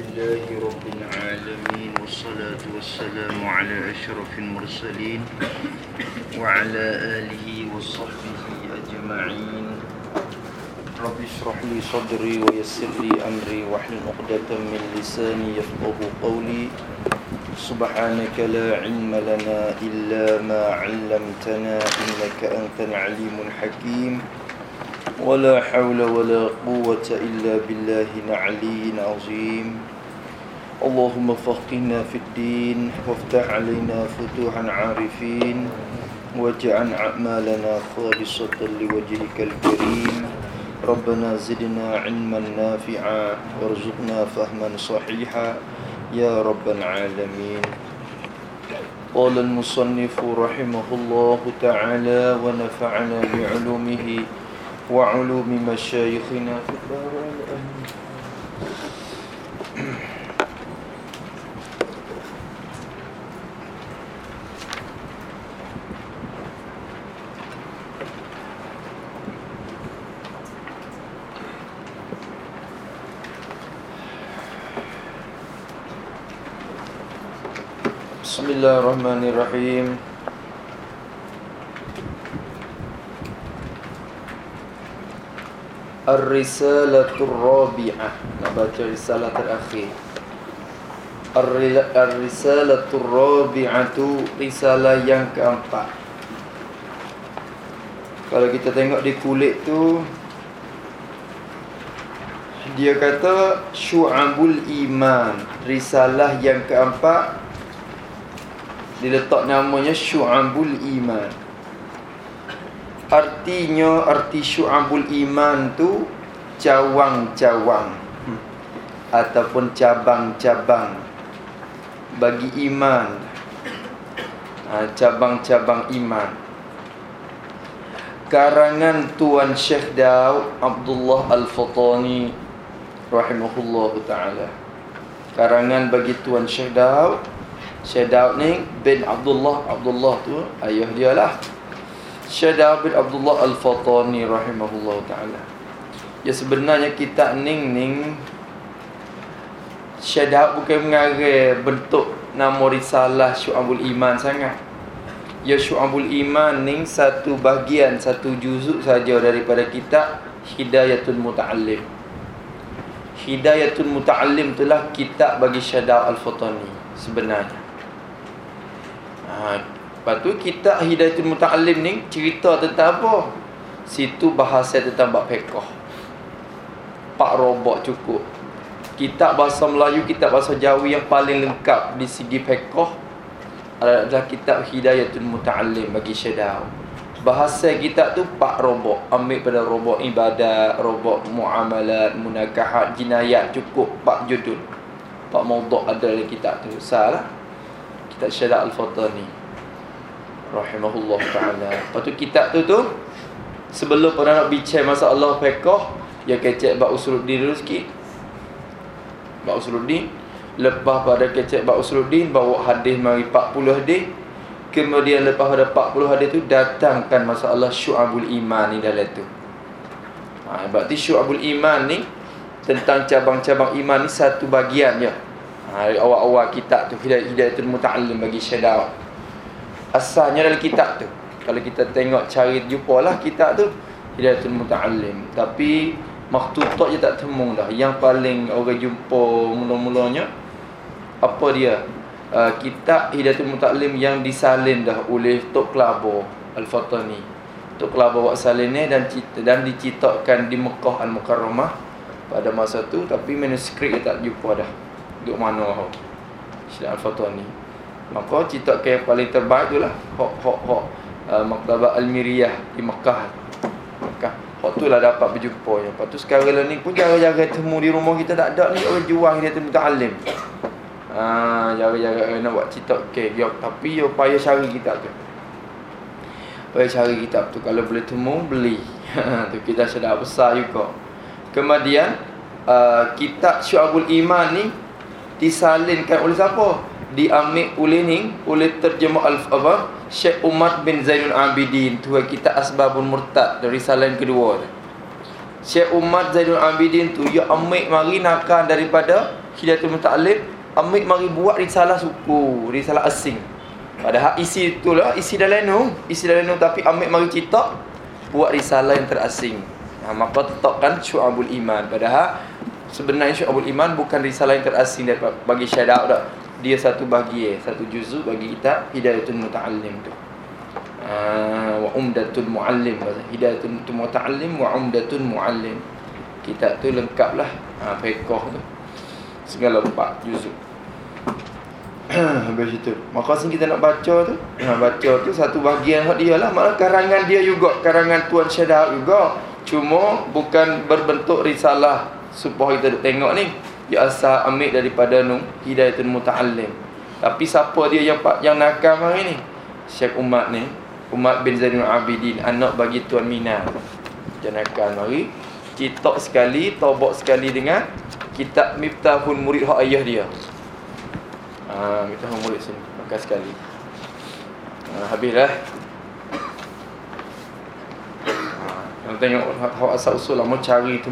لله رب العالمين والصلاة والسلام على أشرف المرسلين وعلى آله وصحبه أجمعين. رب اشرح لي صدري ويسر لي أمري واحلل عقدة من لساني يفقه قولي. سبحانك لا علم لنا إلا ما علمتنا إنك أنت العليم الحكيم. ولا حول ولا قوة إلا بالله العلي العظيم. اللهم فقهنا في الدين وافتح علينا فتوح عارفين واجعل أعمالنا خالصة لوجهك الكريم. ربنا زدنا علما نافعا وارزقنا فهما صحيحا. يا رب العالمين. قال المصنف رحمه الله تعالى ونفعنا بعلومه وعلوم مشايخنا. في آمين بسم الله الرحمن الرحيم. Ar-Risalatul Rabi'ah. Nak baca risalah terakhir. Ar-Risalatul Rabi'atu Risalah yang keempat. Kalau kita tengok di kulit tu Dia kata Syu'abul Iman Risalah yang keempat. Diletak namanya Syu'abul Iman Artinya arti syu'abul iman tu Cawang-cawang Ataupun cabang-cabang Bagi iman. Ha, Cabang-cabang iman. Karangan Tuan Syekh Daud Abdullah Al-Fatani Rahimahullah Ta'ala. Karangan bagi Tuan Syekh Daud. Syekh Daud ni bin Abdullah Abdullah tu ayah dia lah Syekh bin Abdullah Al-Fatani rahimahullah taala. Ya sebenarnya kita ning ning Syekh bukan mengarah bentuk nama risalah Syu'abul Iman sangat. Ya Syu'abul Iman ning satu bahagian satu juzuk saja daripada kitab Hidayatul Muta'allim. Hidayatul Muta'allim itulah kitab bagi Syekh Al-Fatani sebenarnya. Ha, Lepas tu kita Hidayatul Muta'alim ni cerita tentang apa? Situ bahasa tentang bab fiqh. Pak robot cukup. Kitab bahasa Melayu, kitab bahasa Jawa yang paling lengkap di segi fiqh adalah kitab Hidayatul Muta'alim bagi Syedau. Bahasa kita tu pak robot. Ambil pada robot ibadat, robot muamalat, munakahat, jinayat cukup pak judul. Pak maudhu ada dalam kitab tu. Salah. Kitab Syedau Al-Fatani rahimahullah taala. Lepas tu kitab tu tu sebelum pada nak bincang masalah fiqh, ya kecek bab usuluddin dulu sikit. Bab usuluddin lepas pada kecek bab usuluddin bawa hadis mari 40 hadis. Kemudian lepas pada 40 hadis tu datangkan masalah syu'abul iman ni dalam tu. Ha, berarti syu'abul iman ni tentang cabang-cabang iman ni satu bagian je. Ha, awal-awal kitab tu hidayatul muta'allim bagi syedawat asalnya dalam kitab tu. Kalau kita tengok cari jumpalah kitab tu hidayatul muta'allim. Tapi makhtutat je tak temu dah. Yang paling orang jumpa mula-mulanya apa dia? Uh, kitab hidayatul muta'allim yang disalin dah oleh Tok Kelabo Al-Fatani. Tok Kelabo buat salin ni dan dan dicitakkan di Mekah Al-Mukarramah pada masa tu tapi manuskrip dia tak jumpa dah. Duk mana Syed Al-Fatani Maka cerita yang paling terbaik tu lah Hok hok hok uh, Maktabah Al-Miriyah di Mekah Mekah Hok tu lah dapat berjumpa ya. Lepas tu sekarang ni pun jaga-jaga temu di rumah kita tak ada ni Orang jual dia tu alim. Ah, jaga-jaga nak buat cerita okay. ya, Tapi ya payah cari kitab tu Payah cari kitab tu Kalau boleh temu beli tu Kita sedar besar juga Kemudian uh, Kitab Syu'abul Iman ni Disalinkan oleh siapa? Diambil oleh ni oleh terjemah al apa Syekh Umar bin Zainul Abidin. Tu kita asbabun murtad dari salan kedua Syekh Umar Zainul Abidin tu ya ambil mari nakal daripada Hidayatul Muta'alim Ambil mari buat risalah suku Risalah asing. Padahal isi tu lah Isi dalam nu Isi dalam nu Tapi ambil mari cetak Buat risalah yang terasing. Ha, Maka tetapkan syu'abul iman. Padahal Sebenarnya syu'abul iman Bukan risalah yang terasing Bagi syadak tak Dia satu bagi eh, Satu juzu bagi kita Hidayatul Muta'alim tu. Ha, Wa umdatul mu'allim Hidayatul Muta'alim Wa umdatul mu'allim. Kitab tu lengkap lah ha, Fekoh tu. Segala empat juzuk habis itu maka sini kita nak baca tu ha, baca tu satu bahagian hak dia lah. Maknanya karangan dia juga karangan Tuan Syedah juga. Cuma bukan berbentuk risalah supaya kita tengok ni dia asal ambil daripada nu hidayatul muta'allim tapi siapa dia yang yang nakal hari ni Syekh Umat ni Umat bin Zainul Abidin anak bagi Tuan Mina janakan mari citok sekali tobok sekali dengan kitab Miftahul Murid hak ayah dia. Ha, Miftahul Murid sini. Makan sekali. Ha, habislah. Ha, tengok hak asal usul. Mau cari tu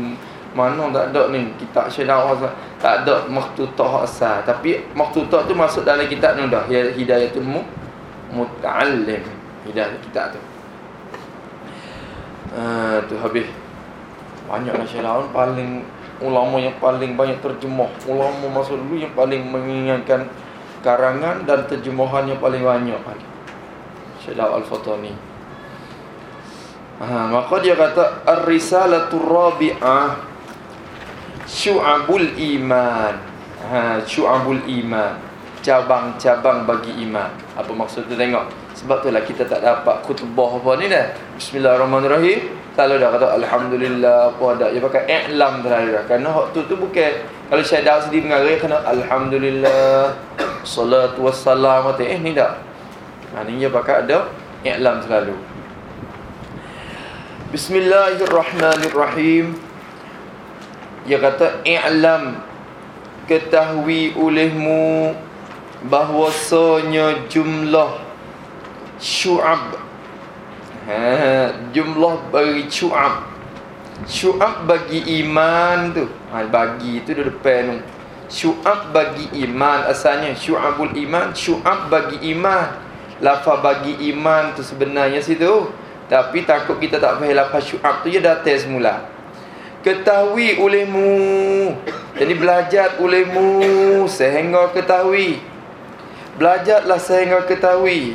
mana tak ada ni. Kitab Syedawah tak ada makhtutah hak asal. Tapi makhtutah tu masuk dalam kitab ni dah. Hidayatul mu muta'allim. Hidayah kitab tu. Ha, tu habis. Banyaklah Syedawah paling ulama yang paling banyak terjemah ulama masa dulu yang paling mengingatkan karangan dan terjemahan yang paling banyak Syekh Al-Fatani ha, maka dia kata ar-risalatur rabi'ah syu'abul iman. Ha, syu'abul iman. Cabang-cabang bagi iman. Apa maksud tu tengok? Sebab itulah kita tak dapat khutbah apa ni dah. Bismillahirrahmanirrahim. Kalau dah kata Alhamdulillah apa ada Dia pakai i'lam terakhir Kerana waktu tu bukan. Kalau syadah sedih mengarah Kena Alhamdulillah Salatu wassalam kata, Eh ni tak ha, Ni dia pakai ada I'lam selalu. Bismillahirrahmanirrahim Dia kata I'lam Ketahui olehmu Bahwasanya jumlah Syu'ab. Ha, Jumlah bagi syu'ab. Syu'ab bagi iman tu. Ha, Bagi tu di depan tu. Syu'ab bagi iman Asalnya syu'abul iman Syu'ab bagi iman. Lafaz bagi iman tu sebenarnya situ. Tapi takut kita tak faham lafaz syu'ab tu Ya datang semula Ketahui olehmu. Jadi belajar olehmu Sehingga ketahui. Belajarlah sehingga ketahui.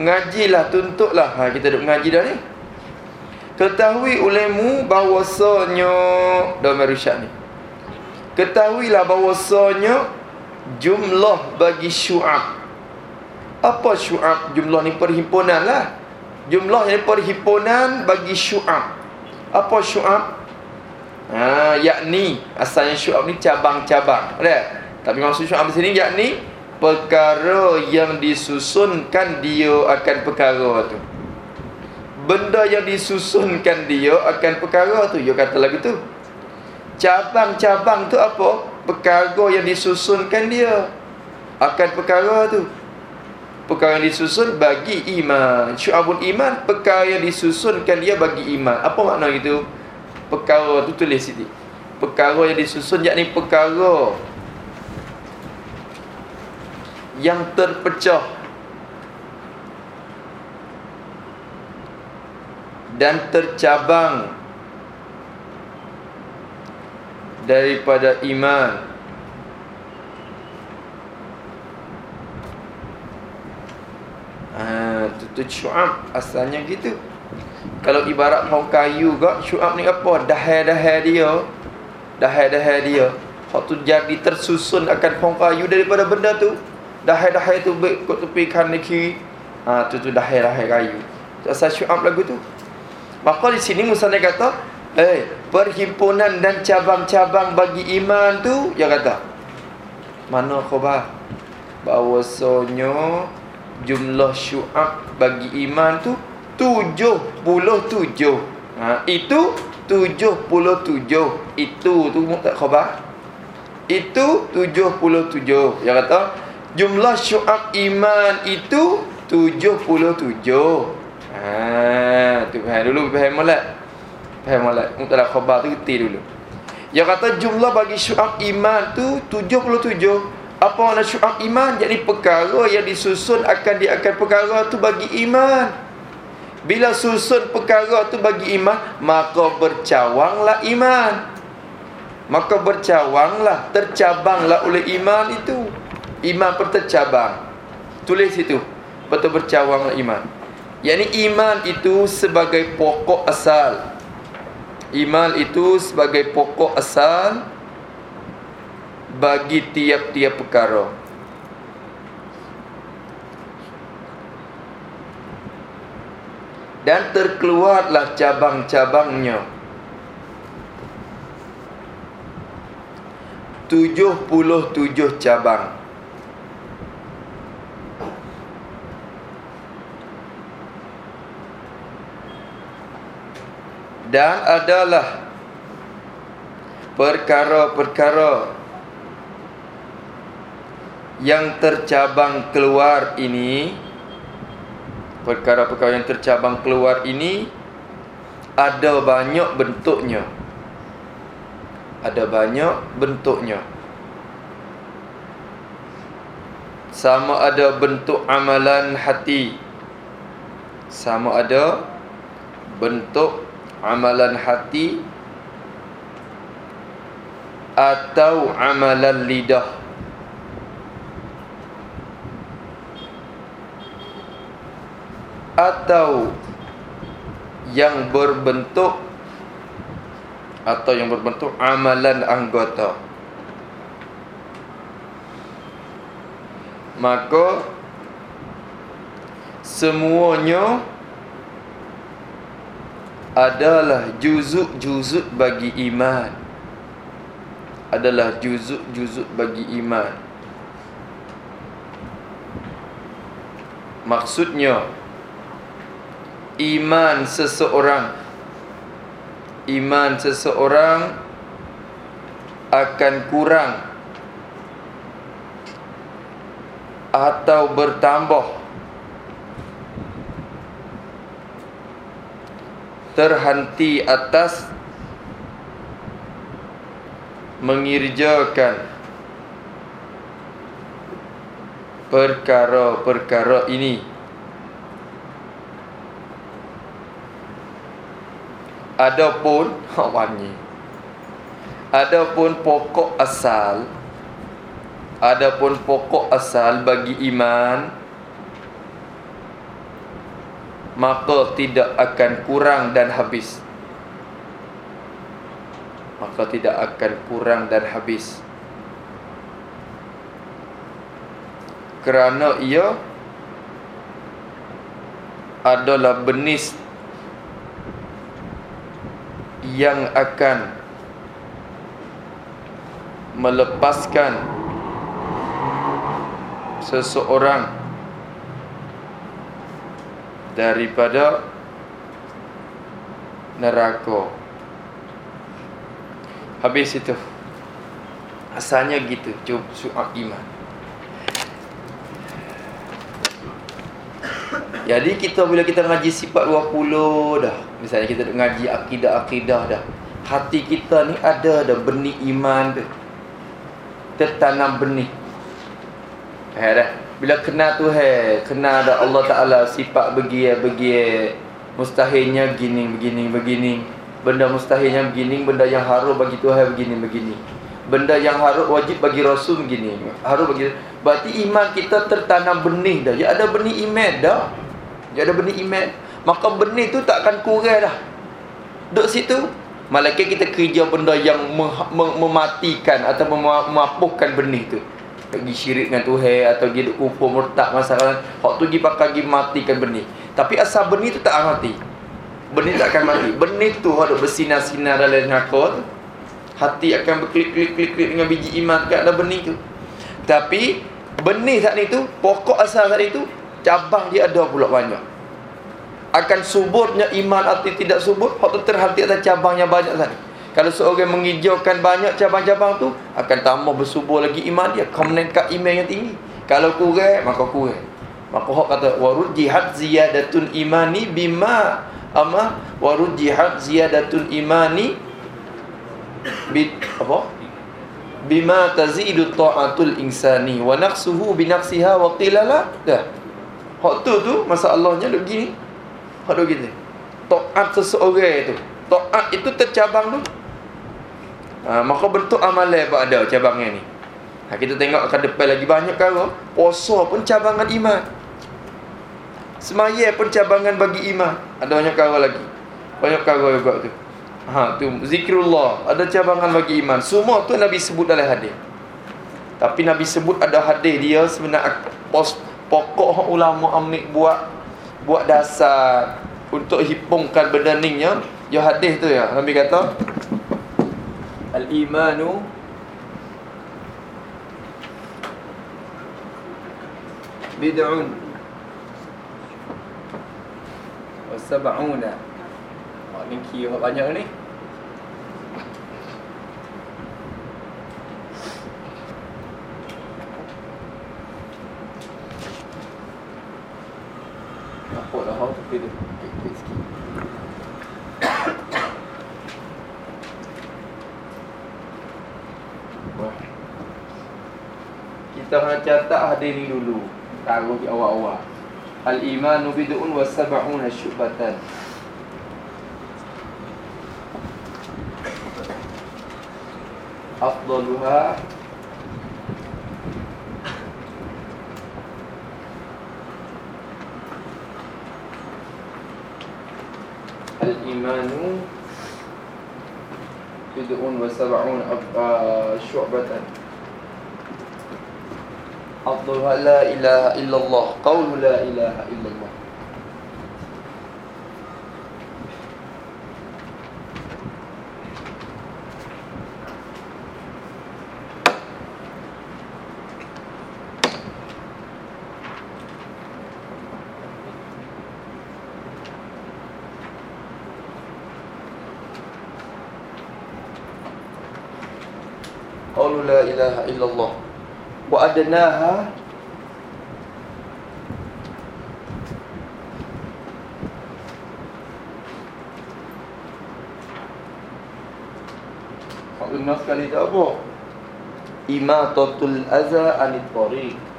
Ngajilah, tuntutlah. Ha, Kita duduk mengaji dah ni. Ketahui olehmu bahawasanya Dalam Marusyad ni. Ketahuilah bahawasanya Jumlah bagi syu'ab. Apa syu'ab? Jumlah ni perhimpunan lah Jumlah ni perhimpunan bagi syu'ab. Apa syu'ab? Ha, yakni Asalnya syu'ab ni cabang-cabang. Ada? Tapi maksud syu'ab di sini yakni perkara yang disusunkan dia akan perkara tu. Benda yang disusunkan dia akan perkara tu dia kata lagu tu. Cabang-cabang tu apa? Perkara yang disusunkan dia akan perkara tu. Perkara yang disusun bagi iman. Syu'abul iman perkara yang disusunkan dia bagi iman. Apa makna itu perkara tu tulis sini perkara yang disusun yakni perkara yang terpecah dan tercabang daripada iman Ah, tu syu'ab asalnya gitu. Kalau ibarat pohon kayu gak syu'ab ni apa? Dahai-dahai dia. Dahai-dahai dia. Hak tu jadi tersusun akan pohon kayu daripada benda tu. Dahai-dahai tu baik kot tepi kanan kiri. Ha, tu tu dahai-dahai kayu. Asal syu'ab lagu tu. Maka di sini Musa kata, eh, perhimpunan dan cabang-cabang bagi iman tu, dia kata, mana khabar? Bahawasanya jumlah syu'ab bagi iman tu tujuh puluh tujuh. Ha, itu tujuh puluh tujuh. Itu tu tak khabar? Itu tujuh puluh tujuh. Dia kata, Jumlah syu'ab iman itu 77 Haa Tu faham dulu Faham malak Faham malak Mutala khabar tu Geti dulu Yang kata jumlah bagi syu'ab iman tu 77 Apa makna syu'ab iman? Jadi perkara yang disusun akan dia akan perkara tu bagi iman Bila susun perkara tu bagi iman Maka bercawanglah iman. Maka bercawanglah Tercabanglah oleh iman itu. Iman pertercabang Tulis itu Betul bercawanglah iman. Yang ini iman itu sebagai pokok asal. Iman itu sebagai pokok asal bagi tiap-tiap perkara. Dan terkeluarlah cabang-cabangnya. Tujuh puluh tujuh cabang. dan adalah perkara-perkara yang tercabang keluar ini perkara-perkara yang tercabang keluar ini ada banyak bentuknya. Ada banyak bentuknya. Sama ada bentuk amalan hati. Sama ada bentuk amalan hati atau amalan lidah atau yang berbentuk atau yang berbentuk amalan anggota. Maka semuanya adalah juzuk-juzuk bagi iman. Adalah juzuk-juzuk bagi iman. Maksudnya iman seseorang. Iman seseorang akan kurang atau bertambah. Terhenti atas mengirjakan perkara-perkara ini adapun awalnya adapun pokok asal adapun pokok asal bagi iman maka tidak akan kurang dan habis. Maka tidak akan kurang dan habis. Kerana ia adalah benis yang akan melepaskan seseorang daripada neraka. Habis itu. Asalnya gitu, jub su'ab iman. Jadi kita bila kita ngaji sifat 20 dah. Misalnya kita ngaji akidah-akidah dah. Hati kita ni ada ada benih iman tu. Tertanam benih. Eh dah. Bila kenal tu hai, kenal ada Allah Taala sifat begi begi mustahilnya begini begini begini. Benda mustahilnya begini, benda yang harus bagi Tuhan begini begini. Benda yang harus wajib bagi Rasul begini. Harus bagi berarti iman kita tertanam benih dah. Ya ada benih iman dah. Ya ada benih iman. Maka benih tu tak akan kurang dah. Duduk situ Malaikat kita kerja benda yang mematikan atau memapuhkan benih tu. Pergi syirik dengan Tuhan atau pergi kufur murtad masalah. Hak tu pergi pakai pergi matikan benih. Tapi asal benih tu tak akan mati. Benih tak akan mati. Benih tu ada bersinar-sinar dalam neraka hati akan berklik-klik-klik dengan biji iman kat dalam benih tu. Tapi benih saat itu pokok asal saat itu cabang dia ada pula banyak akan suburnya iman atau tidak subur hak tu terhati atas cabangnya banyak saat kalau seorang menghijaukan banyak cabang-cabang tu Akan tambah bersubur lagi iman dia Kau meningkat iman yang tinggi. Kalau kurang, maka kurang. Maka Hak kata Warud jihad ziyadatun imani bima Ama Warud jihad ziyadatun imani bi apa? Bima tazidu ta'atul insani wa naqsuhu bi naqsiha wa qila la dah. Hak tu tu masalahnya duk gini duk gini? Taat seseorang tu. Taat itu tercabang tu. Ha, maka bentuk amalan apa ada cabangnya ni. Ha, kita tengok ke depan lagi banyak kala puasa pun cabangan iman. Semaya pun cabangan bagi iman. Ada banyak kala lagi. Banyak kala juga tu. Ha tu zikrullah. Ada cabangan bagi iman. Semua tu Nabi sebut dalam hadis. Tapi Nabi sebut ada hadis dia sebenarnya pos, pokok ulama amik buat buat dasar untuk hipungkan benda ni ya. Ya hadis tu ya. Nabi kata al-imanu bid'un wa sab'una. Kira banyak ni. Tapi dia kekek sikit Kita nak catat hadis ni dulu. Taruh di awal-awal. Al-imanu bid'un wa sab'una syubatan. Afdaluha الإيمان بدء وسبعون شعبة. أفضلها لا إله إلا الله. قول لا إله إلا الله. ilaha illallah. Wa adnaha Fa'unna sekali tak apa? Imatatul azza anit tariq.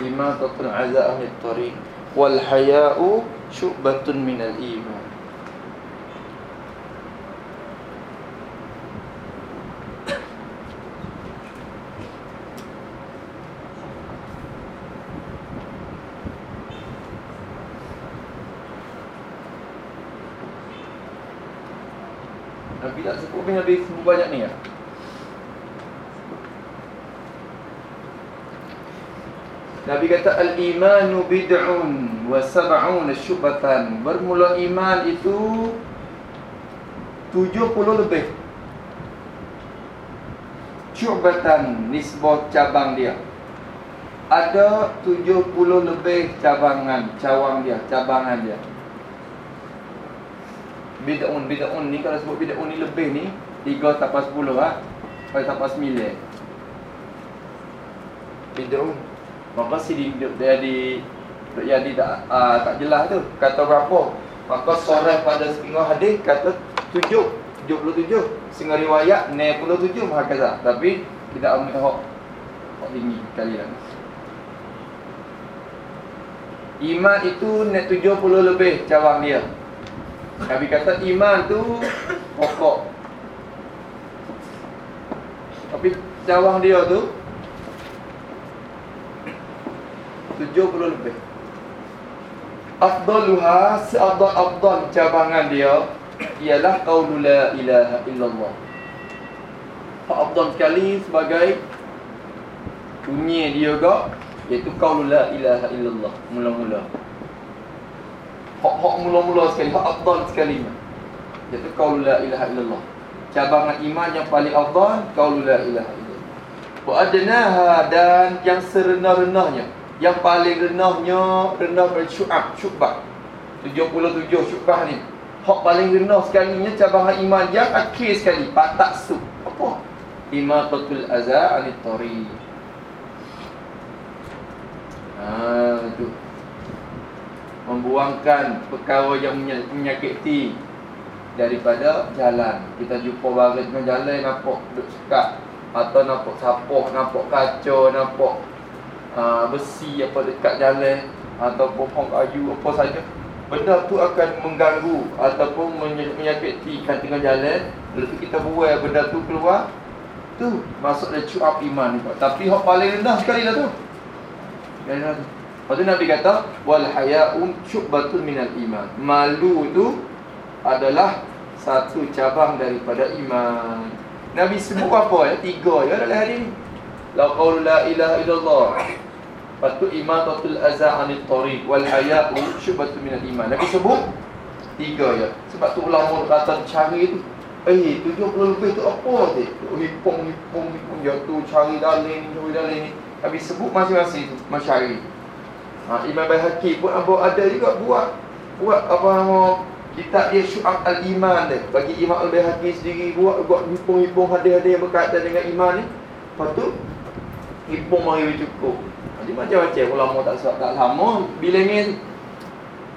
lima ataupun azab ahli tariq wal haya'u syubatun minal iman Nabi tak sebut Nabi sebut banyak ni ya? Kata al-imanu bid'un wa sab'un syubatan. Bermula iman itu 70 lebih. Syubatan nisbah cabang dia. Ada 70 lebih cabangan, cawang dia, cabangan dia. Bid'un, bid'un ni kalau sebut bid'un ni lebih ni 3 tambah 10 ah. Ha? 5 tambah 9. Bid'un Maka si di, dia di jadi tak uh, tak jelas tu. Kata berapa? Maka sore pada setengah hadis kata tujuh tujuh puluh tujuh. Setengah riwayat tujuh mahakaza tapi tidak ambil hok hok tinggi kali lah. Iman itu ne tujuh puluh lebih cabang dia. Nabi kata iman tu pokok. Tapi cabang dia tu 70 lebih Afdaluha seafdal afdal cabangan dia ialah qaulu la ilaha illallah. Afdal sekali sebagai bunyi dia juga iaitu qaulu la ilaha illallah mula-mula. Hak-hak mula-mula sekali, afdal sekali. Iaitu qaulu la ilaha illallah. Cabangan iman yang paling afdal qaulu la ilaha illallah. Wa adnaha dan yang serendah-rendahnya yang paling rendahnya rendah pada syu'ab syu'bah 77 syubhah ni. Hak paling rendah sekalinya cabangan iman yang akhir sekali, patak su. Apa? Imatatul azza anit tari. Ha, tu. Membuangkan perkara yang menyakiti daripada jalan. Kita jumpa baris dengan jalan nampak duduk sekat atau nampak sapoh, nampak kacau, nampak uh, besi apa dekat jalan atau pohon kayu apa saja benda tu akan mengganggu ataupun menyakiti kan tengah jalan lalu kita buat benda tu keluar tu masuk dalam cuap iman ni tapi hak paling rendah sekali lah tu. Rendah tu Lepas tu Nabi kata wal haya'u syubatun minal iman. Malu tu adalah satu cabang daripada iman. Nabi sebut apa ya tiga ya dalam hari ni la qaul la ilaha illallah Lepas tu imatatul azza' anit tariq wal haya'u syubatun minal iman. Nabi sebut tiga ya. Sebab tu ulama kata cari tu Eh, tujuh puluh lebih tu apa tu? Hipung, hipung, hipung. Ya tu cari dalin, cari dalin ni. Nabi sebut masing-masing tu, masyari. Ha, Imam Bayhaqi pun apa ada juga buat buat apa nama kitab dia Syu'ab al-Iman dia. Bagi Imam Al-Bayhaqi sendiri buat buat hipung-hipung hadis-hadis yang berkaitan dengan iman ni. Tu hipung mari cukup. Jadi macam-macam ulama tak sebab tak lama bila ni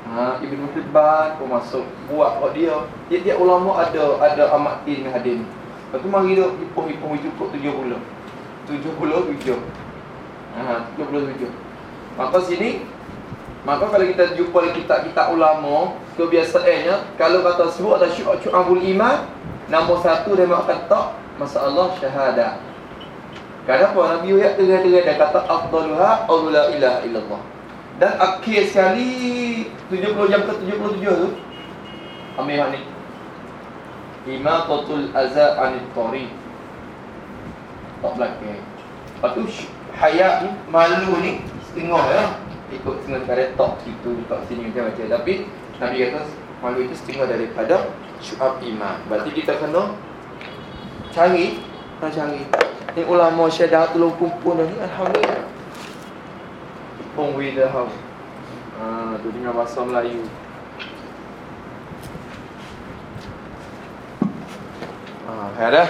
ha, Ibn Hibban pun masuk buat buat dia. Tiap-tiap ulama ada ada amati dengan hadis ni. Lepas tu mari dia hipung-hipung cukup 70. 77. Ha, 77. Maka sini Maka kalau kita jumpa kitab-kitab ulama Kebiasaannya Kalau kata sebut ada syu'abul iman Nombor satu dia makan tak Masalah syahadah Kenapa Nabi ayat tengah-tengah dia kata qawlu la ilaha illallah. Dan akhir sekali 70 jam ke 77 tu ambil hak ni. Imatatul azza anit tariq. Tak belakang. Lepas tu hayat ni malu ni setengah ya. Ikut setengah kare tok situ tok sini macam-macam tapi Nabi kata malu itu setengah daripada syu'ab iman. Berarti kita kena cari, kena cari ni ulama syadah tolong kumpul ni alhamdulillah. Pong we the house ha tu dengan bahasa Melayu. Ha ada?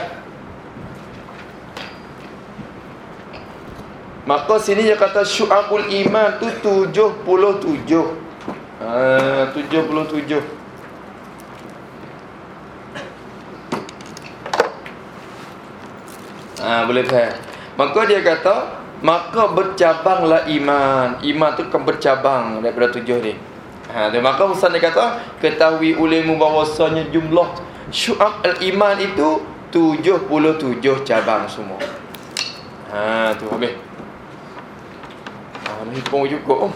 Maka sini dia kata syu'abul iman tu 77 ha, 77 Ha, boleh faham. Maka dia kata, maka bercabanglah iman. Iman tu kan bercabang daripada tujuh ni. Ha, dan maka Musa dia kata, ketahui ulemu bahawasanya jumlah syu'ab al-iman itu tujuh puluh tujuh cabang semua. Ha, tu habis. Ha, ni pun cukup.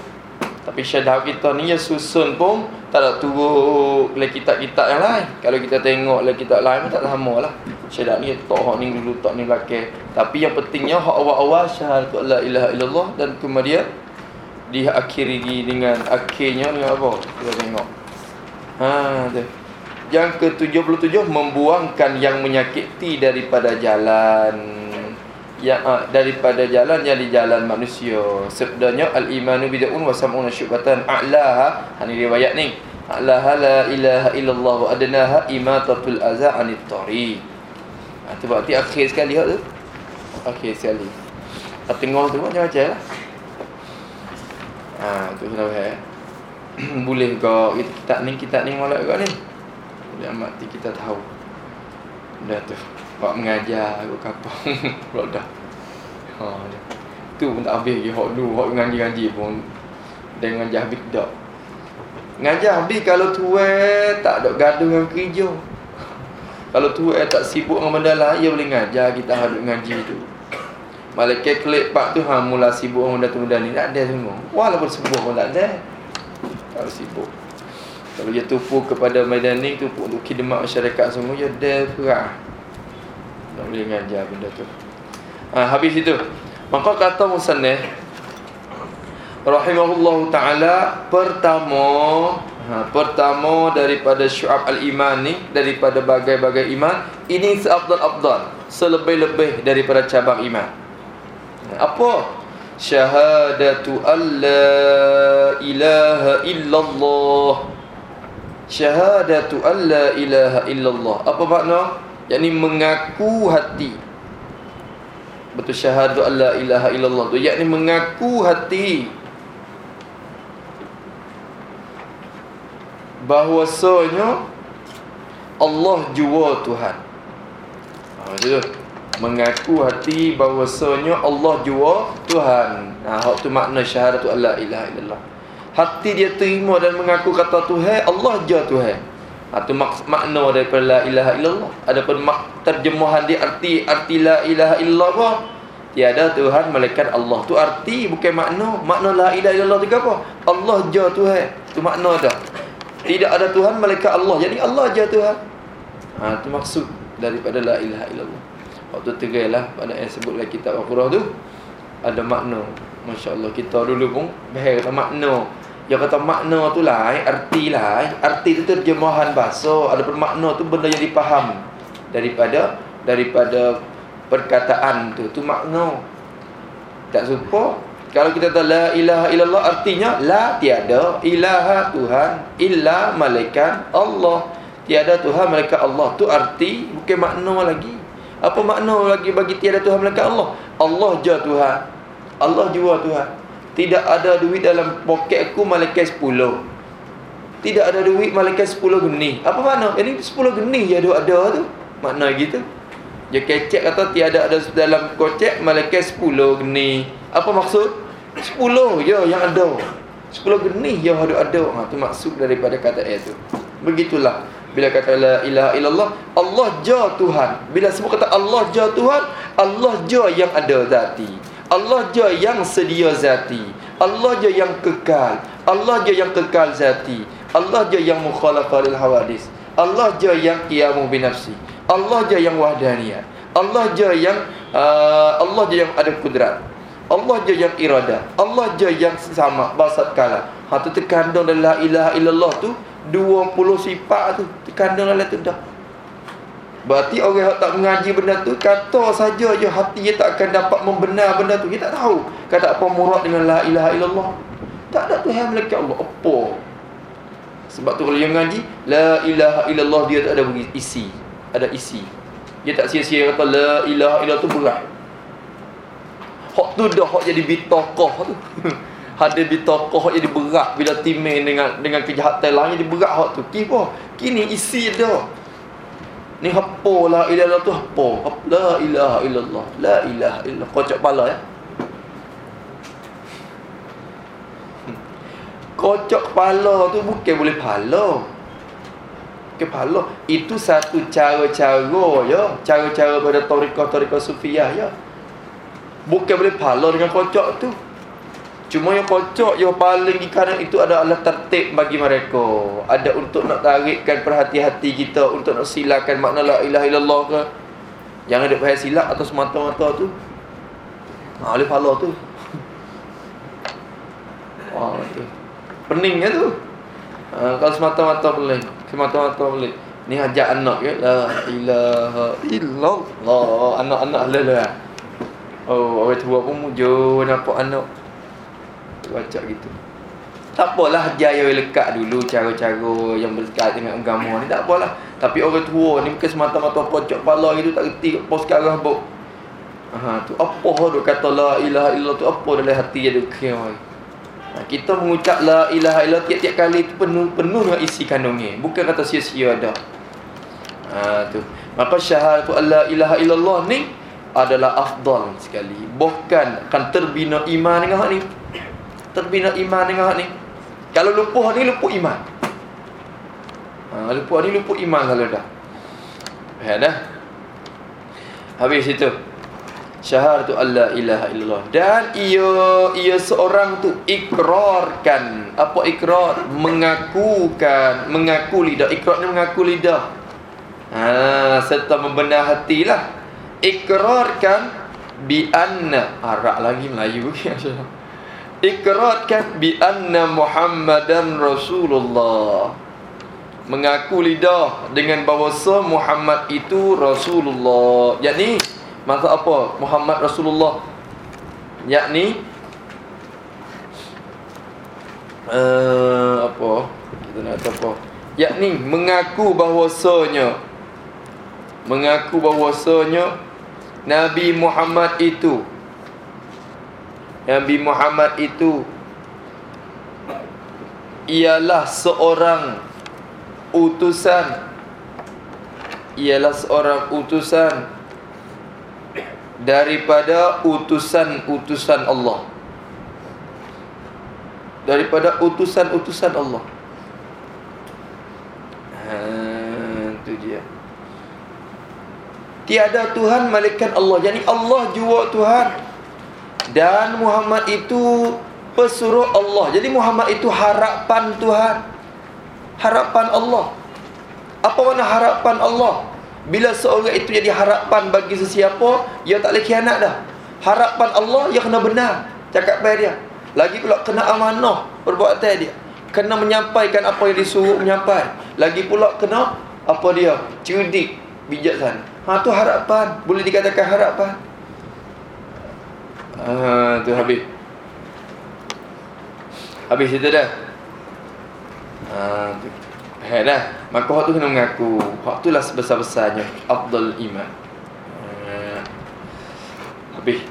Tapi syadah kita ni ya susun pun tak ada turut oleh kitab-kitab yang lain. Kalau kita tengok oleh kitab lain pun tak sama lah. Syahadat ni tak hak ni dulu tak ni laki. Tapi yang pentingnya hak awal-awal syahadat la ilaha illallah dan kemudian diakhiri dengan akhirnya dengan apa? Kita tengok. Ha tu. Yang ke-77 membuangkan yang menyakiti daripada jalan yang uh, daripada jalan yang di jalan manusia. Sebdanya al-imanu bid'un wa sam'una syubatan a'laha. Ha ni riwayat ni. A'laha la ilaha illallah wa adnaha imatatul aza anit tari. Ha tu berarti akhir sekali tu. Akhir sekali. Tengah tu macam-macam lah. Ha tu kenapa eh? Boleh ke kita ni kita ni molek ke ni? Boleh mati kita tahu. Dah tu. Pak mengajar aku kapal Pula dah ha, Tu pun tak habis lagi Hak dulu Hak ngaji-ngaji pun Dan ngaji habis tak Ngaji habis kalau tuai Tak ada gaduh dengan kerja Kalau tuai tak sibuk dengan benda lain Ia boleh ngajar kita hadut ngaji tu. Malaikat klik pak tu ha, Mula sibuk dengan benda tu benda ni. Tak ada semua. Walaupun sibuk pun tak ada. Kalau sibuk. Kalau dia tupu kepada medan ni Tupu untuk khidmat masyarakat semua Dia ada perah tak boleh ngajar benda tu. Ha, Habis itu. Maka kata Musannih Rahimahullah Ta'ala Pertama ha, Pertama daripada syu'ab al-iman ni Daripada bagai-bagai iman Ini seabdal-abdal Selebih-lebih daripada cabang iman Apa? Syahadatu an la ilaha illallah Syahadatu an la ilaha illallah. Apa makna? Yakni mengaku hati. Betul syahadu an la ilaha illallah tu yakni mengaku hati bahwasanya Allah jua Tuhan. Ha tu. Mengaku hati bahwasanya Allah jua Tuhan. Ha hak tu makna syahadatu an la ilaha illallah. Hati dia terima dan mengaku kata Tuhan, Allah je Tuhan. Ha tu mak makna daripada la ilaha illallah. Adapun mak terjemahan dia arti arti la ilaha illallah? Tiada Tuhan malaikat Allah. Tu arti bukan makna. Makna la ilaha illallah tu apa? Allah je Tuhan. Tu makna dah. Tidak ada Tuhan malaikat Allah. Jadi Allah je Tuhan. Ha tu maksud daripada la ilaha illallah. Waktu terailah pada yang sebut dalam kitab Al-Qur'an tu ada makna. Masya-Allah kita dulu pun bahaya kata makna. Dia kata makna tu lah, arti lah. Arti tu terjemahan bahasa. Ada makna tu benda yang dipaham daripada daripada perkataan tu. Tu makna. Tak serupa kalau kita tahu la ilaha illallah artinya la tiada ilaha Tuhan illa malaikat Allah. Tiada Tuhan malaikat Allah. Tu arti bukan makna lagi. Apa makna lagi bagi tiada Tuhan malaikat Allah? Allah je Tuhan. Allah jua Tuhan. Tidak ada duit dalam poket aku malaikat 10. Tidak ada duit malaikat 10 geni. Apa makna? Ini 10 geni je ada ada tu. Makna gitu. Dia kecek kata tiada ada dalam kocek malaikat 10 geni. Apa maksud? 10 je yang ada. 10 geni yang ada ada. Ha tu maksud daripada kata ayat tu. Begitulah bila kata la ilaha illallah Allah je Tuhan. Bila sebut kata Allah je Tuhan, Allah je yang ada zati. Allah je yang sedia zati. Allah je yang kekal. Allah je yang kekal zati. Allah je yang mukhalafah lil hawadis. Allah je yang qiyamu binafsi. Allah je yang wahdaniyah. Allah je yang uh, Allah je yang ada kudrat. Allah je yang irada. Allah je yang sama basat kala. Ha tu terkandung dalam la ilaha illallah tu 20 sifat tu terkandung dalam tu dah. Berarti orang yang tak mengaji benda tu kata saja je hati dia tak akan dapat membenar benda tu. Dia tak tahu kata apa murad dengan la ilaha illallah. Tak ada Tuhan melainkan Allah. Apa? Sebab tu kalau yang mengaji la ilaha illallah dia tak ada isi. Ada isi. Dia tak sia-sia kata la ilaha illallah tu berat. Hak tu dah hak jadi bitokoh tu. Ada bitokoh hak jadi berat bila timing dengan dengan kejahatan lain jadi berat hak tu. Kipo? Kini isi dah. Ni apa la ilaha tu apa? La ilaha illallah. La ilaha illallah. Kocok kepala ya. Kocok kepala tu bukan boleh pala kepala itu satu cara-cara ya cara-cara pada tariqah-tariqah sufiah ya bukan boleh pala dengan kocok tu. Cuma yang kocok yang paling ikan itu adalah tertib bagi mereka. Ada untuk nak tarikkan perhati-hati kita untuk nak silakan makna la ilaha illallah ke. Yang ada payah silap atau semata-mata tu. Ha oleh pala tu. Wah tu. Peningnya tu? Ha, kalau semata-mata boleh semata-mata boleh. Ni ajak anak ke? La ilaha illallah. Anak-anak lah lah. Oh, orang tua pun mujur nampak anak. Baca gitu. Tak apalah ajar yang lekat dulu cara-cara yang berkait dengan agama ni. Tak apalah. Tapi orang tua ni bukan semata-mata pocok kepala gitu tak reti apa sekarang apa. Ha tu apa duk kata la ilaha illallah tu apa dalam hati dia kira. Ha, kita mengucap la ilaha illallah tiap-tiap kali itu penuh penuh dengan isi kandungnya. Bukan kata sia-sia dah. Ha tu. Maka syahadatu alla ilaha illallah ni adalah afdal sekali. Bukan akan terbina iman dengan hak ni. Terbina iman dengan hak ni. Kalau lupa ni lupa iman. Ha, lupa ni lupa iman kalau dah. Ya dah. Habis itu syahadatu alla ilaha illallah dan ia ia seorang tu ikrarkan apa ikrar mengakukan mengaku lidah ikrar ni mengaku lidah ha serta membenar hatilah ikrarkan bi anna arak lagi Melayu ikrarkan bi anna muhammadan rasulullah mengaku lidah dengan bahawa Muhammad itu rasulullah yakni Maksud apa? Muhammad Rasulullah yakni uh, apa? Kita nak kata apa? yakni mengaku bahwasanya mengaku bahwasanya Nabi Muhammad itu. Nabi Muhammad itu ialah seorang utusan. Ialah seorang utusan daripada utusan-utusan Allah. Daripada utusan-utusan Allah. Ha tu dia tiada tuhan malaikat Allah jadi Allah jua Tuhan dan Muhammad itu pesuruh Allah jadi Muhammad itu harapan Tuhan harapan Allah apa makna harapan Allah bila seorang itu jadi harapan bagi sesiapa, ia tak boleh khianat dah. Harapan Allah, ia kena benar. Cakap baik dia. Lagi pula kena amanah perbuatan dia. Kena menyampaikan apa yang disuruh menyampaikan. Lagi pula kena apa dia? Cerdik, bijaksana. Ha tu harapan. Boleh dikatakan harapan. Ha tu habis. Habis itu dah. Ha tu. Hai dah. Maka hak tu kena mengaku. Hak tu lah sebesar-besarnya afdal iman. Ha. Habis.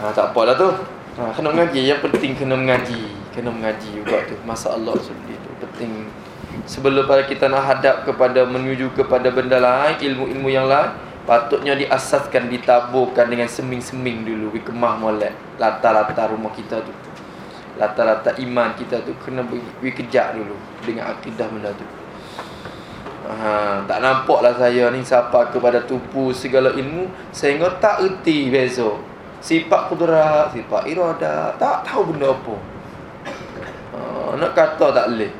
Ha, tak apa lah tu. Ha, kena mengaji. Yang penting kena mengaji. Kena mengaji juga tu. Masa Allah seperti itu. Penting. Sebelum pada kita nak hadap kepada menuju kepada benda lain, ilmu-ilmu yang lain, patutnya diasaskan, ditaburkan dengan seming-seming dulu. Di kemah molek. Latar-latar rumah kita tu. Latar-latar iman kita tu kena pergi kejap dulu dengan akidah benda tu. Ha, tak nampaklah saya ni siapa kepada tupu segala ilmu sehingga tak erti beza. Sifat kudrat, sifat irada, tak tahu benda apa. Ha, nak kata tak boleh.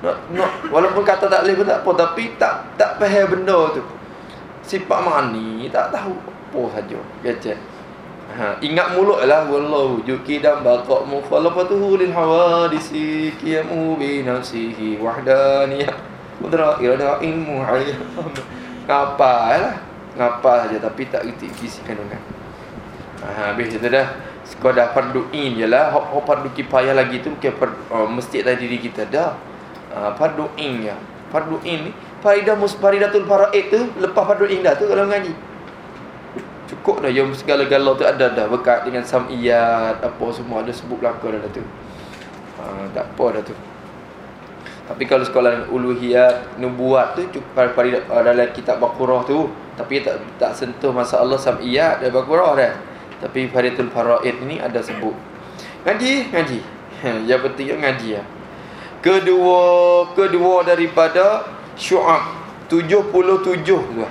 Nak, nak, walaupun kata tak boleh pun tak apa tapi tak tak faham benda tu. Sifat mani tak tahu. Apa saja. Gacet. Ha, ingat mulut lah wallahu jukidam baqa mukhalafatuhu lil hawadisi qiyamu bi nafsihi wahdaniyah. Kudra irada ilmu alih Ngapa lah Ngapa saja tapi tak reti isi kandungan. Ha, Habis itu dah. Sekadar fardu in je lah. Hop fardu kipayah lagi tu Bukan fardu, oh, mesti atas diri kita dah. Ha, Fardu in ya. Fardu in ni Faridah Musparidatul Faraid tu Lepas fardu in dah tu kalau ngaji Cukup dah Yang segala-gala tu ada dah Berkat dengan sam'iyat Apa semua ada sebut belakang dah tu ha, Tak apa dah tu tapi kalau sekolah uluhiyat nubuat tu pada dalam kitab Baqarah tu tapi tak tak sentuh masalah sam'iyat dan Baqarah dah. Tapi Faridatul Faraid ni ada sebut. Ngaji, ngaji. Yang penting ngaji ya. Kedua, kedua daripada Syu'ab 77 tu.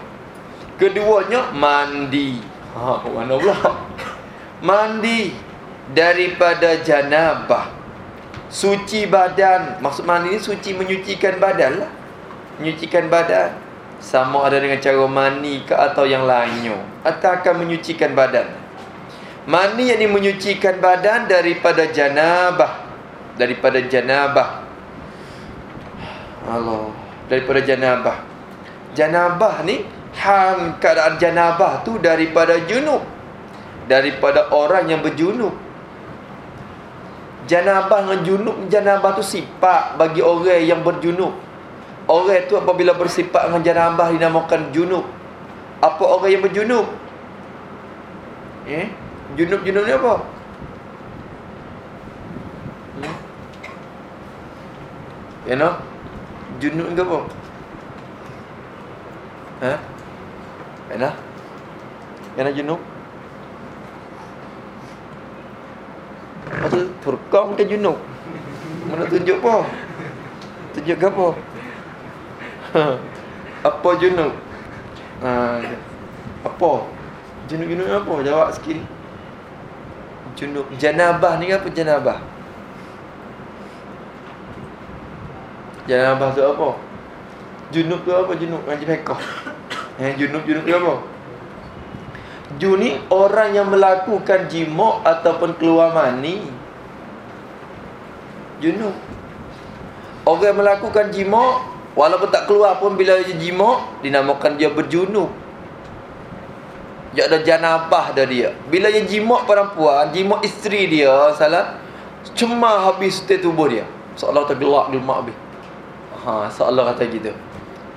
Keduanya mandi. Ha, mana pula? Mandi daripada janabah. Suci badan. Maksud mandi ni suci menyucikan badan lah. Menyucikan badan. Sama ada dengan cara mani ke atau yang lainnya. Atau akan menyucikan badan. Mani yang menyucikan badan daripada janabah. Daripada janabah. Allah daripada janabah janabah ni hal keadaan janabah tu daripada junub daripada orang yang berjunub Janabah dengan junub Janabah tu sifat bagi orang yang berjunub Orang tu apabila bersifat dengan janabah Dinamakan junub Apa orang yang berjunub? Eh? Junub-junub ni apa? Hmm? You know? Junub ni apa? Ha? Enak? Enak junub? Lepas tu? Furqan ke Junub? Mana tunjuk apa? Tunjuk apa? Apa Junub? Ha, Apa? Junub-junub apa? Jawab sikit. Junub. Janabah ni apa Janabah Janabah tu apa Junub tu apa Junub Ngaji Fekah Eh Junub-junub tu apa Juni orang yang melakukan jima ataupun keluar mani. Junub. Orang yang melakukan jima walaupun tak keluar pun bila dia jima dinamakan dia berjunub. Dia ada janabah dah dia. Bila dia jima perempuan, jima isteri dia salah cuma habis setiap tubuh dia. Seolah tak gelak di mak habis. Ha, seolah kata gitu.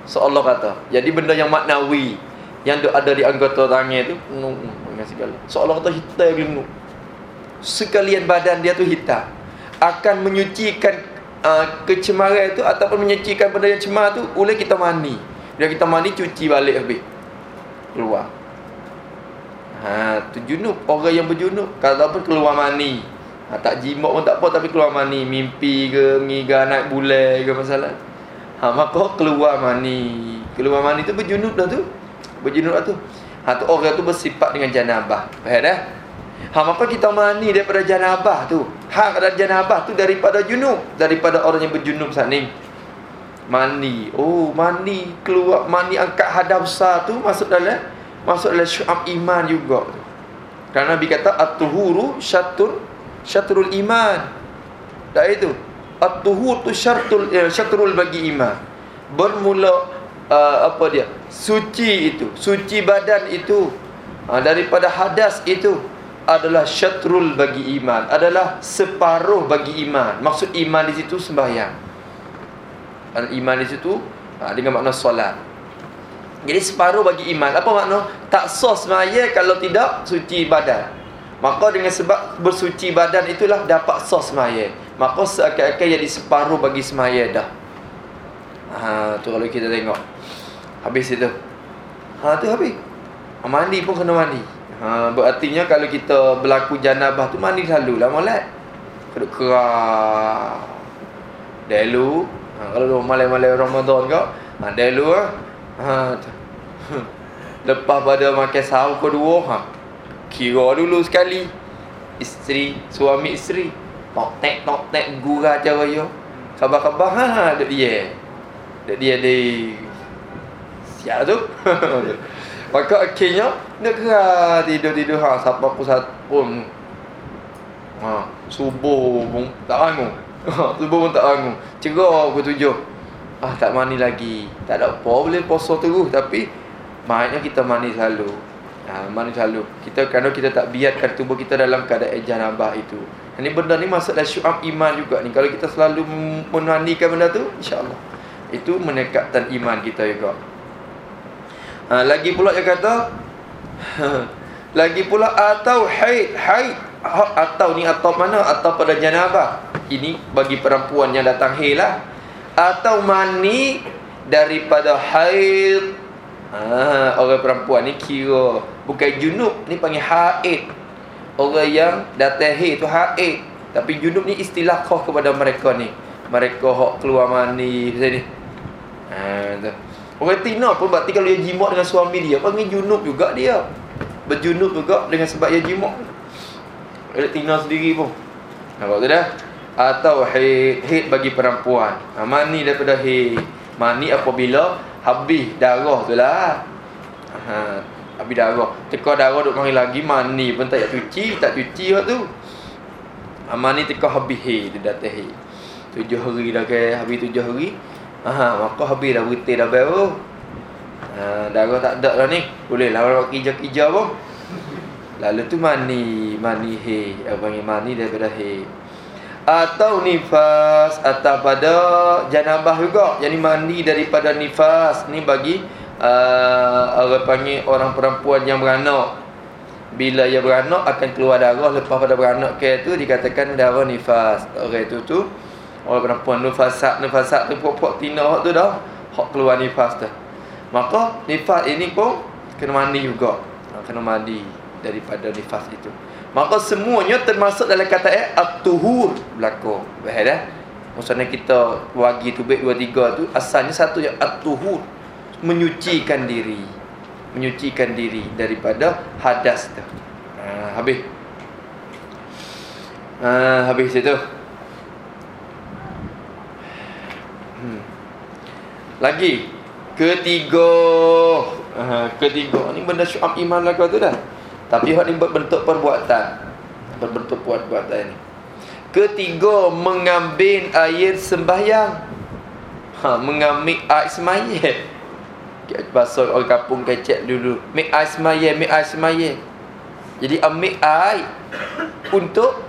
Seolah kata. Jadi benda yang maknawi yang ada di anggota tangan tu dengan segala. Seolah kata hitam gelung. Sekalian badan dia tu hitam. Akan menyucikan uh, kecemaran itu ataupun menyucikan benda yang cemar tu oleh kita mandi. Bila kita mandi cuci balik habis. Keluar. Ha, tu junub. Orang yang berjunub kalau pun keluar mani. Ha, tak jimat pun tak apa tapi keluar mani. Mimpi ke, ngiga naik bulan ke masalah. Ha, maka keluar mani. Keluar mani tu berjunub dah tu. Berjunub dah tu. Ha, tu orang tu bersifat dengan janabah. Faham dah? Ha, maka kita mani daripada janabah tu. Hak ada janabah tu daripada junub. Daripada orang yang berjunub saat ni. Mani. Oh, mani. Keluar mani angkat hadap besar tu masuk dalam masuk dalam syu'ab iman juga Kerana Nabi kata at-tuhuru syatur syatrul iman. Dah itu. At-tuhur tu syartul eh, syatrul bagi iman. Bermula uh, apa dia? Suci itu, suci badan itu uh, daripada hadas itu adalah syatrul bagi iman, adalah separuh bagi iman. Maksud iman di situ sembahyang. Iman di situ uh, dengan makna solat. Jadi separuh bagi iman. Apa makna? Tak sah semaya kalau tidak suci badan. Maka dengan sebab bersuci badan itulah dapat sah semaya. Maka seakan-akan jadi separuh bagi semaya dah. Ha, tu kalau kita tengok. Habis itu. Ha, tu habis. Ha, mandi pun kena mandi. Ha, berartinya kalau kita berlaku janabah tu mandi selalu lah molek. Keduk kerah. Delu. Ha, kalau malam-malam Ramadan kau. Ha, delu lah. Ha, Lepas pada makan sahur kedua ha. Kira dulu sekali Isteri, suami isteri. Tok tek, tok tek, gurah cara yo. Khabar-khabar, ha, ha, dek dia. Dek dia di Siap tu. Maka akhirnya Nak kera tidur-tidur ha, Siapa pun pun. Ha, Subuh pun tak bangun. Ha, Subuh pun tak bangun. Cerah pukul tujuh. Ah tak mani lagi. Tak ada apa boleh puasa terus tapi maknanya kita mani selalu ha, mani selalu. Kita kerana kita tak biarkan tubuh kita dalam keadaan janabah itu. Ini benda ni masuk dalam syu'ab iman juga ni. Kalau kita selalu memandikan benda tu insyaallah. Itu menekatkan iman kita juga. Ha, lagi pula dia kata lagi pula atau haid. Haid ha, atau ni atau mana? Atau pada janabah. Ini bagi perempuan yang datang haid lah. Atau mani daripada haid. Ha, orang perempuan ni kira bukan junub ni panggil haid. Orang yang datang haid tu haid. Tapi junub ni istilah kau kepada mereka ni. Mereka hok keluar mani macam ni. Ha, tu. orang tina pun berarti kalau dia jimat dengan suami dia panggil junub juga dia? Berjunub juga dengan sebab dia jimat orang tina sendiri pun. Nampak tu dah? Atau haid haid bagi perempuan. Ha, mani daripada haid. Mani apabila habis darah tu lah. Ha, habis darah teka darah duk mari lagi mani pun tak cuci tak cuci waktu tu. Ha, mani teka habis haid dia datang haid tujuh hari dah ke habis tujuh hari ha, maka habis dah berhenti dah baru ha, darah tak ada lah ni. Boleh lah orang kerja-kerja pun. Lalu tu mani mani haid apa panggil mani daripada haid atau nifas atau pada janabah juga. Jadi mandi daripada nifas ni bagi uh, orang panggil orang perempuan yang beranak. Bila ia beranak akan keluar darah lepas pada beranak ke tu dikatakan darah nifas. Orang itu tu orang perempuan nifasak nifasak tu pokok tina tu dah hak keluar nifas tu. Maka nifas ini pun kena mandi juga. Kena mandi daripada nifas itu. Maka semuanya termasuk dalam kata eh at-tuhur berlaku. Faham dah? Maksudnya kita bagi tu baik dua tiga tu asalnya satu yang at-tuhur menyucikan diri. Menyucikan diri daripada hadas tu. Ha, habis. Ha, habis itu. Hmm. Lagi ketiga. Ha, ketiga ni benda syu'ab iman lah kau tu dah. Tapi hak ni berbentuk perbuatan. Berbentuk perbuatan ni. Ketiga, mengambil air sembahyang. Ha, mengambil air semaya. Bahasa orang kampung kecek dulu. Mik air semaya, mik air semaya. Jadi ambil air untuk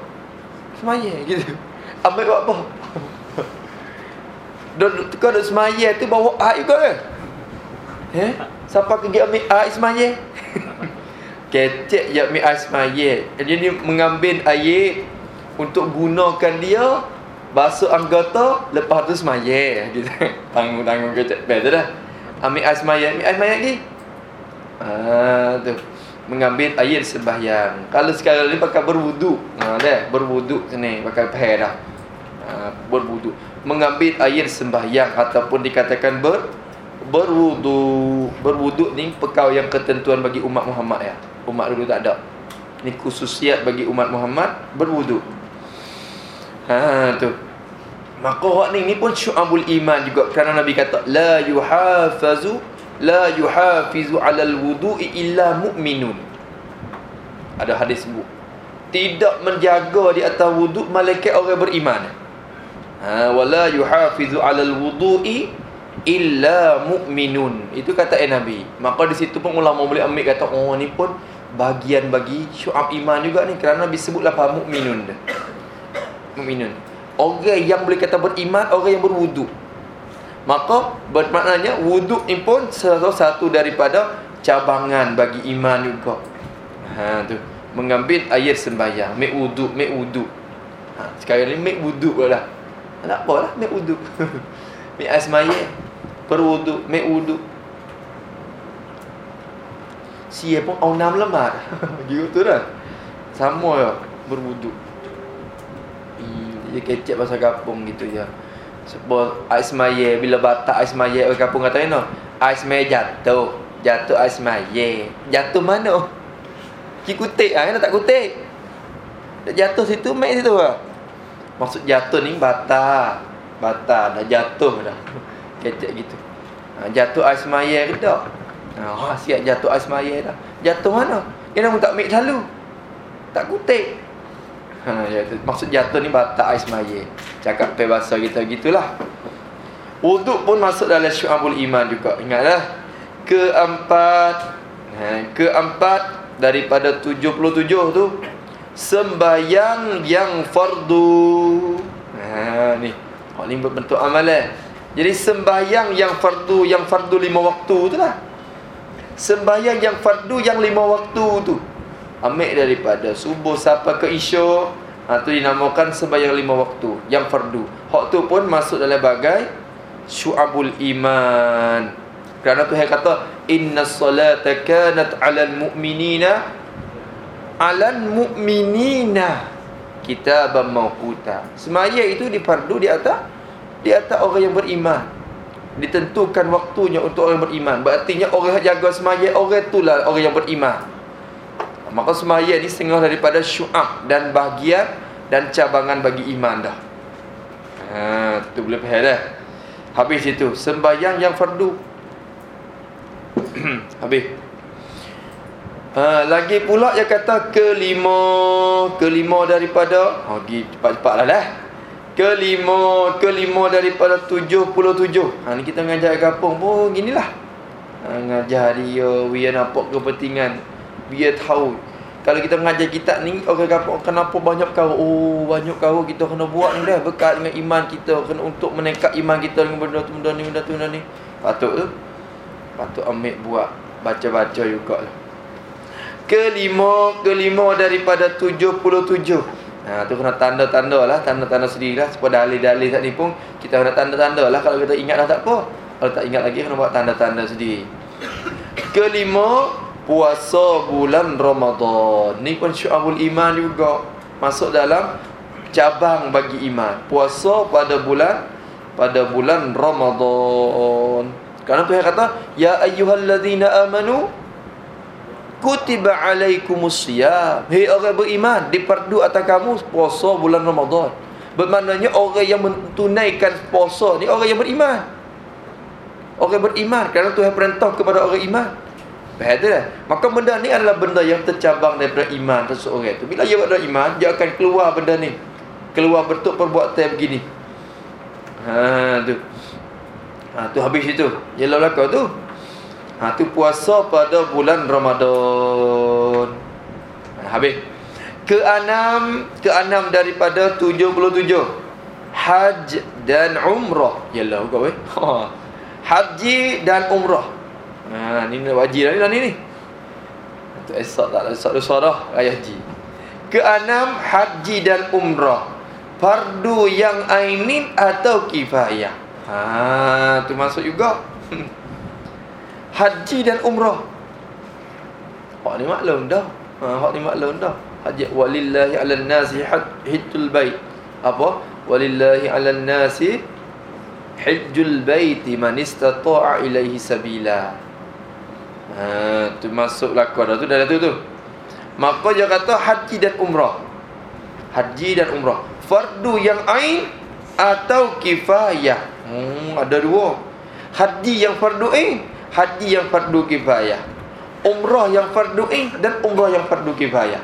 semaya gitu. Ambil buat apa? Duduk tukar duduk semaya tu bawa air juga ke? Eh? Siapa pergi ambil air semaya? Kecek je ambil air semaya. Ni mengambil air untuk gunakan dia basuh anggota lepas tu semaya. Gitu. Tanggung-tanggung kecek. Betul dah. Ambil air semaya. Ambil air semaya lagi. Ah, tu. Mengambil air sembahyang. Kalau sekarang ni pakai berwuduk. Ha, dah. Berwuduk sini. Pakai paher dah. Ha, berwuduk mengambil air sembahyang ataupun dikatakan ber berwudu. Berwudu ni perkara yang ketentuan bagi umat Muhammad ya. Umat dulu tak ada. Ni khususiat bagi umat Muhammad berwudu. Ha tu. Maka orang ni ni pun syu'abul iman juga. Kerana Nabi kata la yuhafazu la yuhafizu 'alal wudu'i illa mu'minun. Ada hadis sebut. Tidak menjaga di atas wuduk malaikat orang beriman. Ha, wala yuhafizu alal wudu'i illa mu'minun. Itu kata eh, Nabi. Maka di situ pun ulama boleh ambil kata oh ni pun bagian bagi syu'ab iman juga ni. Kerana Nabi sebut apa? Mu'minun. Mu'minun orang yang boleh kata beriman orang yang berwuduk maka bermaknanya wuduk ni pun salah satu daripada cabangan bagi iman juga. Ha tu. Mengambil air sembahyang mek wuduk mek wuduk ha, sekarang ni mek wuduk lah tak apa lah, ambil wuduk Ambil asmaya Berwuduk, ambil wuduk Sia pun onam lemat Gitu lah Sama ya, berwuduk Dia kecek pasal kapung gitu ya Sebab ais maya Bila batak ais maya Orang kapung kata no Ais maya jatuh Jatuh ais maya Jatuh mana? Ki kutik ah, nak tak kutik Jatuh situ, mek situ lah Maksud jatuh ni bata. Bata dah jatuh dah. Kecek gitu. Ha, jatuh ais maya ke tak? Ha, siap jatuh ais maya dah. Jatuh mana? Dia nak tak ambil selalu. Tak kutik. Ha, jatuh. Maksud jatuh ni bata ais maya. Cakap pe bahasa kita gitulah. Wuduk pun masuk dalam syu'abul iman juga. Ingatlah. Keempat. Ha, keempat daripada 77 tu sembahyang yang fardu. Ha ni. Hak ni bentuk amalan. Jadi sembahyang yang fardu, yang fardu lima waktu tu lah. Sembahyang yang fardu yang lima waktu tu. Ambil daripada subuh sampai ke isya. Ha tu dinamakan sembahyang lima waktu yang fardu. Hak tu pun masuk dalam bagai syu'abul iman. Kerana Tuhan kata inna salata kanat 'alal mu'minina alan mu'minina kitaban mawquta. Semaya itu difardu di atas di atas orang yang beriman. Ditentukan waktunya untuk orang beriman. Berartinya orang yang jaga semaya orang itulah orang yang beriman. Maka semaya ni setengah daripada syu'ab dan bahagian dan cabangan bagi iman dah. Ha, tu boleh faham dah. Habis itu sembahyang yang fardu. Habis. Ha, lagi pula dia kata kelima kelima daripada ha pergi cepat-cepatlah lah. Kelima kelima daripada 77. Ha ni kita mengajar kampung pun ginilah. Ha ngajar dia biar nampak kepentingan biar tahu. Kalau kita mengajar kitab ni orang kampung kenapa banyak kau? Oh banyak kau kita kena buat ni dah. Berkat dengan iman kita kena untuk meningkat iman kita dengan benda tu benda ni benda tu benda ni. Patut tu. Patut ambil buat. Baca-baca juga lah. Kelima kelima daripada 77 ha tu kena tanda-tanda lah. Tanda-tanda sendiri lah. Supaya dalil-dalil tadi pun kita kena tanda-tanda lah. Kalau kita ingat dah tak apa. Kalau tak ingat lagi kena buat tanda-tanda sendiri. Kelima puasa bulan Ramadan. Ni pun syu'abul iman juga. Masuk dalam cabang bagi iman. Puasa pada bulan pada bulan Ramadan. Kerana Tuhan kata ya ayyuhallazina amanu kutiba alaikumus siyam. Hei orang beriman diperdu atas kamu puasa bulan Ramadan. Bermaknanya orang yang menunaikan puasa ni orang yang beriman. Orang beriman. Kerana Tuhan perintah kepada orang iman Faham? Maka benda ni adalah benda yang tercabang daripada iman seseorang itu. Bila dia berada iman, dia akan keluar benda ni. Keluar bentuk perbuatan begini. Ha tu. Ha tu habis itu. Jelah belakang tu. Ha tu puasa pada bulan Ramadan. Ha, habis. Keenam, keenam daripada 77. haj dan umrah. Yalah kau eh. Ha. Haji dan umrah. Ha ni wajib lah ni ni. Tu esok tak esok dosa dah ayah haji. Keenam haji dan umrah. Fardu yang ainin atau kifayah. Ha tu masuk juga. haji dan umrah. Hak ni maklum dah. Ha hak ni maklum dah. Haji walillahi 'alan nasi hajjul bait. Apa? Walillahi 'alan nasi hajjul bait man istata'a ilaihi sabila. Ha tu masuk lakon dah tu dah tu tu. Maka dia kata haji dan umrah. Haji dan umrah. Fardu yang ain atau kifayah. Hmm, ada dua. Haji yang fardu ain haji yang fardu kifayah umrah yang fardu ain dan umrah yang fardu kifayah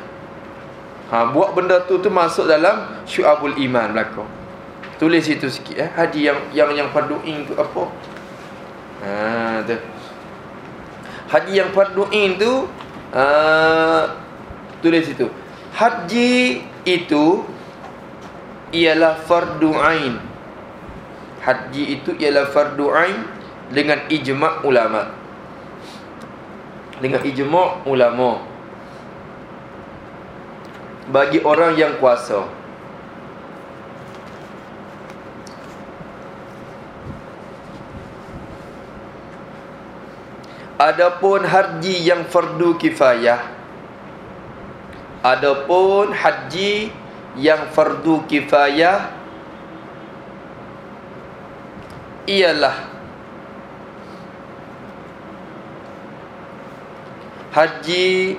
ha buat benda tu tu masuk dalam syu'abul iman belaka tulis itu sikit eh haji yang yang yang fardu ain tu apa ha tu haji yang fardu ain tu uh, tulis itu haji itu ialah fardu ain. Haji itu ialah fardu ain dengan ijma' ulama. Dengan ijma' ulama. Bagi orang yang kuasa Adapun haji yang fardu kifayah Adapun haji yang fardu kifayah Ialah haji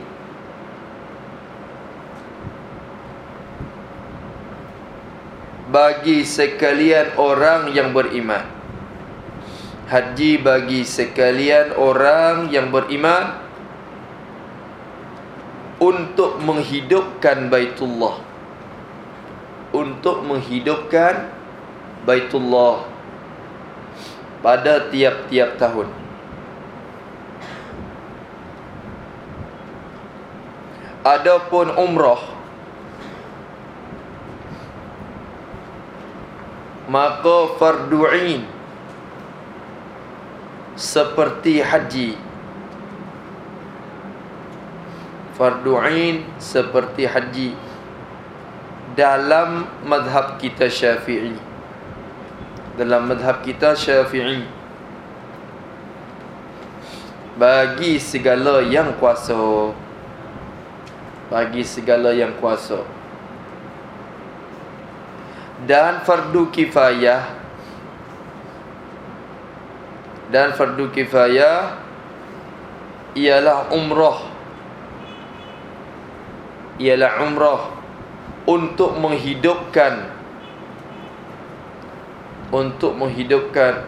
bagi sekalian orang yang beriman haji bagi sekalian orang yang beriman untuk menghidupkan baitullah. Untuk menghidupkan baitullah pada tiap-tiap tahun. Adapun umrah Maka fardu'in Seperti haji. Fardu'in seperti haji. Dalam madhab kita syafi'i. Dalam madhab kita syafi'i. Bagi segala yang kuasa. Bagi segala yang kuasa. Dan fardu kifayah dan fardu kifayah ialah umrah. Ialah umrah untuk menghidupkan untuk menghidupkan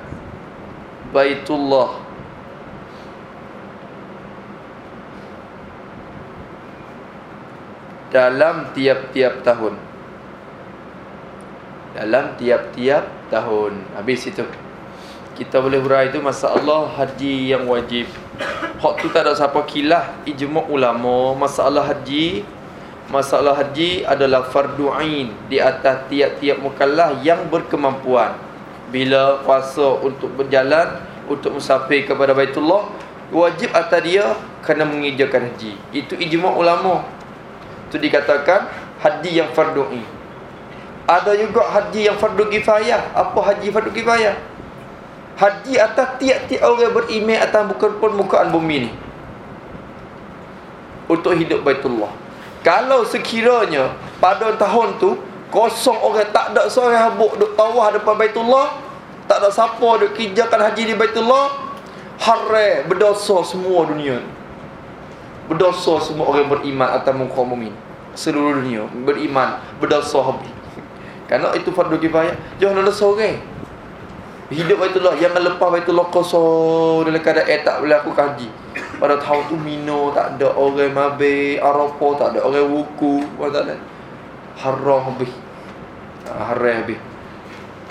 Baitullah. Dalam tiap-tiap tahun. Dalam tiap-tiap tahun. Habis itu kita boleh hurai itu masalah haji yang wajib hak tu tak ada siapa kilah ijma' ulama masalah haji masalah haji adalah fardu ain di atas tiap-tiap mukallaf yang berkemampuan bila kuasa untuk berjalan untuk musafir kepada Baitullah wajib atas dia kena mengijakan haji itu ijma' ulama itu dikatakan haji yang fardu ain. Ada juga haji yang fardu kifayah. Apa haji fardu kifayah? Haji atas tiap-tiap orang beriman atas bukan permukaan bumi ni. Untuk hidup Baitullah. Kalau sekiranya pada tahun tu kosong orang tak ada seorang habuk duk tawah depan Baitullah, tak ada siapa duk kerjakan haji di Baitullah, haram berdosa semua dunia berdosa semua orang beriman atas muka bumi seluruh dunia beriman berdosa habis kerana itu fardu kifayah jangan ada seorang hidup baitullah yang lepas baitullah kosong. Dalam keadaan eh tak boleh aku kaji. Pada tahun tu mino tak ada orang mabe arafah tak ada orang wuku. Tak ada. Haram habis. Ha, haram habis.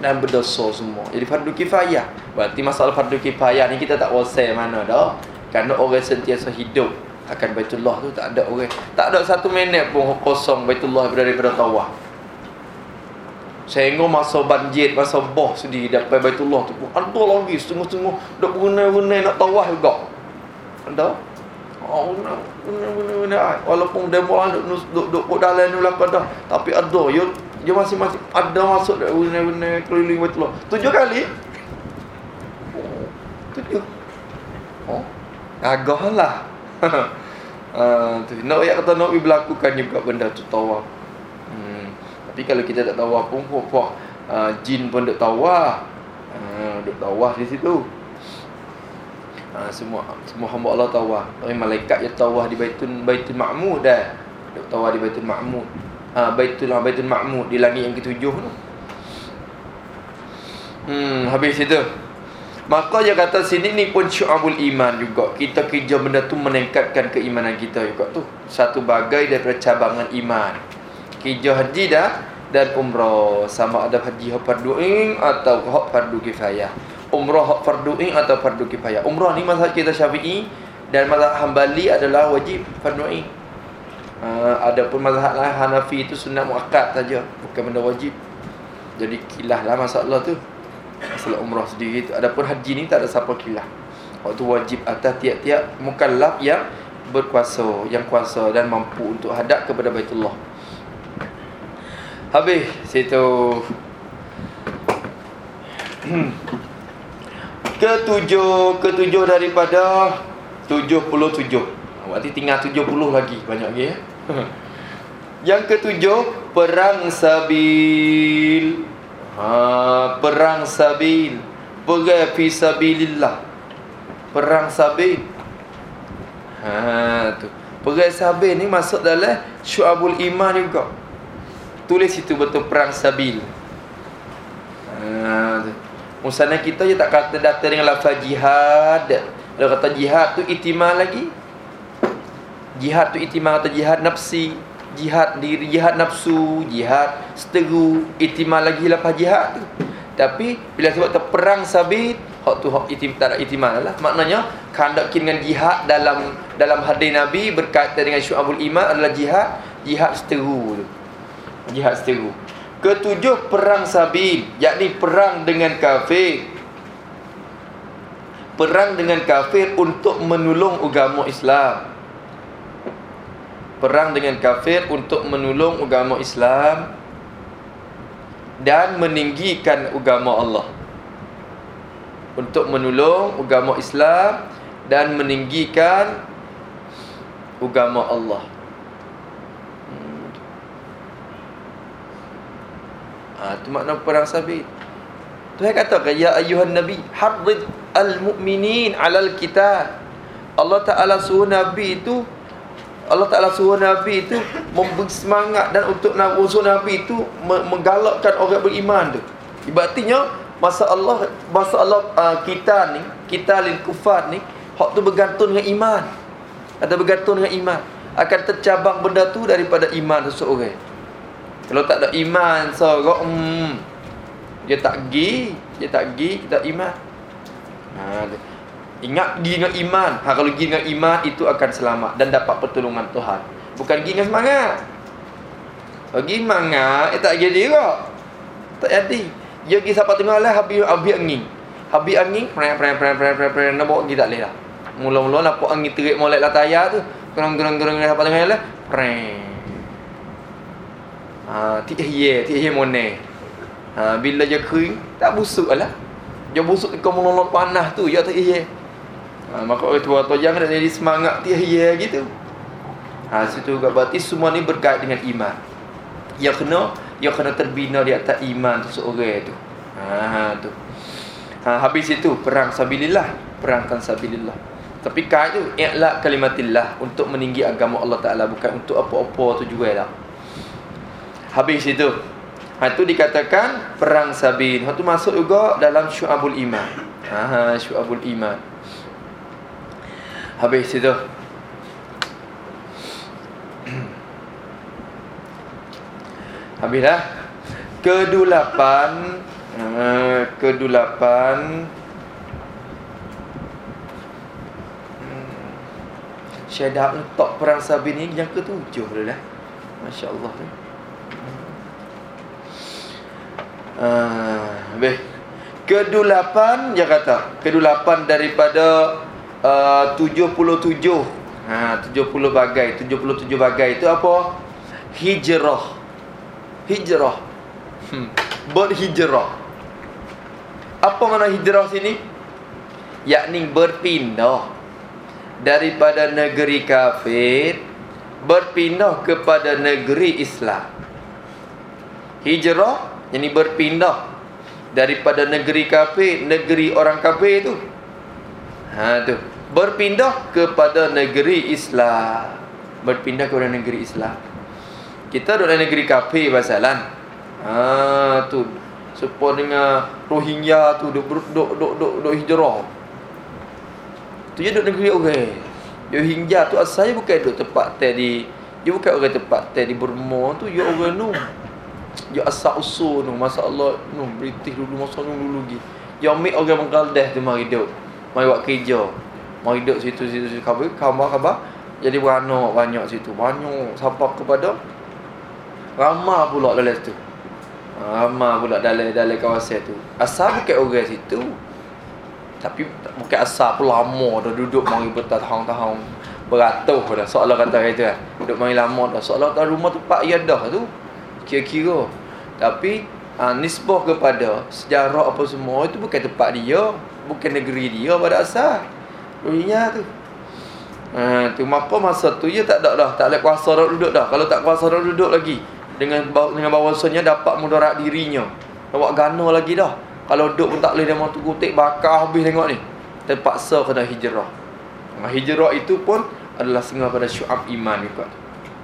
Dan berdosa semua. Jadi fardu kifayah. Berarti masalah fardu kifayah ni kita tak wasai mana dah. Kerana orang sentiasa hidup akan Baitullah tu tak ada orang. Tak ada satu minit pun kosong Baitullah daripada tawaf Sehingga masa banjir, masa boh sendiri dapat Baitullah tu ada lagi setengah-setengah dak berenai-renai nak tawah juga. Ada? Oh, benar-benar Walaupun demo lah duk, duk, duk, dalam ni lah dah. Tapi ada, dia, dia masing-masing ada masuk dak berenai-renai keliling Baitullah. Tujuh kali? Tujuh. Oh, agak lah. uh, tu. Nak ayat kata nak berlakukan juga benda tu tawaf. Tapi kalau kita tak tawaf pun puak uh, jin pun duk tawaf. Uh, duk tawaf di situ. Uh, semua semua hamba Allah tawaf. Tapi malaikat yang tawaf di Baitul Baitul Ma'mur dah. Duk tawaf di Baitul Ma'mur. Uh, Baitul Baitul Ma'mur di langit yang ketujuh tu. Hmm, habis itu. Maka dia kata sini ni pun syu'abul iman juga. Kita kerja benda tu meningkatkan keimanan kita juga tu. Satu bagai daripada cabangan iman kerja haji dah dan umrah sama ada haji hak fardu ain atau hak fardu kifayah. Umrah hak fardu ain atau fardu kifayah. Umrah ni mazhab kita Syafi'i dan mazhab Hambali adalah wajib fardu ain uh, ada pun mazhab lah Hanafi itu sunat muakkad saja bukan benda wajib. Jadi kilah lah masalah tu. Masalah umrah sendiri tu. Adapun haji ni tak ada siapa kilah. Waktu wajib atas tiap-tiap mukallaf yang berkuasa yang kuasa dan mampu untuk hadap kepada Baitullah Habis situ. Hmm. Ketujuh, ketujuh daripada tujuh puluh tujuh. Berarti tinggal tujuh puluh lagi. Banyak lagi ya. Yang ketujuh, perang sabil. Ha, perang sabil. Perang fi sabilillah. Perang sabil. Ha, tu. Perang sabil ni masuk dalam syu'abul iman juga tulis itu betul perang sabil. Ha, Musana kita je tak kata datang dengan lafaz jihad. Dia kata jihad tu itimah lagi. Jihad tu itimah atau jihad nafsi. Jihad diri, jihad nafsu, jihad seteru, itimah lagi lafaz jihad tu. Tapi bila sebut tu perang sabil, hak tu hak itim tak ada itimah lah. Maknanya kandakin dengan jihad dalam dalam hadis Nabi berkaitan dengan syu'abul iman adalah jihad, jihad seteru tu jihad seteru. Ketujuh perang sabil, yakni perang dengan kafir. Perang dengan kafir untuk menolong agama Islam. Perang dengan kafir untuk menolong agama Islam dan meninggikan agama Allah. Untuk menolong agama Islam dan meninggikan agama Allah. Ha, tu makna perang sabit. Tuhan kata ya ayuhan nabi harrid al mu'minin alal kita. Allah Taala suruh nabi itu Allah Taala suruh nabi itu memberi semangat dan untuk usul nabi itu menggalakkan orang beriman tu. Ibaratnya masa Allah masa Allah uh, kita ni, kita lil kufar ni, hak tu bergantung dengan iman. Ada bergantung dengan iman. Akan tercabang benda tu daripada iman seseorang. Kalau tak ada iman sorok hmm, dia tak gi, dia tak gi kita iman. Ha, ingat gi dengan iman. Ha, kalau gi dengan iman itu akan selamat dan dapat pertolongan Tuhan. Bukan gi dengan semangat. Kalau gi semangat, dia tak jadi kok. Tak jadi. Dia gi siapa tengah lah habis habis angin. Habis angin, prem prem prem prem prem prem nak bawa gi tak leh lah. Mula-mula nampak angin terik molek lah tayar tu. Gerang-gerang-gerang siapa tengah lah. Prem. Ha, tiap ye, tiap ye mone. Ha, bila dia kering, tak busuk lah. Dia busuk ke menolong panas tu, ya tak ye. Ha, maka orang tua tu jangan jadi semangat tiap ye gitu. Ha, situ juga berarti semua ni berkait dengan iman. Ya kena, ya kena terbina di atas iman tu seorang tu. Ha, tu. Ha, habis itu perang sabilillah, perangkan sabilillah. Tapi kait tu i'la kalimatillah untuk meninggi agama Allah Taala bukan untuk apa-apa tu juga lah. Habis itu Ha itu dikatakan perang Sabin. Ha tu masuk juga dalam syu'abul iman. Ha, ha syu'abul iman. Habis itu. Habislah. Kedulapan uh, kedulapan. Syedap letak perang Sabin ni yang ketujuh dah. Masya-Allah. Ah, uh, Kedulapan dia kata, kedulapan daripada uh, 77. Ha, 70 bagai, 77 bagai itu apa? Hijrah. Hijrah. Hmm. Berhijrah. Apa makna hijrah sini? Yakni berpindah daripada negeri kafir berpindah kepada negeri Islam. Hijrah yakni berpindah daripada negeri kafir, negeri orang kafir tu. Ha tu. Berpindah kepada negeri Islam. Berpindah kepada negeri Islam. Kita duduk dalam negeri kafir pasalan. Ha tu. Sepo dengan Rohingya tu duk duk duk duk, duk hijrah. Tu je duduk negeri orang. Okay. Rohingya tu asalnya bukan duduk tempat tadi. Dia bukan orang tempat tadi Burma tu, dia orang nu. Ya asal usul tu Masalah tu British dulu Masa dulu dulu lagi. Ya ambil orang Bangladesh tu Mari hidup Mari buat kerja. Mari hidup situ situ situ. Khabar khabar khabar. Jadi beranak banyak situ. Banyak Sampai kepada? Ramah pula dalam situ. Ramah pula dalam dalam kawasan tu. Asal bukan orang situ. Tapi bukan asal pun lama Dah duduk mari bertahun-tahun Beratus dah Soalan kata itu kan. Duduk mari lama dah. Soalan rumah tu Pak Yadah tu kira-kira. Tapi ha, nisbah kepada sejarah apa semua itu bukan tempat dia bukan negeri dia pada asal. Dunia tu. Ha, tu maka masa tu dia tak ada dah tak ada kuasa dah duduk dah. Kalau tak kuasa dah duduk lagi dengan dengan bahawasanya dapat mudarat dirinya. Buat gana lagi dah. Kalau duduk pun tak boleh dia mahu kutik bakar habis tengok ni. Terpaksa kena hijrah. Hijrah itu pun adalah setengah pada syu'ab iman juga.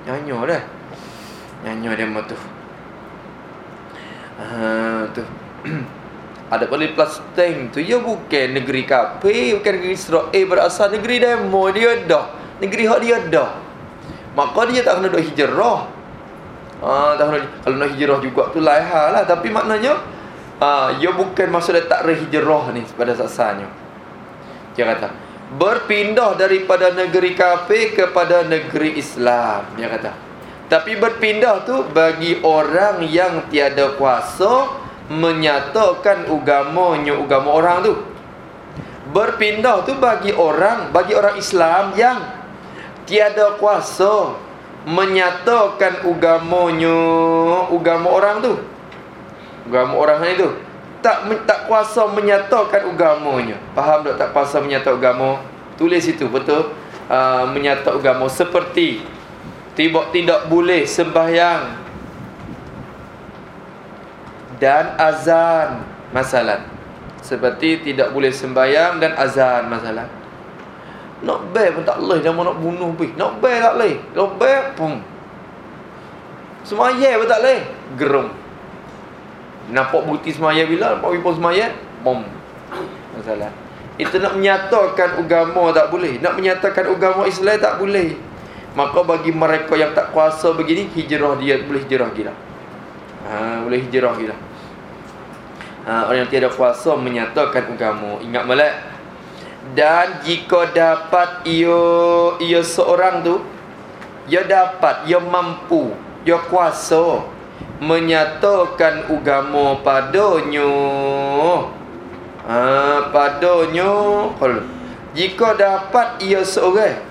Nyanyo dah nyanyo dia tu Ha tu. Ada boleh Palestin tu ya bukan negeri kafir, bukan negeri Israel berasal negeri demo dia dah. Negeri hak dia dah. Maka dia tak kena duk hijrah. Ha, tak kena, kalau nak hijrah juga tu lain hal lah. Tapi maknanya, ha, ia bukan maksud dia tak hijrah ni pada sasarannya. Dia kata, berpindah daripada negeri kafir kepada negeri Islam. Dia kata, tapi berpindah tu bagi orang yang tiada kuasa menyatakan ugamanya agama orang tu. Berpindah tu bagi orang, bagi orang Islam yang tiada kuasa menyatakan ugamanya agama orang tu. Agama orang itu tak tak kuasa menyatakan ugamanya. Faham tak tak kuasa menyatakan agama? Tulis itu betul. Uh, menyatakan agama seperti Tiba tidak boleh sembahyang. Dan azan Masalah. Seperti tidak boleh sembahyang dan azan Masalah. Nak bear pun tak boleh Dia nak bunuh pun. Nak bear tak boleh. Nak bear pun Semaya pun tak boleh. Gerum Nampak bukti semaya bila Nampak wipun semaya Bom Masalah. Itu nak menyatakan agama tak boleh. Nak menyatakan agama Islam tak boleh Maka bagi mereka yang tak kuasa begini Hijrah dia boleh hijrah gila. Ha, Boleh hijrah gila. Ha, Orang yang tiada kuasa menyatakan agama. Ingat malak Dan jika dapat ia, ia seorang tu Ia dapat, ia mampu Ia kuasa Menyatakan agama padanya. Ha, Padanya. Jika dapat ia seorang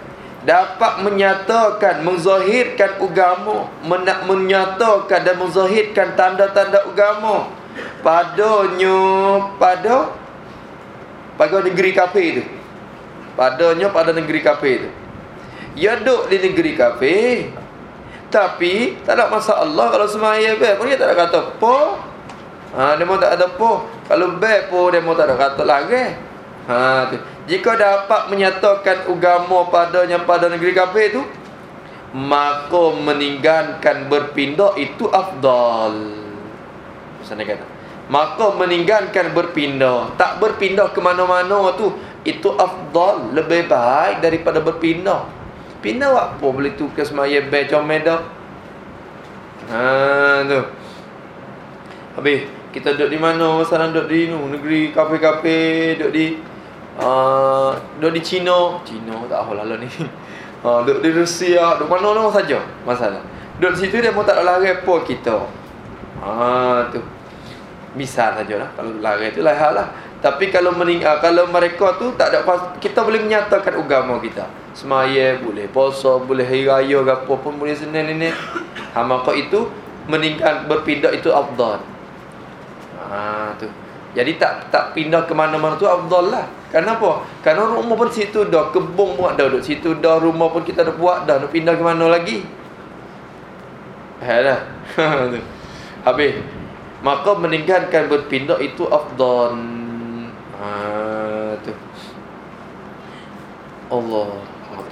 dapat menyatakan menzahirkan agama menak menyatakan dan menzahirkan tanda-tanda agama padanya pada pada negeri kafir itu padanya pada negeri kafir itu ia duduk di negeri kafir tapi tak ada masalah kalau semaya baik pun dia tak ada kata apa ha, mau tak ada apa kalau baik pun mau tak ada kata lagi. Ha, tu jika dapat menyatakan agama padanya pada negeri kafir itu maka meninggalkan berpindah itu afdal. Sana kata? Maka meninggalkan berpindah. Tak berpindah ke mana-mana tu itu afdal lebih baik daripada berpindah. Pindah apa boleh tukar semaya be comel dah? Ha tu. Habis kita duduk di mana? Masalah duduk di negeri kafe-kafe duduk di Uh, di China China tak tahu lah ni uh, Duduk di Rusia Duduk mana-mana saja Masalah Duduk di situ dia pun tak ada lari kita uh, tu Misal sajalah kalau larang itu lain hal lah. Tapi kalau meninggal kalau mereka tu tak ada kita boleh menyatakan agama kita. Semaya boleh, puasa boleh, hari raya apa pun boleh Senin ini. Ha maka itu meninggal berpindah itu afdal. Ha tu. Jadi tak tak pindah ke mana-mana tu afdal lah. Kenapa? Karena rumah pun situ dah, kebun pun dah duduk situ dah, rumah pun kita dah buat dah, nak pindah ke mana lagi? Halah. Habis maka meninggalkan berpindah itu afdal ha tu Allah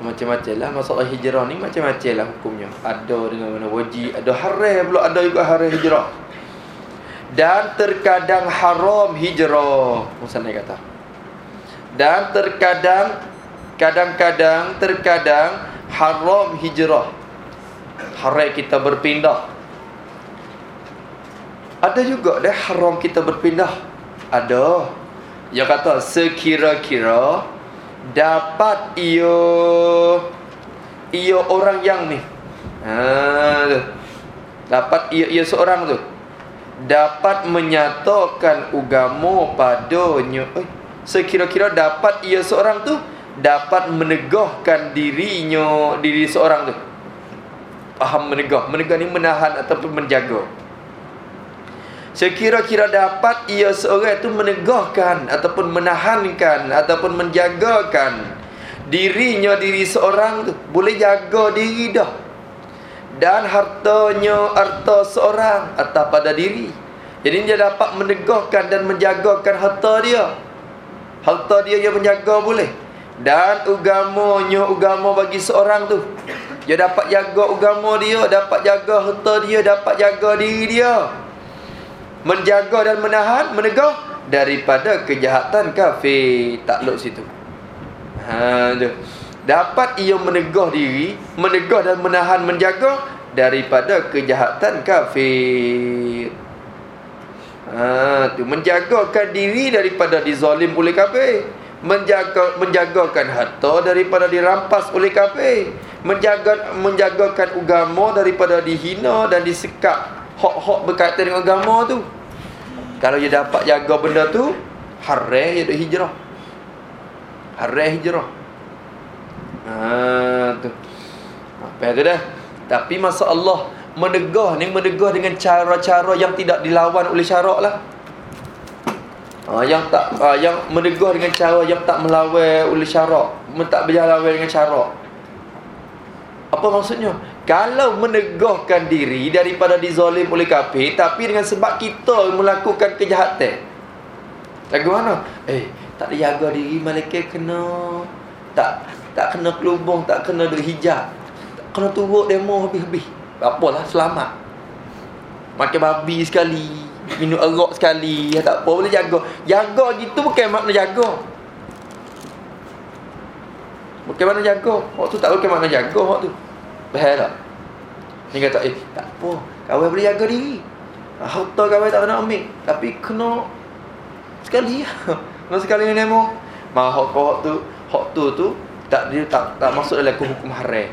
macam-macam lah masalah hijrah ni macam-macam lah hukumnya ada dengan mana wajib ada haram pula ada juga haram hijrah dan terkadang haram hijrah Musa kata dan terkadang kadang-kadang terkadang haram hijrah haram kita berpindah ada juga dah haram kita berpindah. Ada. Yang kata sekira-kira dapat ia ia orang yang ni. Ha Dapat ia ia seorang tu. Dapat menyatakan agama padanya. Eh, sekira-kira dapat ia seorang tu dapat menegahkan dirinya diri seorang tu. Faham menegah. Menegah ni menahan ataupun menjaga. Sekira-kira dapat ia seorang itu menegahkan ataupun menahankan ataupun menjagakan dirinya diri seorang tu boleh jaga diri dah. Dan hartanya harta seorang atau pada diri. Jadi dia dapat menegahkan dan menjagakan harta dia. Harta dia yang menjaga boleh. Dan ugamanya agama bagi seorang tu. Dia dapat jaga agama dia, dapat jaga harta dia, dapat jaga diri dia menjaga dan menahan menegah daripada kejahatan kafir takluk situ ha tu dapat ia menegah diri menegah dan menahan menjaga daripada kejahatan kafir ha tu menjagakan diri daripada dizalim oleh kafir menjaga menjagakan harta daripada dirampas oleh kafir menjaga menjagakan agama daripada dihina dan disekap hak-hak berkaitan dengan agama tu. Kalau dia dapat jaga benda tu, haram dia hijrah. Haram hijrah. Ha tu. Apa tu dah? Tapi masa Allah menegah ni menegah dengan cara-cara yang tidak dilawan oleh syarak lah. Ha, yang tak ha, yang menegah dengan cara yang tak melawan oleh syarak, tak berjalan dengan syarak. Apa maksudnya? Kalau menegahkan diri daripada dizalim oleh kafir Tapi dengan sebab kita melakukan kejahatan Lagu mana? Eh, tak ada jaga diri malaikat kena Tak tak kena kelubung, tak kena duduk hijab Tak kena turut demo habis-habis Apalah, selamat Makan babi sekali Minum arak sekali ya, Tak apa, boleh jaga Jaga gitu bukan makna jaga Bukan makna jaga Waktu tu tak bukan makna jaga waktu tu Faham tak? Ni kata, eh, tak apa. Kawan boleh jaga diri. Ah, harta kawan tak nak ambil. Tapi kena sekali. kena sekali ni nemo. Mah hak hak tu, hak tu tu tak dia tak tak masuk dalam hukum haram.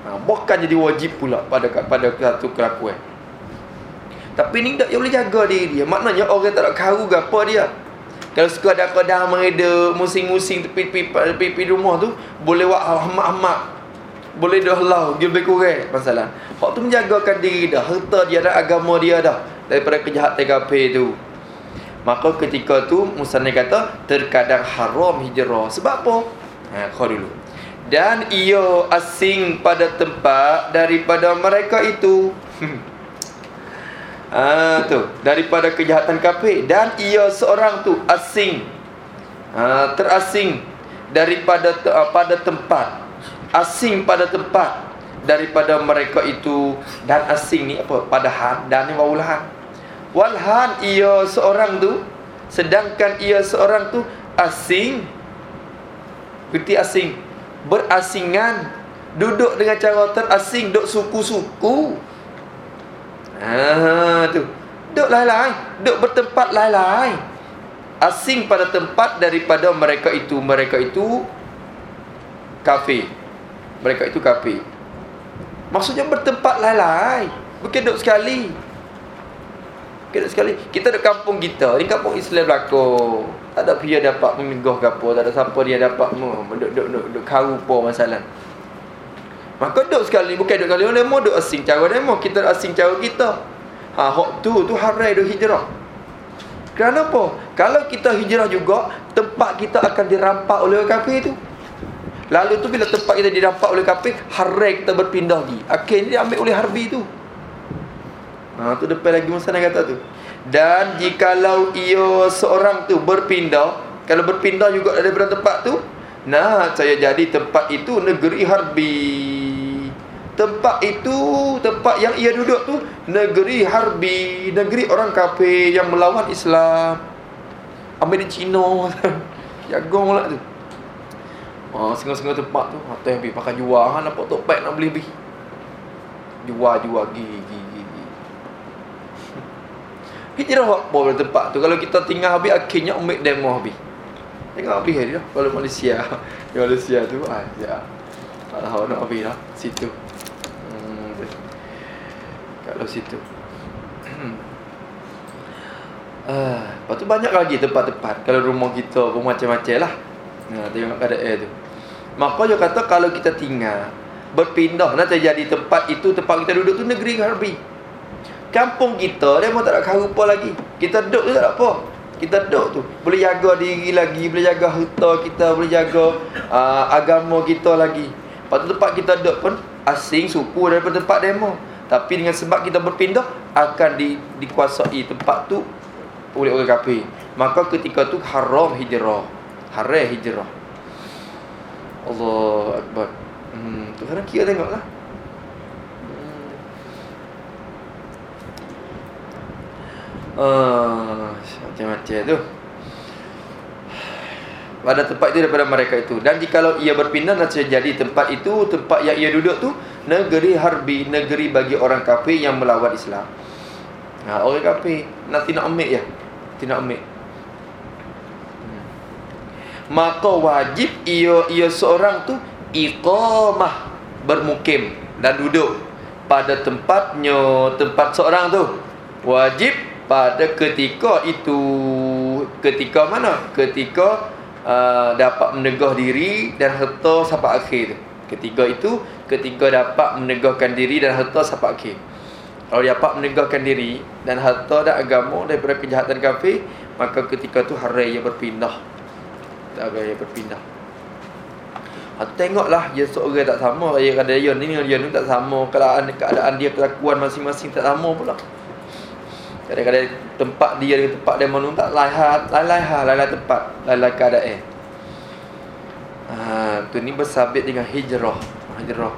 Ha, bukan jadi wajib pula pada pada satu kelakuan. Tapi ni tak boleh jaga diri dia. Maknanya orang tak nak kau ke apa dia. Kalau suka ada kedai mereda musim-musim tepi-tepi rumah tu boleh buat ahmak-ahmak boleh dah lah dia lebih kurang masalah hak tu menjagakan diri dah harta dia dah agama dia dah daripada kejahatan kafir tu maka ketika tu Musanna kata terkadang haram hijrah sebab apa ha kau dulu. Dan ia asing pada tempat daripada mereka itu. Ah tu. Daripada kejahatan kafir dan ia seorang tu asing. Ha, terasing daripada te, uh, pada tempat. Asing pada tempat daripada mereka itu. Dan asing ni apa? Padahal dan ni waulahan walhan ia seorang tu. Sedangkan ia seorang tu asing Berarti asing. Berasingan. Duduk dengan cara terasing Duduk suku-suku. Ah tu. Duduk lain-lain. Duduk bertempat lain-lain. Asing pada tempat daripada mereka itu. Mereka itu Kafir. Mereka itu kafir. Maksudnya bertempat lalai. Bukan duduk sekali. Kita sekali kita ada kampung kita, ni kampung Islam belako. Tak ada dia dapat menegah ke apa, tak ada siapa dia dapat duk duk duk duk kau apa masalah. Maka duk sekali bukan duk kali demo duk asing cara demo, kita asing cara kita. Ha hok tu tu harai duk hijrah. Kerana apa? Kalau kita hijrah juga, tempat kita akan dirampak oleh kafir tu. Lalu tu bila tempat kita dirampak oleh kafir, harai kita berpindah lagi. Akhirnya dia ambil oleh harbi tu. Ha tu depan lagi Musa nak kata tu. Dan jikalau ia seorang tu berpindah, kalau berpindah juga daripada tempat tu, nah saya jadi tempat itu negeri harbi. Tempat itu, tempat yang ia duduk tu negeri harbi, negeri orang kafir yang melawan Islam. Ambil Cina. Jagong pula tu. Oh, setengah-setengah tempat tu Atas habis pakai jual ha, Nampak topek nak beli lebih Jual-jual gigi Hijrah apa pada tempat tu. Kalau kita tinggal habis Akhirnya ambil demo habis. Tengok habis hari dah Kalau Malaysia. Di Malaysia tu ah, ya. Tak tahu nak habis lah Situ. Hmm, Kalau situ. Uh, lepas tu banyak lagi tempat-tempat. Kalau rumah kita pun macam-macam lah. Nah, tengok keadaan tu. Maka dia kata kalau kita tinggal Berpindah Nanti jadi tempat itu Tempat kita duduk tu negeri harbi Kampung kita dia pun tak nak apa lagi. Kita duduk tu tak ada apa. Kita duduk tu. Boleh jaga diri lagi, boleh jaga harta kita, boleh jaga uh, agama kita lagi. Lepas tu tempat kita duduk pun asing suku daripada tempat demo. Tapi dengan sebab kita berpindah akan di, dikuasai tempat tu oleh orang kafir. Maka ketika tu haram hijrah. Haram hijrah. Allah Akbar. Hmm, tu sekarang kira tengoklah. Uh, macam-macam tu. Pada tempat itu daripada mereka itu. Dan jikalau ia berpindah nanti jadi tempat itu tempat yang ia duduk tu negeri harbi negeri bagi orang kafir yang melawan Islam. Ha, orang kafir nanti nak ambil ya? Tidak ambil. Hmm. maka wajib ia ia seorang tu iqamah bermukim dan duduk pada tempatnya tempat seorang tu. Wajib pada ketika itu ketika mana? Ketika uh, dapat menegah diri dan harta sampai akhir. Ketika itu ketika dapat menegahkan diri dan harta sampai akhir. Kalau dapat menegahkan diri dan harta dan agama daripada kejahatan kafir maka ketika itu hari ia berpindah. Hari ia berpindah. Ha, tengoklah dia seorang tak sama. Dia kata dia ni dia ni tak sama. Keadaan keadaan dia kelakuan masing-masing tak sama pula Kadang-kadang tempat dia dengan tempat dia mana tak lain hal, lain tempat, lain-lain keadaan. Ha, tu ni bersabit dengan hijrah. Hijrah.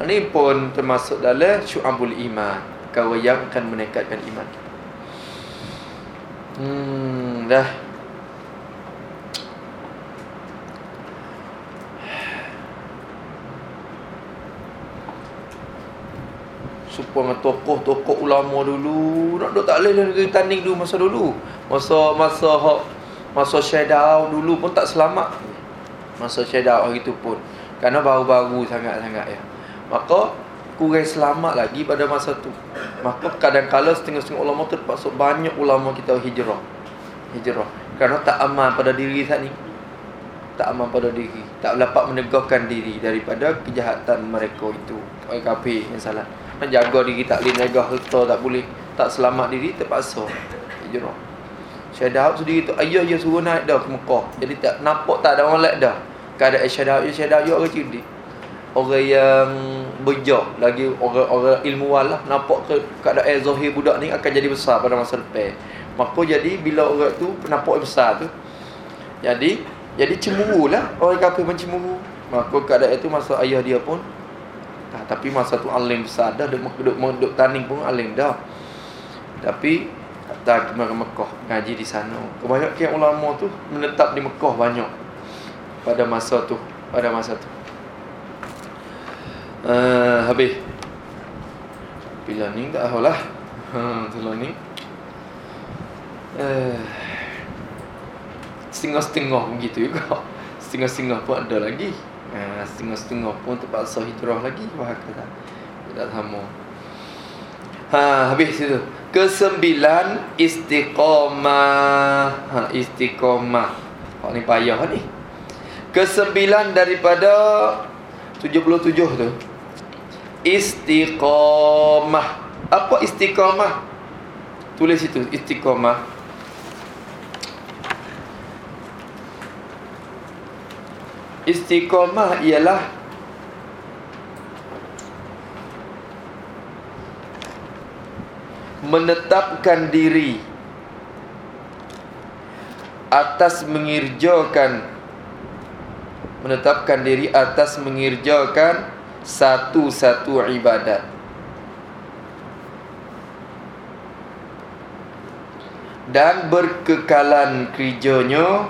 Ini pun termasuk dalam syu'abul iman. Kau yang akan menekatkan iman. Hmm, dah. Supaya tokoh-tokoh ulama dulu nak duk tak boleh negeri tanding dulu masa dulu. Masa masa hak masa syedau dulu pun tak selamat. Masa syedau hari tu pun. Kerana baru-baru sangat-sangat ya. Maka kurang selamat lagi pada masa tu. Maka kadang-kala setengah-setengah ulama terpaksa banyak ulama kita hijrah. Hijrah. Kerana tak aman pada diri saat ni. Tak aman pada diri. Tak dapat menegakkan diri daripada kejahatan mereka itu. Orang kafir yang salah menjaga diri tak boleh negah harta tak boleh tak selamat diri terpaksa. Hijrah Syahdah sendiri tu ayah dia suruh naik dah ke Mekah. Jadi tak nampak tak ada orang lain dah. Keadaan Syahdah ya Syahdah ya orang cerdik orang yang bejak lagi orang orang ilmuwan lah nampak ke keadaan zahir budak ni akan jadi besar pada masa depan. Maka jadi bila orang tu nampak besar tu jadi jadi cemburu lah. Orang kafir mencemburu maka keadaan itu masa ayah dia pun Ha, tapi masa tu alim besar dah duk duk duk tanding pun alim dah. Tapi kata ke Mekah ngaji di sana. Kebanyakan ulama tu menetap di Mekah banyak pada masa tu, pada masa tu. Uh, habis. Bila ni tak tahulah. Ha, tu lah ni. Uh, setengah-setengah begitu juga. Setengah-setengah pun ada lagi. Eh, setengah-setengah pun terpaksa hijrah lagi wah kata tidak sama ha habis itu Kesembilan istiqomah. Ha, istiqomah. Oh ni payah ni. Kesembilan daripada 77 tu. Istiqomah. Apa istiqomah? Tulis itu istiqomah. Istiqomah ialah menetapkan diri atas mengirjakan menetapkan diri atas mengirjakan satu-satu ibadat. Dan berkekalan kerjanya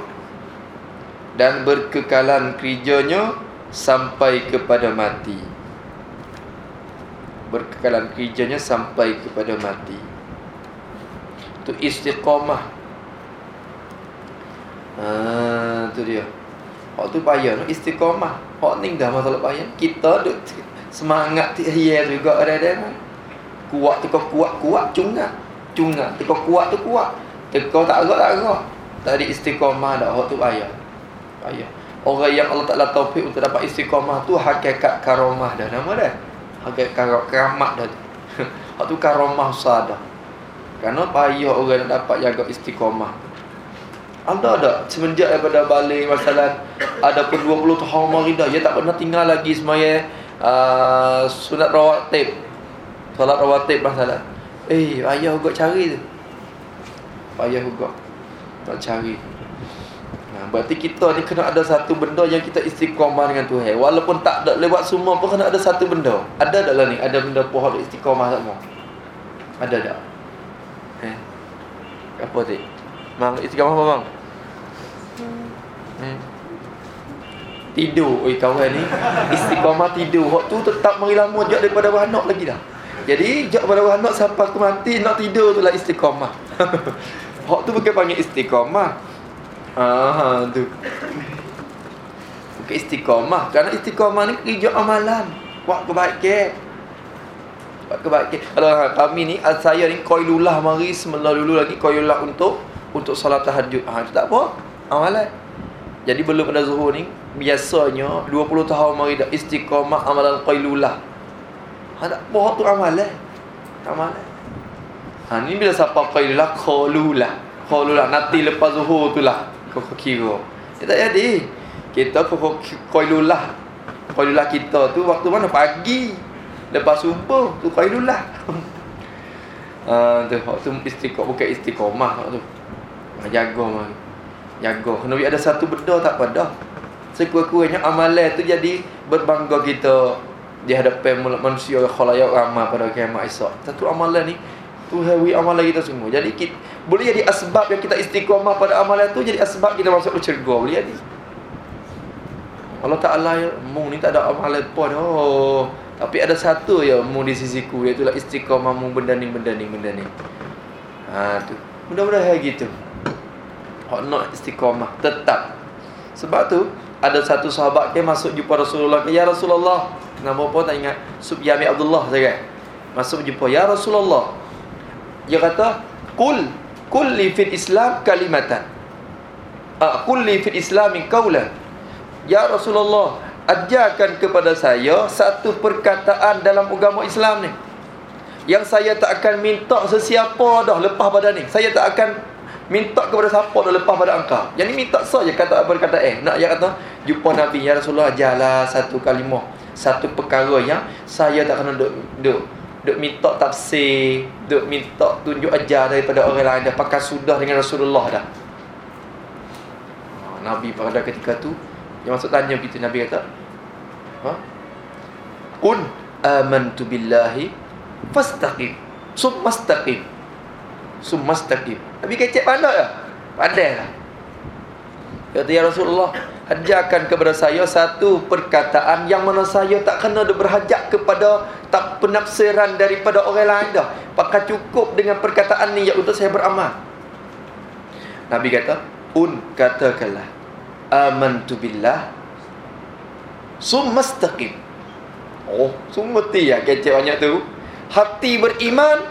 dan berkekalan kerjanya sampai kepada mati. Berkekalan kerjanya sampai kepada mati. Itu istiqamah. Ah tu dia. Hak tu payah nak istiqamah. Hak ni dah masalah payah. Kita duk semangat ya juga ada-ada kuat tu kuat kuat cungak cungak tu kuat tu kuat. Teko tak agak tak agak. Tak ada istiqamah dah hak tu payah payah. Orang yang Allah Ta'ala taufik untuk dapat istiqamah tu hakikat karomah dah nama dah. Hakikat karamat dah. Hak tu karomah sadah. Kerana payah orang nak dapat jaga istiqamah. Ada ada semenjak daripada balik masalah ada pun 20 tahun maridah dia tak pernah tinggal lagi semaya uh, sunat rawatib. Solat rawatib masalah. Eh, payah juga cari tu. Payah juga. Tak cari. Berarti kita ni kena ada satu benda yang kita istiqamah dengan Tuhan. Walaupun tak ada lewat semua pun kena ada satu benda. Ada tak lah ni? Ada benda pohon istiqamah tak mau? Ada tak? Eh? Apa tu? Mang istiqamah apa bang? Hmm. Tidur oi kawan ni. Istiqamah tidur. Hak tu tetap mari lama je daripada beranak lagi dah. Jadi jak pada beranak sampai aku mati nak tidur tu lah istiqamah. Hak tu bukan panggil istiqamah. Ah, tu. Bukan istiqamah. Kerana istiqamah ni kerja amalan. Buat kebaikan. Buat kebaikan. Kalau ha, kami ni, saya ni koilulah mari semula dulu lagi koilulah untuk untuk solat tahajud. Ah, ha, tak apa. Amalan. Jadi belum pada zuhur ni, biasanya 20 tahun mari dah istiqamah amalan koilulah. Ha, tak apa tu amalan. Amalan. Ha, ni bila siapa koilulah, kolulah. Kolulah. Nanti lepas zuhur tu lah kau kira Dia tak jadi. Kita kau koilulah Koilulah kita tu waktu mana? Pagi. Lepas subuh tu koilulah uh, tu, Waktu istiqomah Bukan istiqomah tu. Uh, Jaga man. Jaga Kena ada satu benda tak pada Sekurang-kurangnya amalan tu jadi Berbangga kita. Di hadapan manusia Khalayak ramah pada kiamat esok. Satu amalan ni tu hawi amalan kita semua. Jadi kita, boleh jadi asbab yang kita istiqamah pada amalan tu jadi asbab kita masuk syurga boleh jadi. Allah Taala ya, mung ni tak ada amalan dah. Oh, tapi ada satu ya mung di sisiku iaitu lah istiqamah mung benda ni benda ni benda ni. Ha tu. Mudah-mudahan gitu. Hak nak istiqamah tetap. Sebab tu ada satu sahabat dia masuk jumpa Rasulullah. Ya Rasulullah. Nama apa tak ingat? Subyami Abdullah saya. Masuk jumpa ya Rasulullah. Dia kata Kul Kulli fil Islam kalimatan. Uh, Kulli fil Islami kaulan Ya Rasulullah Ajarkan kepada saya Satu perkataan dalam agama Islam ni. Yang saya tak akan minta sesiapa dah lepas pada ni. Saya tak akan minta kepada siapa dah lepas pada engkau. Yang ni minta saja kata apa kata eh Nak dia kata Jumpa Nabi. Ya Rasulullah ajarlah satu kalimah Satu perkara yang Saya tak akan duduk, duduk Duk minta tafsir Duk minta tunjuk ajar daripada orang lain. Dah pakai sudah dengan Rasulullah dah. Ha, Nabi pada ketika tu Yang masuk tanya begitu Nabi kata ha? Kun amantu billahi Fastaqim. Summastaqim. Summastaqim. Nabi kecek pandai lah. Pandai lah. Kata ya Rasulullah ajarkan kepada saya satu perkataan yang mana saya tak kena berhajat kepada tak penafsiran daripada orang lain dah. Pakai cukup dengan perkataan ni ya untuk saya beramal. Nabi kata, "Un katakanlah amantu billah summastaqim." Oh, semua ti ya kecek banyak tu. Hati beriman,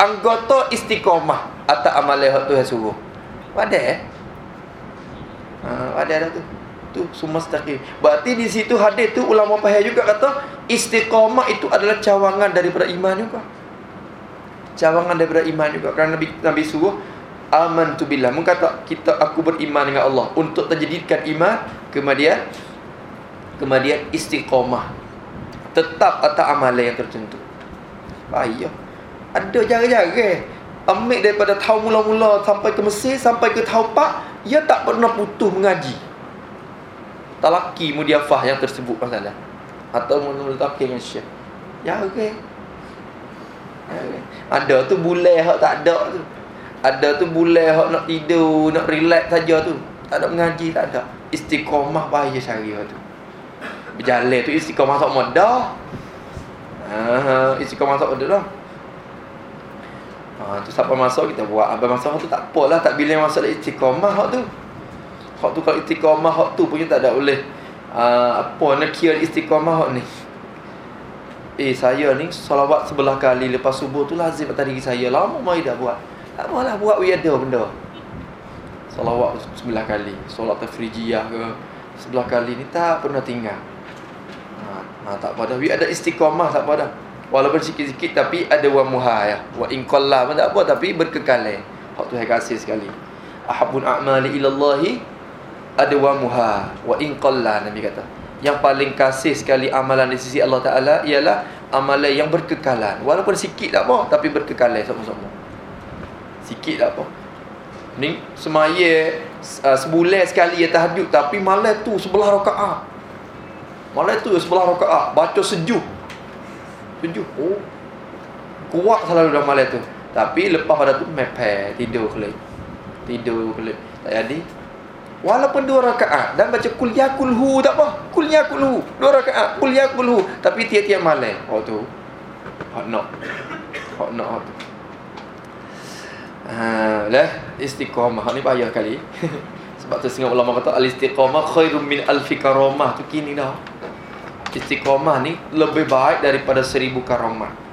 anggota istiqamah atas amalan hak Tuhan suruh. Ada eh? Ha, ada tu. Tu semua mustaqim. Berarti di situ hadis tu ulama pahaya juga kata istiqamah itu adalah cawangan daripada iman juga. Cawangan daripada iman juga. Kerana Nabi, Nabi suruh aman tu billah. Mengkata kita aku beriman dengan Allah untuk terjadikan iman kemudian kemudian istiqamah tetap atas amalan yang tertentu. Payah. Ada jaga-jaga. Ambil daripada tahun mula-mula sampai ke Mesir sampai ke 4, ia tak pernah putus mengaji talaki mudiafah yang tersebut masalah atau multaqi dengan syekh? Ya okey. Ya, okay. ada tu bulai hak tak ada tu. Ada tu bulai hak nak tidur nak relax saja tu. Tak ada mengaji tak ada. Istiqamah bahaya cari tu. Berjalan tu istiqamah tak mudah. Ha istiqamah tak dah. Ha, tu siapa masuk kita buat. Abang masuk tu tak apalah Tak bila masuk istiqamah tu Hak tu kalau istiqamah hak tu punya tak ada boleh uh, apa nak kira istiqamah hak ni. Eh saya ni solawat sebelah kali lepas subuh tu lazim atas diri saya. Lama mai dah buat. Tak apalah buat we ada benda. Solawat sebelah kali, solat tafrijiyah ke sebelah kali ni tak pernah tinggal. Ha, tak apa dah. We ada istiqamah tak apa dah. Walaupun sikit-sikit tapi ada wa muha ya. Wa in qalla tak apa tapi berkekal. Hak tu saya kasih sekali. Ahabun a'mali ilallahi ada wa muha wa in qalla nabi kata. Yang paling kasih sekali amalan di sisi Allah Taala ialah amalan yang berkekalan. Walaupun sikit tak apa tapi berkekalan sama-sama sikit tak apa. Ni semaya uh, sebulan sekali ya tahajud tapi malam tu sebelah rakaat. Malam tu sebelah rakaat baca sejuk. Sejuk. Oh. Kuat selalu dalam malam tu. Tapi lepas pada tu mepet tidur kelik. Tidur kelik. Tak jadi Walaupun dua rakaat dan baca kul ya kulhu tak apa. Kul ya kulhu. Dua rakaat kul ya kulhu tapi tiap-tiap malam. Oh tu. Hot nak. Hot nak hot. Ha, lah istiqamah ni payah kali. Sebab tu setengah ulama kata al istiqamah khairum min alfi karamah tu kini dah. Istiqamah ni lebih baik daripada seribu karamah.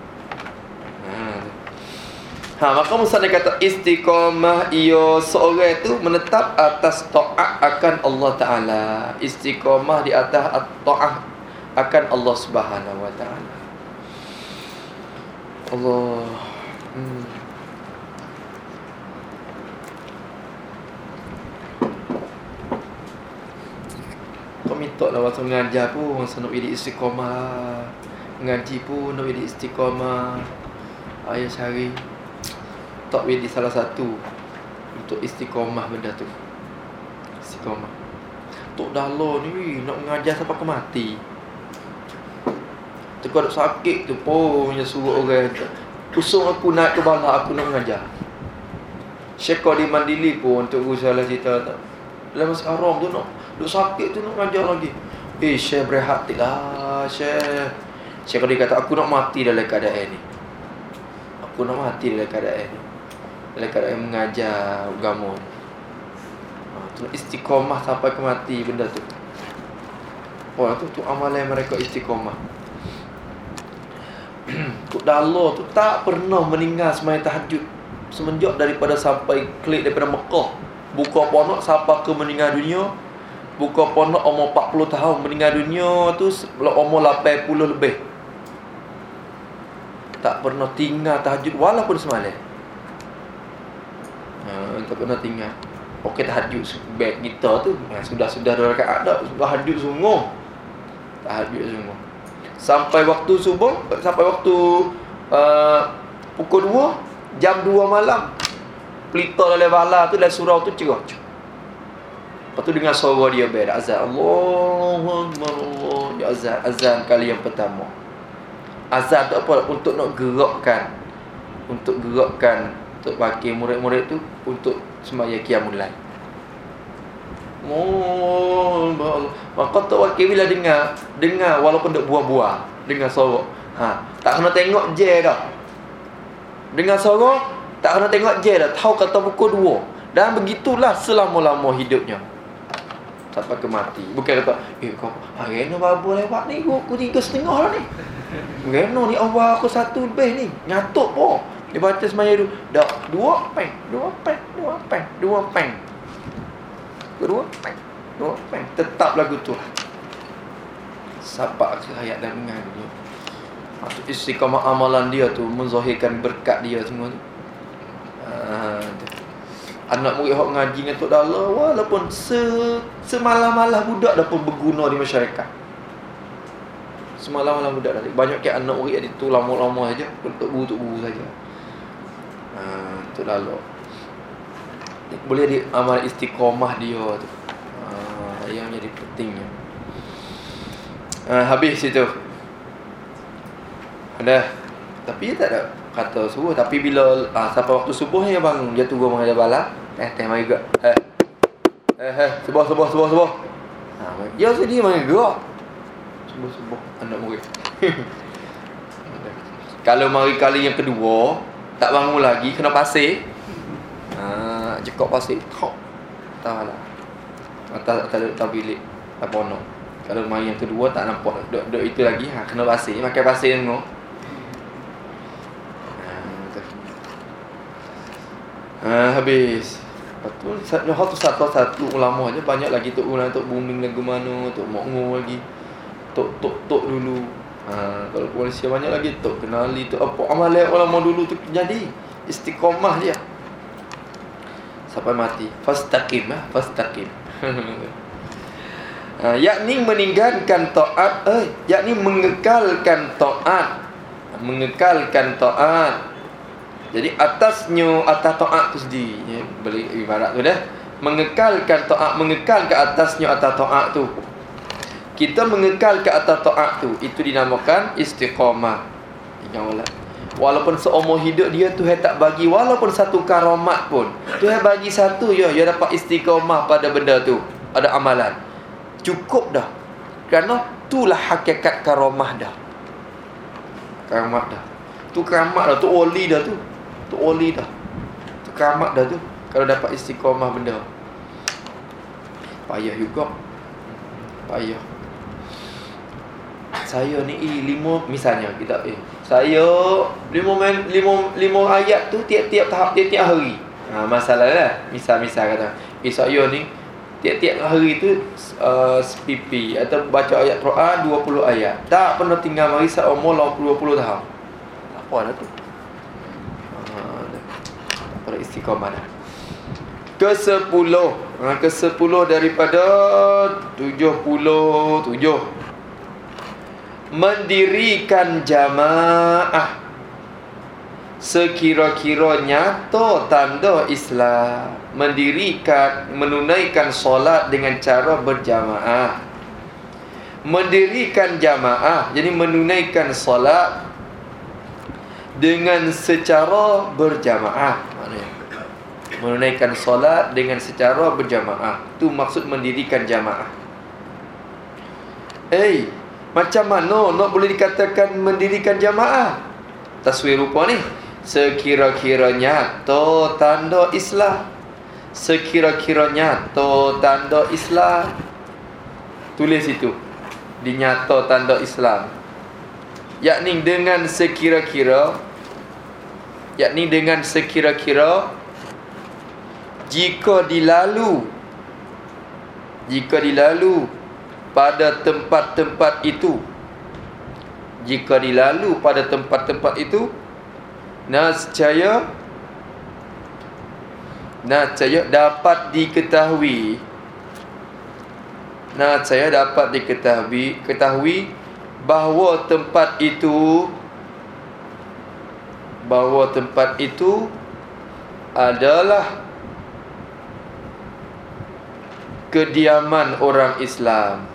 Ha, maka Musannif kata istiqamah ia seorang itu menetap atas taat akan Allah Taala. Istiqamah di atas taat akan Allah Subhanahu Wa Taala. Allah. Hmm. Kau minta lah waktu mengajar pun Masa nak jadi istiqamah Mengaji pun nak jadi istiqamah Ayah cari tak di salah satu untuk istiqomah benda tu. Istiqomah. Tok Dalo ni nak mengajar sampai ke mati. Tengok ada sakit tu pun punya suruh orang. Usung aku naik ke bala aku nak mengajar. Syekh di Mandili pun untuk salah cerita tak. Dalam masa haram tu nak duk sakit tu nak mengajar lagi. Eh Syekh berehat lah Syekh. Syekh dia kata aku nak mati dalam keadaan ni. Aku nak mati dalam keadaan ni. Lekat yang mengajar agama ha, tu istiqomah sampai ke mati benda tu. Oh tu tu amalan mereka istiqomah. Tuk Dalo tu tak pernah meninggal semayang tahajud. Semenjak daripada sampai klik daripada Mekah Buka ponok sampai ke meninggal dunia Buka ponok umur 40 tahun meninggal dunia tu Umur 80 lebih. Tak pernah tinggal tahajud walaupun semalam ha, Tak pernah tinggal Okey tahajud Baik kita tu? Ha, Sudah-sudah dua rakaat tak Tahajud sungguh. Tahajud sungguh. Sampai waktu subuh Sampai waktu uh, Pukul 2 Jam 2 malam Pelita dalam bala tu Dalam surau tu cerah. Lepas tu dengar suara dia Ber azan. Allah Allah azan Azan kali yang pertama. Azan tu apa? Untuk nak gerakkan Untuk gerakkan untuk bagi murid-murid tu untuk qiyamul lail. Oh, maka tu wakil bila dengar, dengar walaupun tak buah-buah, dengar suara. Ha, tak kena tengok je dah. Dengar suara, tak kena tengok je dah. Tahu kata pukul 2. Dan begitulah selama-lama hidupnya. Sampai ke mati. Bukan kata, eh kau, hari ni babu lewat ni, aku tiga setengah lah ni. Reno ni awal aku satu lebih ni. Nyatuk pun. Dia baca semaya dulu. Dah dua peng, dua peng, dua peng, dua peng. Dua peng, dua peng. Tetap lagu tu. Sabar ke ayat dan dengar dia. Maksud istiqamah amalan dia tu menzahirkan berkat dia semua tu. Uh, anak murid hok ngaji dengan Tok Dalla walaupun se semalam-malam budak dah pun berguna di masyarakat. Semalam-malam budak dah. Banyak ke anak murid ada tu lama-lama saja untuk guru untuk guru saja. Ha, Tok Dalla. Boleh di amal istiqamah dia tu. Ha, yang jadi pentingnya. Ha, habis situ. Ada. Tapi dia tak ada kata subuh tapi bila ah sampai waktu subuh dia bangun dia tunggu mengajar bala eh teh mari gerak eh eh eh subuh subuh subuh subuh ha dia sedih mari gerak subuh subuh anak murid kalau mari kali yang kedua tak bangun lagi kena pasir. Ha jekok pasir. Tok. Tak lah atas atas tak bilik. Tak pono kalau mari yang kedua tak nampak. Dok dok itu lagi. Ha kena pasir. Makan pasir tengok. Ha, habis. Lepas tu, satu, satu, satu ulama aja banyak lagi tok ulama tok booming lagu mana, tok mokngo lagi. Tok tok tok dulu. Ha, kalau polisi banyak lagi tok kenali tok apa amalan ulama dulu tu jadi istiqomah dia. Sampai mati. Fastaqim ah, fastaqim. ha, yakni meninggalkan taat eh yakni mengekalkan taat mengekalkan taat jadi atasnya atas taat tu sendiri ya, beli ibarat tu dah mengekalkan taat mengekal ke atasnya atas taat tu. Kita mengekal ke atas taat tu itu dinamakan istiqamah. Ingatlah. Walaupun seumur hidup dia tu tak bagi walaupun satu karamat pun. Tuhan bagi satu ya dia dapat istiqamah pada benda tu. Ada amalan. Cukup dah. Kerana itulah hakikat karamah dah. Karamat dah. Tu karamat dah, tu oli dah tu. Tu oli dah Tu keramat dah tu Kalau dapat istiqomah benda Payah juga Payah Saya ni lima Misalnya kita eh Saya Lima, men, lima, lima ayat tu Tiap-tiap tahap Tiap-tiap hari. Ha, Masalah lah. Misal-misal kata Eh saya ni Tiap-tiap hari tu uh, Pipi Atau baca ayat Quran 20 ayat. Tak pernah tinggal marisa Umur 20 tahun Apa dah tu. Pada istiqamah ke sepuluh. Ha, ke sepuluh daripada tujuh puluh tujuh mendirikan jamaah sekira-kira nyata tanda Islam mendirikan menunaikan solat dengan cara berjamaah mendirikan jamaah jadi menunaikan solat dengan secara berjamaah menunaikan solat dengan secara berjamaah. Tu maksud mendirikan jamaah. Eh, hey, macam mana nak boleh dikatakan mendirikan jamaah? Taswir rupa ni. Sekira-kiranya to tanda Islam. Sekira-kiranya to tanda Islam. Tulis itu. Dinyata tanda Islam. Yakni dengan sekira-kira yakni dengan sekira-kira jika dilalu jika dilalu pada tempat-tempat itu. Jika dilalu pada tempat-tempat itu nascaya nascaya dapat diketahui. Nascaya dapat diketahui ketahui bahawa tempat itu bahawa tempat itu adalah kediaman orang Islam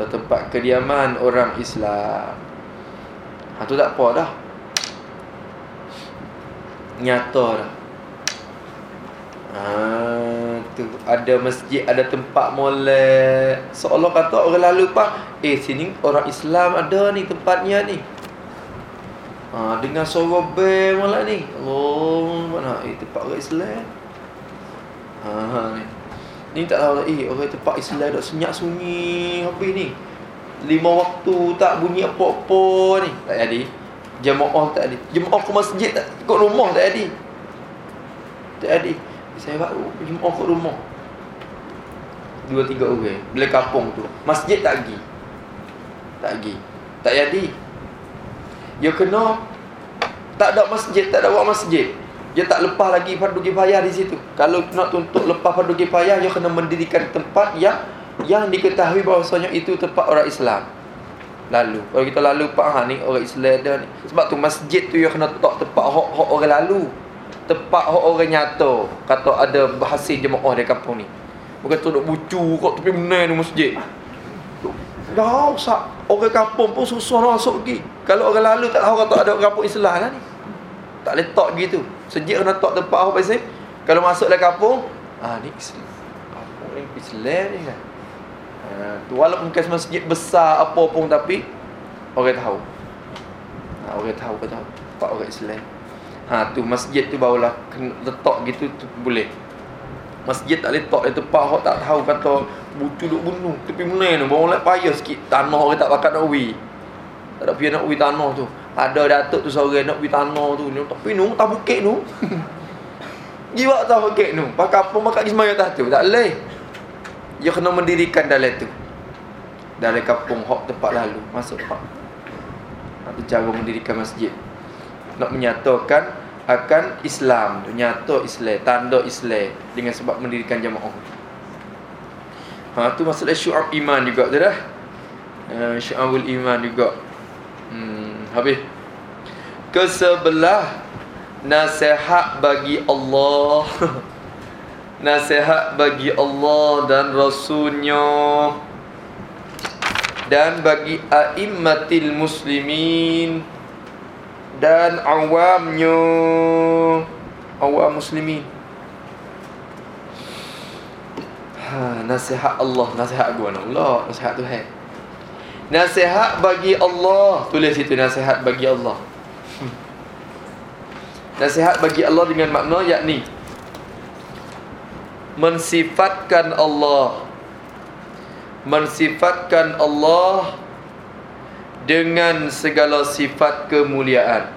atau tempat kediaman orang Islam. Ha tu tak apa dah. Nyata dah. Ha tu ada masjid, ada tempat molek. Seolah kata orang lalu pak, eh sini orang Islam ada ni tempatnya ni. Ha dengan suara bel molek ni. Oh mana eh tempat orang Islam. Ha, ha ni. Ni tak tahu Eh orang tempat Islam dah senyap sunyi Habis ni Lima waktu tak bunyi apa-apa ni Tak jadi Jemaah tak ada. Jemaah ke masjid tak ikut rumah tak ada. Tak ada. Saya buat jemaah ke rumah. Dua tiga orang. Bila kampung tu. Masjid tak pergi. Tak pergi. Tak jadi. Ya kena tak ada masjid, tak ada buat masjid. Dia tak lepas lagi fardu kifayah di situ. Kalau nak tuntut lepas fardu kifayah, dia kena mendirikan tempat yang yang diketahui bahawasanya itu tempat orang Islam. Lalu kalau kita lalu pak ha ni orang Islam dah ni. Sebab tu masjid tu yang kena tak tempat hok hok orang lalu. Tempat hok orang nyata. Kata ada bahasa jemaah di kampung ni. Bukan tu duk bucu kok tepi menai ni masjid. Dah sak orang kampung pun susah nak masuk pergi. Kalau orang lalu tak tahu kata ada orang kampung Islam lah ni tak letak gitu sejak kena tak tempat hok bahasa kalau masuk dalam kampung ah ni Islam ni Islam ni kan Ha, walaupun bukan masjid besar apa pun tapi orang tahu. Ha, orang tahu kata pak orang Islam. Ha tu masjid tu barulah letak gitu tu boleh. Masjid tak letak di tempat orang tak tahu kata bucu duk bunuh tepi mana tu baru lah payah sikit tanah orang tak pakat nak. Tak ada nak wi tanah tu. Ada datuk tu seorang nak wi tanah tu. Tapi nu tak bukit nu. Jiwa tak bukit nu. Pakai apa makan di semaya tu. Tak boleh. Dia kena mendirikan dalam tu Dalam kampung hok tempat lalu Masuk hok Itu cara mendirikan masjid Nak menyatakan akan Islam Nyata Islam Tanda Islam Dengan sebab mendirikan jamaah Ha tu maksudnya syu'ab iman juga tu dah uh, Syu'abul iman juga Habis? Kesebelah Nasihat bagi Allah. Nasihat bagi Allah dan Rasulnya. Dan bagi a'immatil muslimin dan awamnya. Awam muslimin. Ha, nasihat Allah. Nasihat gua Allah nasihat Tuhan nasihat bagi Allah. Tulis itu nasihat bagi Allah. Nasihat bagi Allah dengan makna yakni mensifatkan Allah. Mensifatkan Allah dengan segala sifat kemuliaan.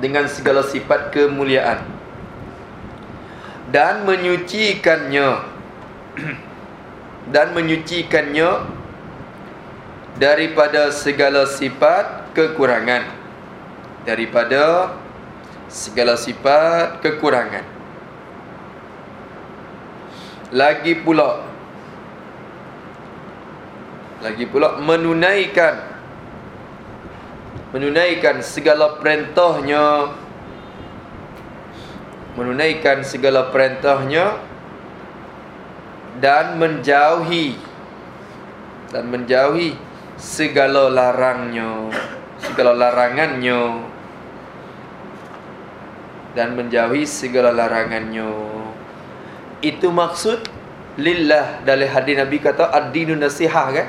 Dengan segala sifat kemuliaan. Dan menyucikannya dan menyucikannya daripada segala sifat kekurangan daripada segala sifat kekurangan. Lagi pula lagi pula menunaikan menunaikan segala perintahnya menunaikan segala perintahnya dan menjauhi dan menjauhi segala larangnya segala larangannya dan menjauhi segala larangannya. Itu maksud lillah dalam hadis Nabi kata ad-dinun nasihah kan?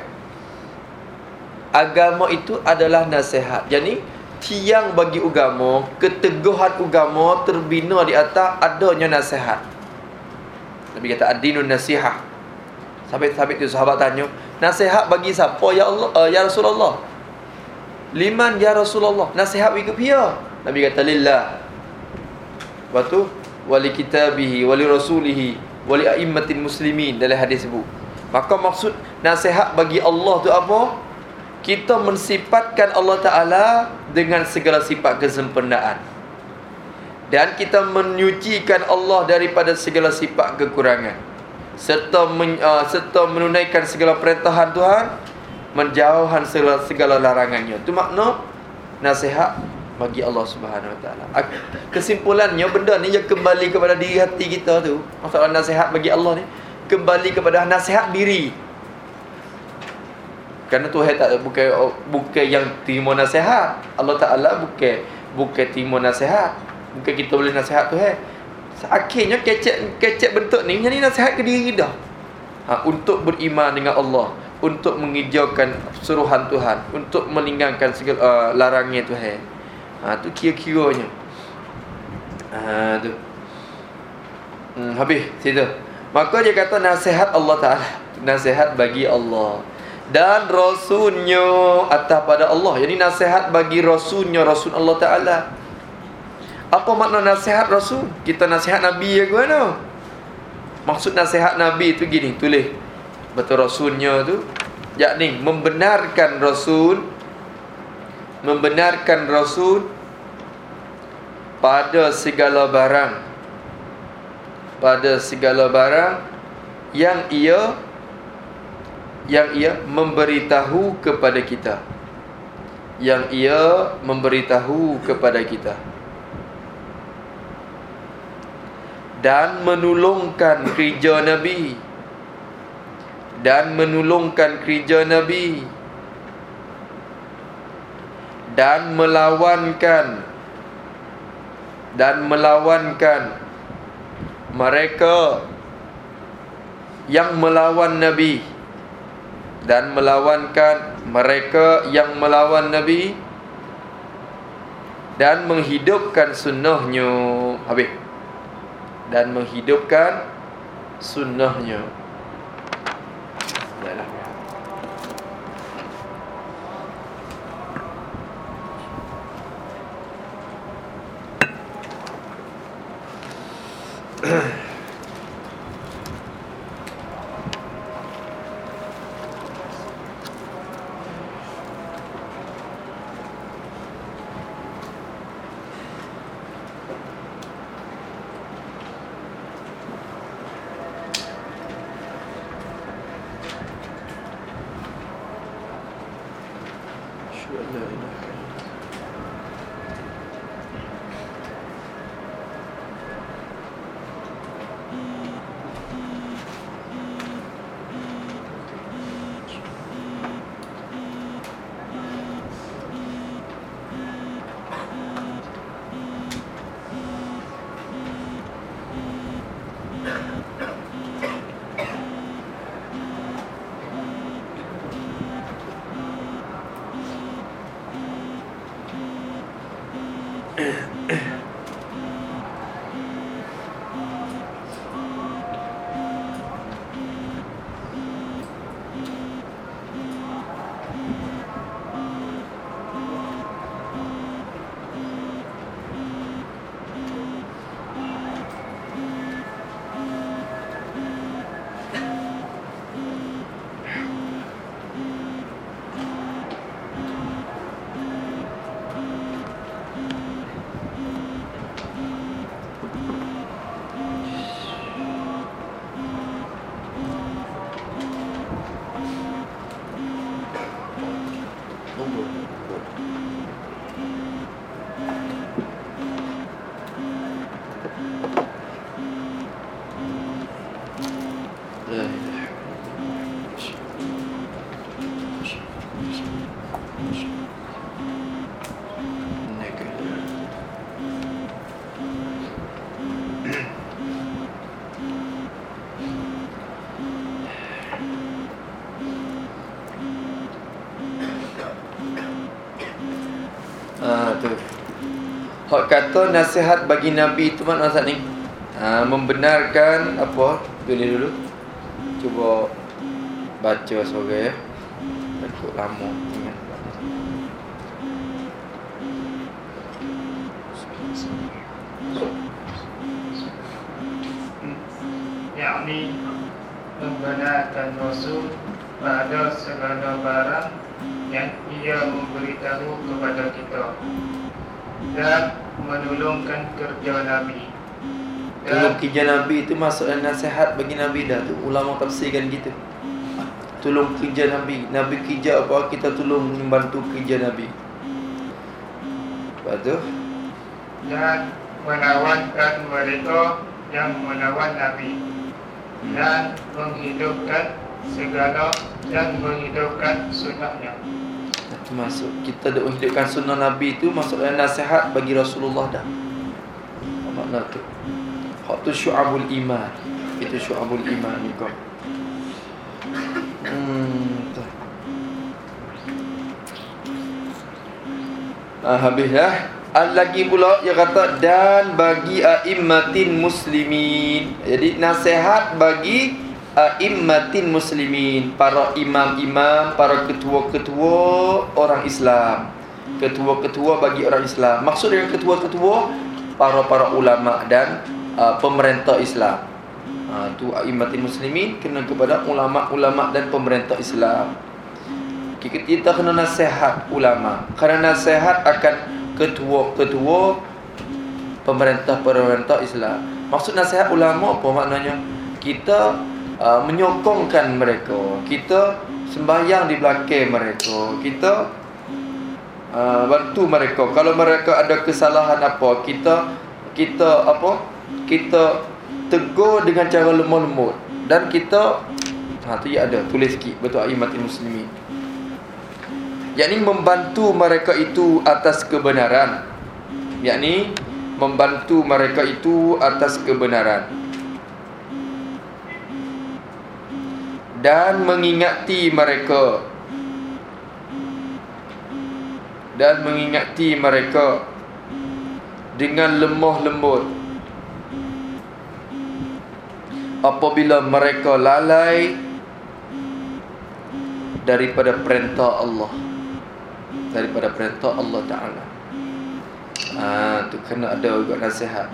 Agama itu adalah nasihat. Jadi tiang bagi agama, keteguhan agama terbina di atas adanya nasihat. Nabi kata ad-dinun nasihah. Sampai-sampai tu sahabat tanya, nasihat bagi siapa ya Allah uh, ya Rasulullah? Liman ya Rasulullah? Nasihat bagi pia. Nabi kata lillah Lepas tu wali kitabihi wali rasulihi wali aimmatil muslimin dalam hadis sebut. Maka maksud nasihat bagi Allah tu apa? Kita mensifatkan Allah Taala dengan segala sifat kesempurnaan. Dan kita menyucikan Allah daripada segala sifat kekurangan. Serta men, uh, serta menunaikan segala perintahan Tuhan, menjauhkan segala, segala larangannya. Itu makna nasihat bagi Allah Subhanahu Wa Taala. Kesimpulannya benda ni yang kembali kepada diri hati kita tu. Masalah nasihat bagi Allah ni kembali kepada nasihat diri. Karena Tuhan tak bukan bukan yang terima nasihat. Allah Taala bukan bukan terima nasihat. Bukan kita boleh nasihat Tuhan. Akhirnya kecek kecek bentuk ni jadi nasihat ke diri dah. Ha, untuk beriman dengan Allah, untuk menghijaukan suruhan Tuhan, untuk meninggalkan segala uh, larangnya Tuhan. Ha tu kira-kiranya. Ha tu. Hmm, habis situ. Maka dia kata nasihat Allah Taala, nasihat bagi Allah. dan rasulnya atas pada Allah. Jadi nasihat bagi rasulnya Rasul Allah Taala. Apa makna nasihat rasul? Kita nasihat nabi ya gimana? Maksud nasihat nabi itu gini, tulis. Betul rasulnya tu yakni membenarkan rasul membenarkan rasul pada segala barang pada segala barang yang ia yang ia memberitahu kepada kita yang ia memberitahu kepada kita dan menolongkan kerja nabi. Dan menolongkan kerja nabi. Dan melawankan. Dan melawankan mereka yang melawan Nabi. Dan melawankan mereka yang melawan Nabi. Dan menghidupkan sunnahnya. Habis dan menghidupkan sunnahnya Hak kata nasihat bagi Nabi itu mana Ustaz ni? Ha, membenarkan apa? Tulis dulu. Cuba baca sebagai ya. Takut lama yakni membenarkan Rasul pada segala barang yang ia memberitahu kepada kita dan menolongkan kerja Nabi. Tolong kerja Nabi itu maksudnya nasihat bagi Nabi dah tu ulama tafsirkan gitu. Tolong kerja Nabi. Nabi kerja apa kita tolong membantu kerja Nabi. Lepas tu dan menawankan mereka yang melawan Nabi dan menghidupkan segala dan menghidupkan sunnahnya masuk. Kita dah hidupkan sunnah Nabi itu maksudnya nasihat bagi Rasulullah dah. Makna tu. Hak tu syu'abul iman. Itu syu'abul iman kau. Hmm ah, habis dah lagi pula dia kata dan bagi a'immatin muslimin. Jadi nasihat bagi a'immatin muslimin para imam-imam para ketua-ketua orang Islam. Ketua-ketua bagi orang Islam. Maksud dengan ketua-ketua? Para-para ulama dan uh, pemerintah Islam. Ha tu a'immatin muslimin kena kepada ulama-ulama dan pemerintah Islam. Kita kena nasihat ulama. Kerana nasihat akan ketua-ketua pemerintah-pemerintah Islam. Maksud nasihat ulama apa maknanya? Kita uh, menyokongkan mereka. Kita sembahyang di belakang mereka. Kita uh, bantu mereka. Kalau mereka ada kesalahan apa kita kita apa kita tegur dengan cara lemah lembut dan kita ha tu ada. Tulis sikit betul aimatul muslimin yakni membantu mereka itu atas kebenaran. Yakni membantu mereka itu atas kebenaran dan mengingati mereka dan mengingati mereka dengan lemah lembut apabila mereka lalai daripada perintah Allah daripada perintah Allah Taala. Ah tu kena ada juga nasihat.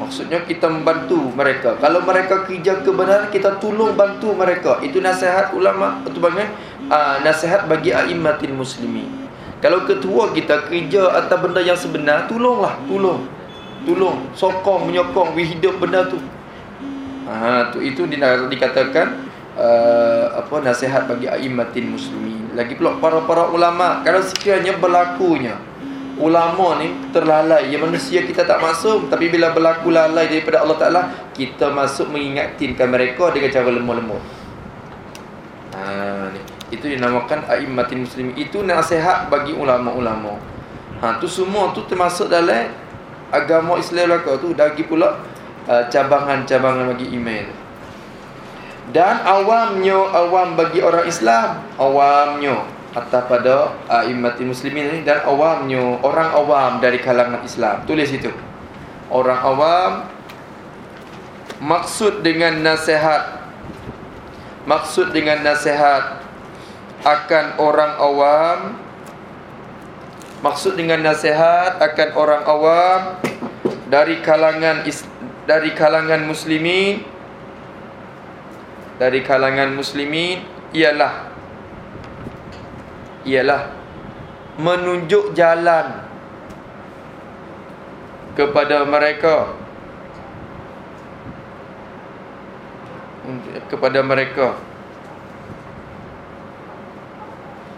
Maksudnya kita membantu mereka. Kalau mereka kerja kebenaran, kita tolong bantu mereka. Itu nasihat ulama. Itu bagaimana? Uh, nasihat bagi a'immatil muslimin. Kalau ketua kita kerja atas benda yang sebenar, tolonglah. Tolong. Tolong. Sokong, menyokong. Hidup benda tu. Ha, tu itu dikatakan uh, apa nasihat bagi a'immatil muslimin. Lagi pula para-para ulama. Kalau sekiranya berlakunya ulama ni terlalai. Ya manusia kita tak masuk tapi bila berlaku lalai daripada Allah Taala kita masuk mengingatkan mereka dengan cara lemah-lemah. Ha ni. Itu dinamakan aimmatin muslimin. Itu nasihat bagi ulama-ulama. Ha tu semua tu termasuk dalam agama Islam lah tu. Lagi pula uh, cabangan-cabangan bagi email dan awamnya awam bagi orang Islam awamnya atas pada a'immati muslimin ini dan awamnya orang awam dari kalangan Islam. Tulis itu. Orang awam maksud dengan nasihat maksud dengan nasihat akan orang awam maksud dengan nasihat akan orang awam dari kalangan dari kalangan muslimin dari kalangan muslimin ialah ialah menunjuk jalan kepada mereka. Kepada mereka.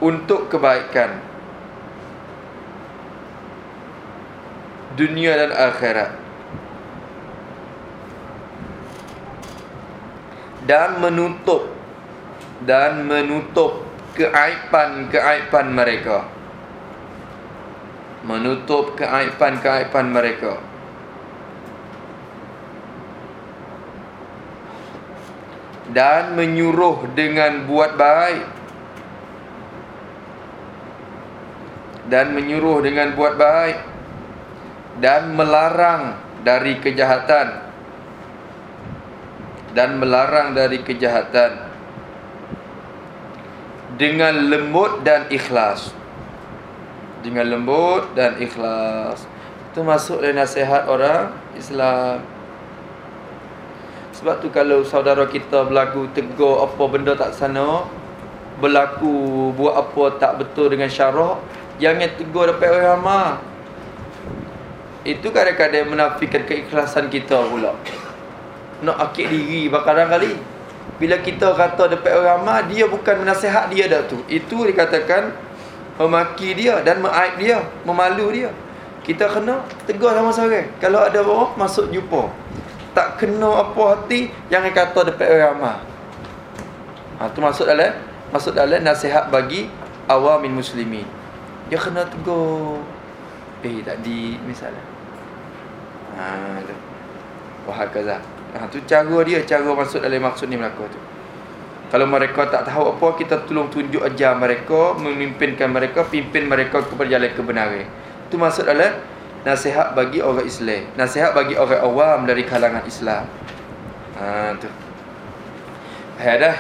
Untuk kebaikan. Dunia dan akhirat. Dan menutup. Dan menutup keaiban-keaiban mereka. Menutup keaiban-keaiban mereka. Dan menyuruh dengan buat baik. Dan menyuruh dengan buat baik. Dan melarang dari kejahatan. Dan melarang dari kejahatan dengan lembut dan ikhlas. Dengan lembut dan ikhlas. Itu masuk dalam nasihat orang Islam. Sebab tu kalau saudara kita berlaku tegur apa benda tak sana berlaku buat apa tak betul dengan syarak jangan tegur depan orang ramai itu kadang-kadang menafikan keikhlasan kita pula. Nak akid diri bakaran kali bila kita kata depan orang ramai dia bukan menasihat dia dah tu. Itu dikatakan memaki dia dan mengaib dia memalu dia. Kita kena tegur sama-sama kalau ada orang masuk jumpa tak kena apa hati jangan kata depan orang ramai. Ha tu masuk dalam masuk dalam nasihat bagi awamin muslimin. Dia kena tegur. Eh tadi misalnya. Ha tu. Wahakaza Ha, tu cara dia, cara masuk dalam maksud ni melaka tu. Kalau mereka tak tahu apa, kita tolong tunjuk ajar mereka, memimpinkan mereka, pimpin mereka kepada jalan kebenaran. Itu masuk dalam nasihat bagi orang Islam. Nasihat bagi orang awam dari kalangan Islam. Ha, tu. Hai dah.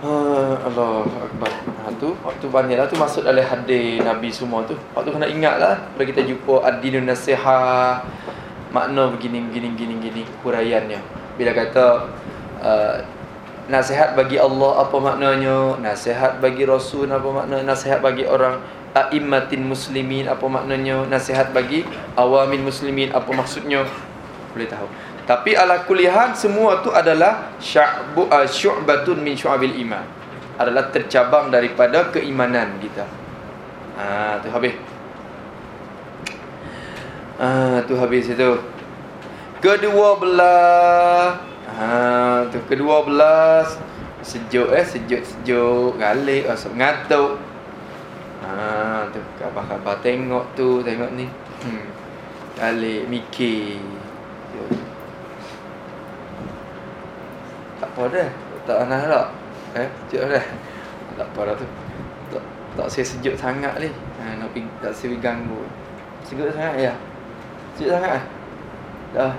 Uh, Allah Akbar ha, tu, Waktu banyak lah tu masuk dalam hadis Nabi semua tu Waktu kena ingat lah Bila kita jumpa Adinun Nasihah Makna begini, begini, begini, begini Huraiannya Bila kata uh, Nasihat bagi Allah apa maknanya Nasihat bagi Rasul apa maknanya Nasihat bagi orang A'immatin muslimin apa maknanya Nasihat bagi awamin muslimin apa maksudnya Boleh tahu tapi ala kulihan semua tu adalah sya'bu uh, syu'batun min syu'abil iman. Adalah tercabang daripada keimanan kita. Ha tu habis. Ha tu habis itu. Kedua belah. Ha tu kedua belas sejuk eh sejuk sejuk galik rasa ngantuk. Ha tu khabar-khabar tengok tu tengok ni. Hmm. Galik mikir. Tak apa dah. Tak anah tak. Eh, sejuk dah. Tak apa dah tu. Tak tak sejuk sangat ni. Ha, nak pergi tak saya ganggu. Sejuk sangat ya. Sejuk sangat. Dah.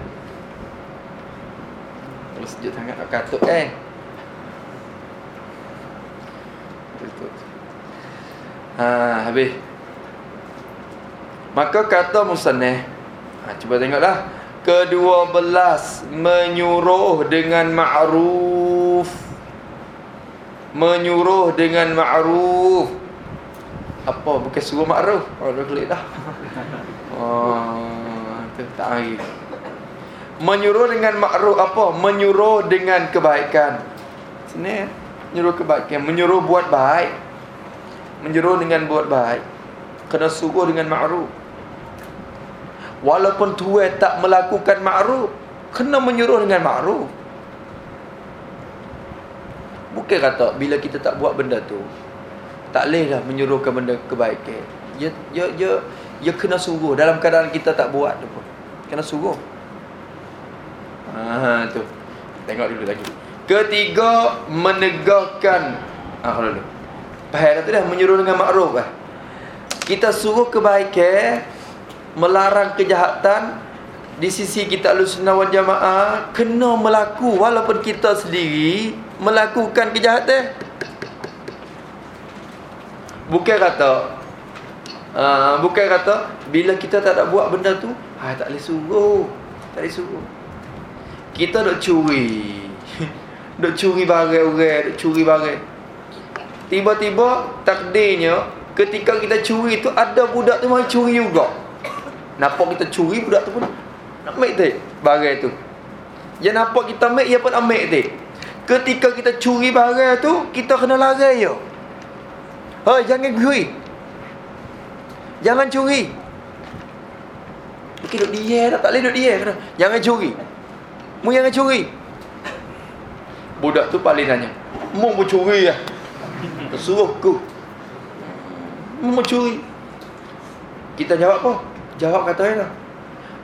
Kalau sejuk sangat tak katuk eh. Tutup. Ha, habis. Maka kata Musaneh. Ha, cuba tengoklah kedua belas menyuruh dengan ma'ruf menyuruh dengan ma'ruf apa bukan suruh ma'ruf oh dah klik dah oh lagi menyuruh dengan ma'ruf apa? Menyuruh dengan kebaikan. Sini menyuruh kebaikan. Menyuruh buat baik. Menyuruh dengan buat baik. Kena suruh dengan ma'ruf Walaupun tuan tak melakukan ma'ruf Kena menyuruh dengan ma'ruf Bukan kata bila kita tak buat benda tu Tak boleh dah menyuruhkan benda kebaikan. Ya, ya, ya, ya kena suruh Dalam keadaan kita tak buat tu Kena suruh. Ha tu. Tengok dulu lagi. Ketiga Menegakkan Ah dulu. Faham tu dah? Menyuruh dengan makruf eh. Kita suruh kebaikan melarang kejahatan. Di sisi kita Ahlussunnah wal Jamaah kena melaku. Walaupun kita sendiri melakukan kejahatan. Bukan kata uh, bukan kata bila kita tak ada buat benda tu, ha tak boleh suruh. Tak boleh suruh. Kita dok curi. dok curi barang orang, dok curi barang. Tiba-tiba takdirnya ketika kita curi tu ada budak tu mai curi juga. Nampak kita curi budak tu pun ambil tu barang tu. Dia nampak kita ambil, dia pun ambil tu. Ketika kita curi barang tu, kita kena lari je. Hei, jangan curi. Jangan curi. Mungkin duduk dia tak, boleh duduk dia. Jangan curi. Mu jangan curi. Budak tu paling nanya. Mu mau curi ya. Suruh ku. Mu mau curi. Kita jawab apa? Jawab kata dia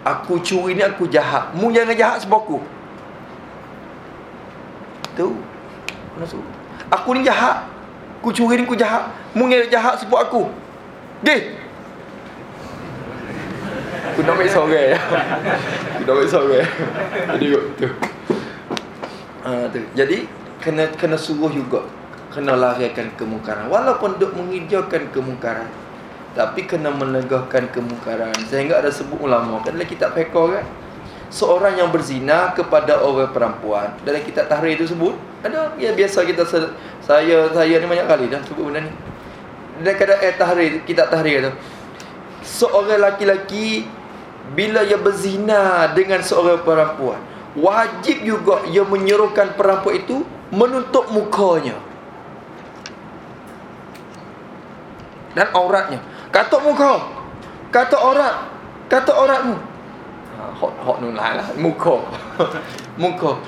Aku curi ni aku jahat Mu jangan jahat sebab aku Tu Aku ni jahat Aku curi ni aku jahat Mu jangan jahat sebab aku Deh Aku nak ambil sore Aku nak ambil sore Jadi tu. Uh, tu. Jadi Kena kena suruh juga. Kena larikan kemungkaran. Walaupun duk menghijaukan kemungkaran tapi kena menegahkan kemungkaran. Sehingga ada sebut ulama kan dalam kitab fiqh kan. Seorang yang berzina kepada orang perempuan. Dalam kitab tahrir itu sebut ada ya biasa kita saya saya ni banyak kali dah sebut benda ni. Dalam kitab eh, tahrir kitab tahrir tu. Seorang laki-laki bila ia berzina dengan seorang perempuan wajib juga ia menyuruhkan perempuan itu menutup mukanya dan auratnya Katuk muka. Katuk aurat. Katuk auratmu. Ha, hot hot nulah lah. Muka. muka.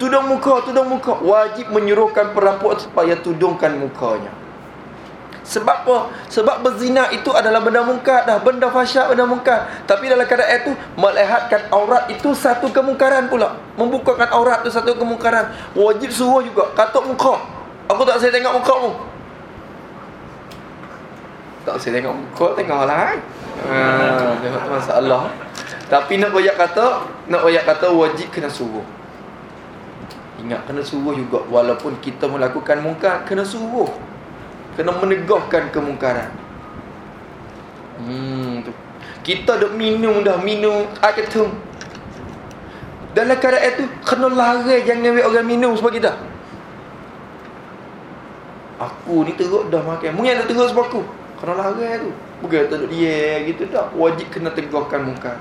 Tudung muka, tudung muka. Wajib menyuruhkan perempuan supaya tudungkan mukanya. Sebab apa? Sebab berzina itu adalah benda mungkar dah. Benda fasyak, benda mungkar. Tapi dalam keadaan itu, melihatkan aurat itu satu kemungkaran pula. Membukakan aurat itu satu kemungkaran. Wajib suruh juga. Katuk muka. Aku tak saya tengok mukamu. Tak saya tengok muka tengok lah ha, Tengok tu masalah Tapi nak royak kata Nak royak kata wajib kena suruh Ingat kena suruh juga walaupun kita melakukan mungkar kena suruh. Kena menegahkan kemungkaran. Hmm tu. Kita duk minum dah minum air ketum. Dalam keadaan itu kena lari jangan ambil orang minum sebab kita. Aku ni teruk dah makan. Mungkin ada teruk sebab aku. Kena lari tu. Bukan tak dia gitu dah. Wajib kena tegakkan muka.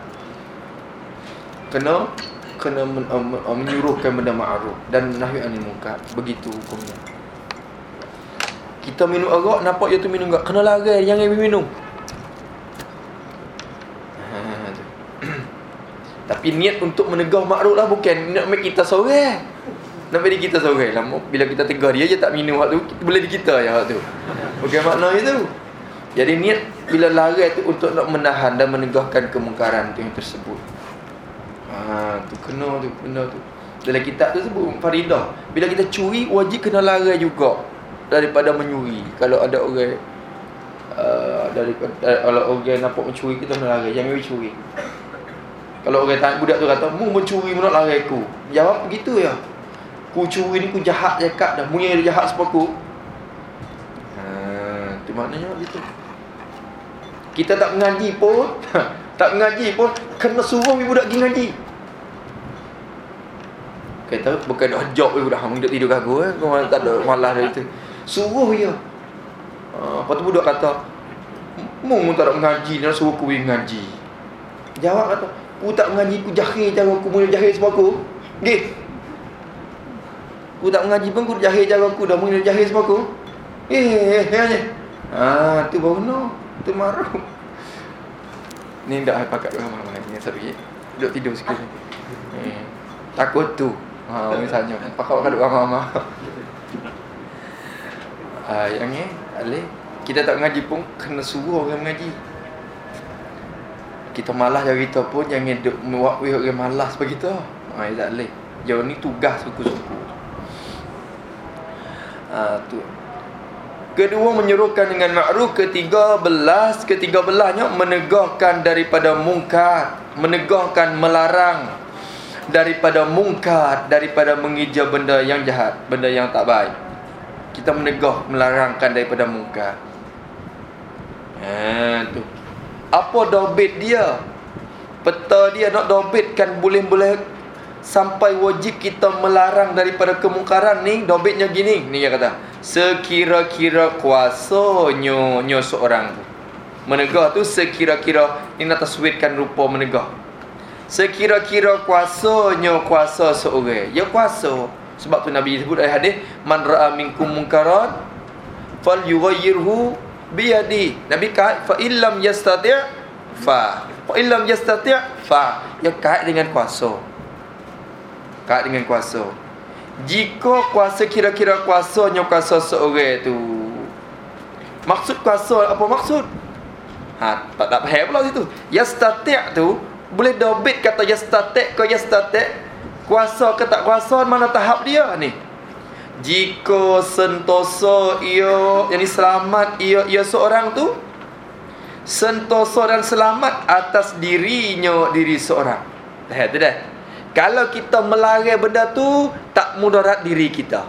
Kena kena men, um, um, menyuruhkan benda ma'ruf dan nahi anil munkar. Begitu hukumnya. Kita minum arak nampak dia tu minum enggak kena lari jangan ambil minum. Tapi niat untuk menegah makruf lah bukan nak make kita sorang. Nak bagi kita sorang lah. Bila kita tegar dia je tak minum waktu tu, boleh di kita ya waktu tu. Bukan makna itu. Jadi niat bila lari tu untuk nak menahan dan menegahkan kemungkaran tu yang tersebut. Ha, tu kena tu, benda tu. Dalam kitab tu sebut faridah. Bila kita curi wajib kena lari juga daripada menyuri. Kalau ada orang uh, daripada uh, kalau orang nampak mencuri kita kena lari, jangan mencuri. Kalau orang tanya budak tu kata, "Mu mencuri mu nak lari aku." Jawab begitu ya. Ku curi ni ku jahat cakap dah. Mu yang jahat sebab aku. Ha, tu maknanya gitu. Kita tak mengaji pun, tak mengaji pun kena suruh budak pergi ngaji. Kata bukan nak ajak budak hang tidur gagu eh. Kau tak ada malas dari tu. Suruh dia. Ha, lepas tu budak kata, "Mu mu tak nak mengaji, nak suruh aku pergi ngaji." Jawab kata, "Ku tak mengaji, ku jahil cara aku mula jahil sebab aku." Nggih. Ku tak mengaji pun ku jahil cara aku dah mula jahil sebab aku. Eh, eh, eh. Ah, tu baru no. Tu marah. Ni dah pakat dua malam lagi ni sebab duduk tidur sikit. Eh, takut tu. Ha, misalnya pakat pakat dua Ah, yang ni, alih kita tak mengaji pun kena suruh orang mengaji. Kita malas dari kita pun jangan duk mewakwi orang malas bagi kita. Ha, tak boleh. Jauh ni tugas suku-suku. Ha, tu. Kedua menyuruhkan dengan ma'ruf Ketiga belas Ketiga belahnya menegahkan daripada mungkar Menegahkan melarang Daripada mungkar Daripada mengejar benda yang jahat Benda yang tak baik Kita menegah melarangkan daripada mungkar Ha tu Apa dobit dia Peta dia nak dobitkan boleh-boleh Sampai wajib kita melarang daripada kemungkaran ni Dobitnya gini Ni dia kata sekira-kira kuasanya nyo seorang. Menegah tu sekira-kira ni nak taswirkan rupa menegah. Sekira-kira kuasanya kuasa seorang. Ya kuasa. Sebab tu Nabi sebut dalam hadis man ra'a minkum munkaran fal yughayyirhu bi yadi. Nabi kata fa illam yastati' fa fa illam yastati' fa ya kait dengan kuasa. Kait dengan kuasa. Jika kuasa kira-kira kuasanya kuasa seorang tu Maksud kuasa apa maksud? Ha, tak tak faham pula situ Yastati' tu Boleh dobit kata yastati' ke yastati' Kuasa ke tak kuasa mana tahap dia ni? Jika sentosa ia Yang selamat ia, ia seorang tu Sentosa dan selamat atas dirinya diri seorang. Dah tu dah. Kalau kita melarang benda tu Tak mudarat diri kita.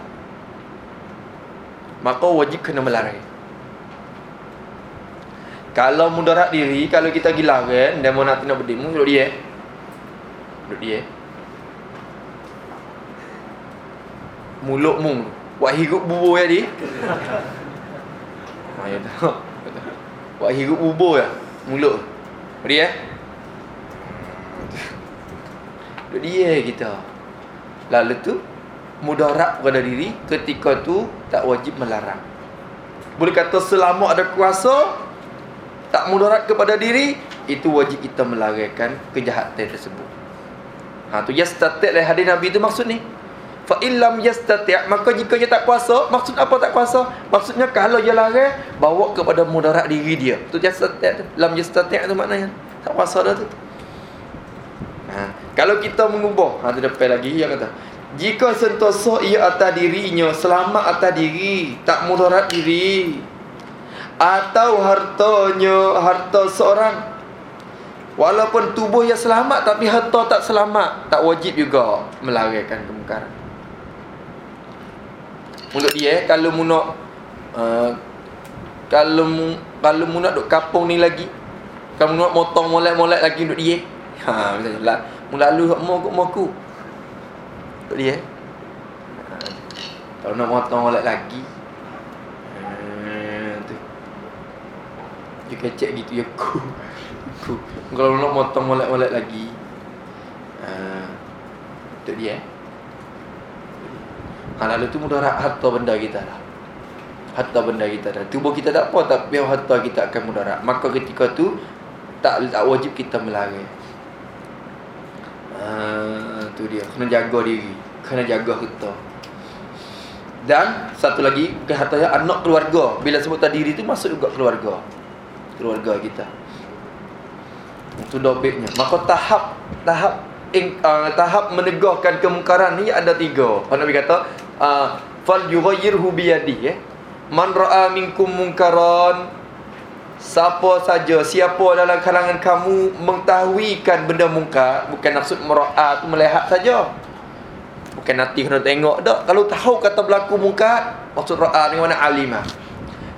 Maka wajib kena melarang Kalau mudarat diri Kalau kita Dan mau nak nak berdemu Duduk dia. Duduk dia Mulut mung. Buat hirup bubur ya di? Ha ya Buat hirup bubur ya Mulut. Dia eh Duduk dia kita. Lalu tu Mudarat pada diri Ketika tu Tak wajib melarang. Boleh kata selama ada kuasa Tak mudarat kepada diri Itu wajib kita melarangkan Kejahatan tersebut. Ha tu yastati' lah hadis Nabi tu maksud ni Fa illam yastati' maka jika dia tak kuasa maksud apa tak kuasa maksudnya kalau dia larang bawa kepada mudarat diri dia. Tu yastati' tu lam yastati' tu maknanya. Tak kuasa dah tu. Ha. Kalau kita mengubah, ha, ada depan lagi yang kata, jika sentosa ia atas dirinya, selamat atas diri, tak mudarat diri, atau hartanya, harta seorang, walaupun tubuh yang selamat tapi harta tak selamat, tak wajib juga melarikan kemungkaran. Mulut dia kalau mu nak uh, kalau mu kalau mu nak duk kapung ni lagi kalau mu nak motong molek-molek lagi duk dia. Ha misalnya lah mu lalu mau mau aku. Duk dia. Ha, kalau nak motong molek lagi uh, tu. Dia kecek gitu ya ku. ku. Kalau nak motong molek-molek lagi. Uh, untuk dia. Ha, lalu tu mudarat harta benda kita lah. Harta benda kita dah. Tubuh kita tak apa tapi harta kita akan mudarat. Maka ketika tu tak tak wajib kita melarang. Ha, tu dia. Kena jaga diri. Kena jaga harta. Dan satu lagi bukan harta anak keluarga. Bila sebut tadi diri tu masuk juga keluarga. Keluarga kita. Itu dobeknya. Maka tahap tahap uh, tahap menegahkan kemungkaran ni ada tiga. Nabi kata uh, fal yughayyirhu bi yadi eh man ra'a minkum munkaran siapa saja siapa dalam kalangan kamu mengetahuikan benda mungkar bukan maksud mera'a tu melihat saja. Bukan nanti kena tengok dak. Kalau tahu kata berlaku mungkar maksud ra'a dengan mana? Alima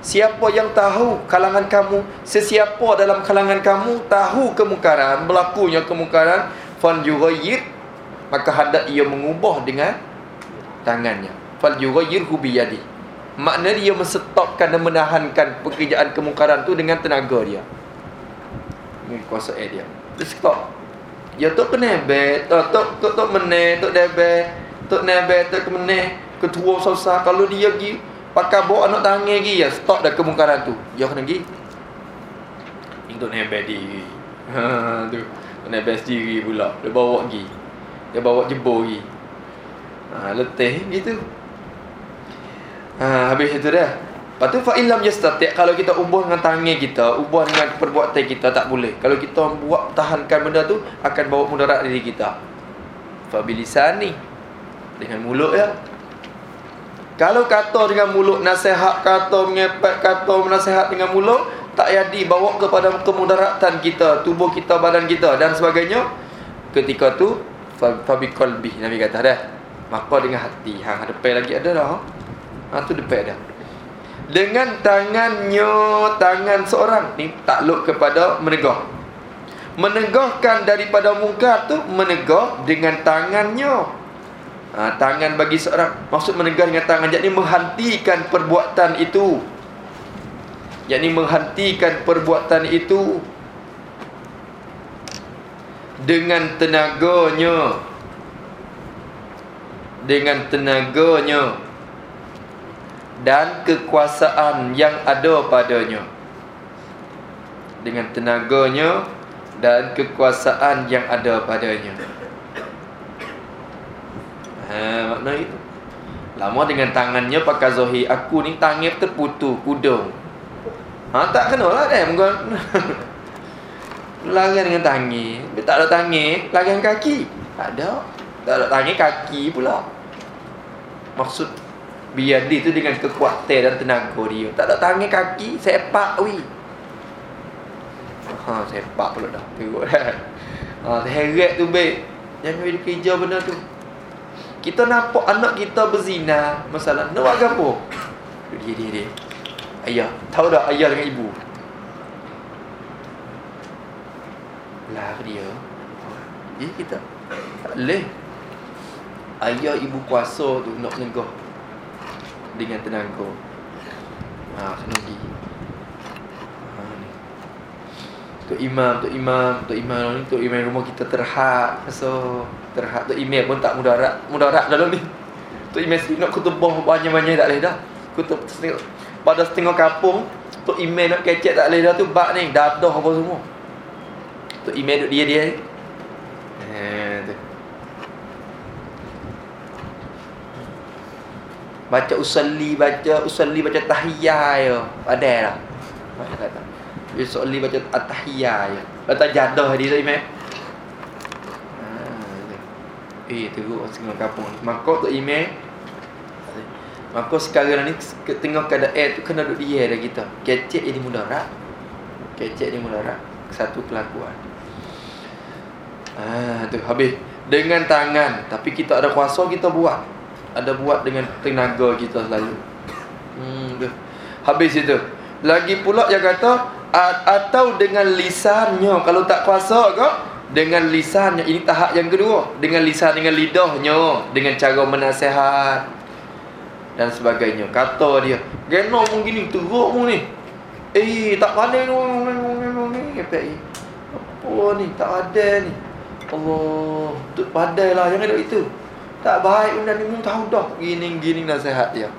Siapa yang tahu kalangan kamu Sesiapa dalam kalangan kamu Tahu kemungkaran Berlakunya kemungkaran Fan yughayyir Maka hendak ia mengubah dengan tangannya. Fal yughayyirhu bi yadi makna dia menstopkan dan menahankan pekerjaan kemungkaran tu dengan tenaga dia. Dengan kuasa dia. Dia stop. Ya tok kena be tok tok tok tok mene tok debe tok nebe tok kemene ketua susah kalau dia pergi pakai bawa anak tangan lagi ya stop dah kemungkaran tu. Dia kena pergi. Untuk nebe di ha tu nebe sendiri pula. Dia bawa pergi. Dia bawa jebol pergi. Ha, letih. Gitu ha, habis itu dah lepas tu fa illam yastati. Kalau kita ubah dengan tangan kita ubah dengan perbuatan kita tak boleh. Kalau kita buat tahankan benda tu akan bawa mudarat diri kita. Fa bilisani. Dengan mulut ya. Kalau kata dengan mulut nasihat kata mengepek kata menasihat dengan mulut tak jadi bawa kepada kemudaratan kita tubuh kita badan kita dan sebagainya. Ketika tu fa bi qalbi nabi kata dah Maka dengan hati. Hang depan lagi ada dah Ha tu depan dah. Dengan tangannya Tangan seorang Ni takluk kepada menegah. Menegahkan daripada mungkar tu Menegah dengan tangannya. Ha, Tangan bagi seorang. Maksud menegah dengan tangan Jadi menghentikan perbuatan itu Jadi menghentikan perbuatan itu Dengan tenaganya. Dengan tenaganya. Dan kekuasaan yang ada padanya. Dengan tenaganya dan kekuasaan yang ada padanya. Ha makna itu. Lama dengan tangannya pakai zohi aku ni tangan terputus kudung ha tak kena lah eh muka lari dengan tangan dia tak ada tangan lari dengan kaki. Tak ada. Tak ada tangan kaki pula. Maksud dia tu dengan kekuatan dan tenaga dia. Tak ada tangan kaki Sepak wi Ha sepak pula dah. Teruk kan Ha terheret tu baik Jangan pergi kerja benda tu. Kita nampak anak kita berzina Masalah Nak buat apa? Dia Ayah Tahu tak ayah dengan ibu Lah dia Jadi kita Tak boleh ayah ibu kuasa tu nak negah dengan tenaga. Ha kena pergi. Ha. Tok imam, tok imam, tok imam ni tok imam rumah kita terhad. So terhad tok imam pun tak mudarat, mudarat dalam ni. Tok imam sini nak kutubah banyak-banyak tak boleh dah. Kutub setengah pada setengah kampung tok imam nak kecek tak boleh dah tu bak ni dadah apa semua. Tok imam duk dia dia. Eh tu. baca usalli baca usalli baca tahiyah ya ada lah. Kata usalli baca at-tahiyah ya letak jadah dia tu imam ah, eh teruk setengah kampung maka tu imam maka sekarang ni tengah keadaan tu kena duduk dia dah kita. Kecek jadi mudarat kecek jadi mudarat satu kelakuan. Ah tu habis. Dengan tangan. Tapi kita ada kuasa kita buat. Ada buat dengan tenaga kita selalu. Hmm, dah. Habis itu. Lagi pula yang kata atau dengan lisannya. Kalau tak kuasa ke? Dengan lisannya. Ini tahap yang kedua. Dengan lisan dengan lidahnya. Dengan cara menasihat dan sebagainya. Kata dia geno mung gini teruk mung ni. Eh tak pandai ni ni apa ni? Tak ada ni. Allah tu padailah jangan duk itu. Tak baik benda ni tahu dah. Gini gini nasihat dia.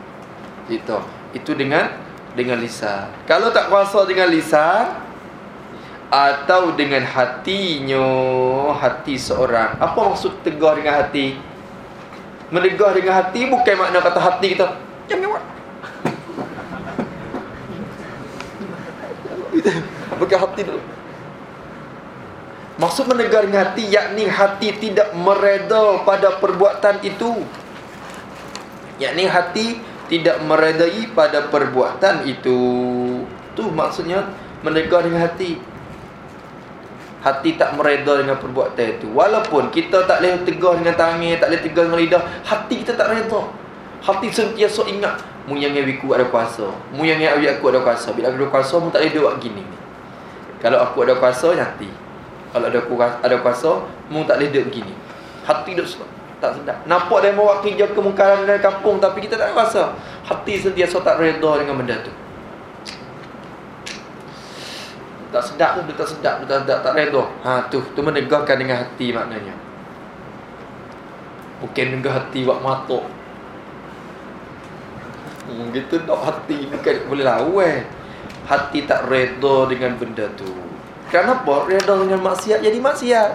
Itu itu dengan dengan lisan. Kalau tak kuasa dengan lisan atau dengan hatinya, hati seorang. Apa maksud tegar dengan hati? Menegar dengan hati bukan makna kata hati kita. Jangan buat. bukan hati tu. Maksud menegar dengan hati yakni hati tidak mereda pada perbuatan itu. Yakni hati tidak meredai pada perbuatan itu tu maksudnya menegar dengan hati hati tak mereda dengan perbuatan itu. Walaupun kita tak boleh tegar dengan tangan tak boleh tegar dengan lidah hati kita tak reda. Hati sentiasa ingat mu yang aku ada kuasa. Mu yang aku ada kuasa. Bila aku ada kuasa mu tak boleh buat gini. Kalau aku ada kuasa hati kalau ada aku ada kuasa mu tak boleh buat begini. Hati dah tak sedap. Nampak dia bawa kerja kemungkaran dari kampung tapi kita tak rasa. Hati sentiasa tak reda dengan benda tu. Tak sedap tu, dia tak sedap, dia tak sedap, tak reda. Ha tu, tu menegahkan dengan hati maknanya. Bukan dengan hati buat mata. Hmm, gitu tak hati bukan boleh lawan. Hati tak reda dengan benda tu. Kenapa? Reda dengan maksiat jadi maksiat.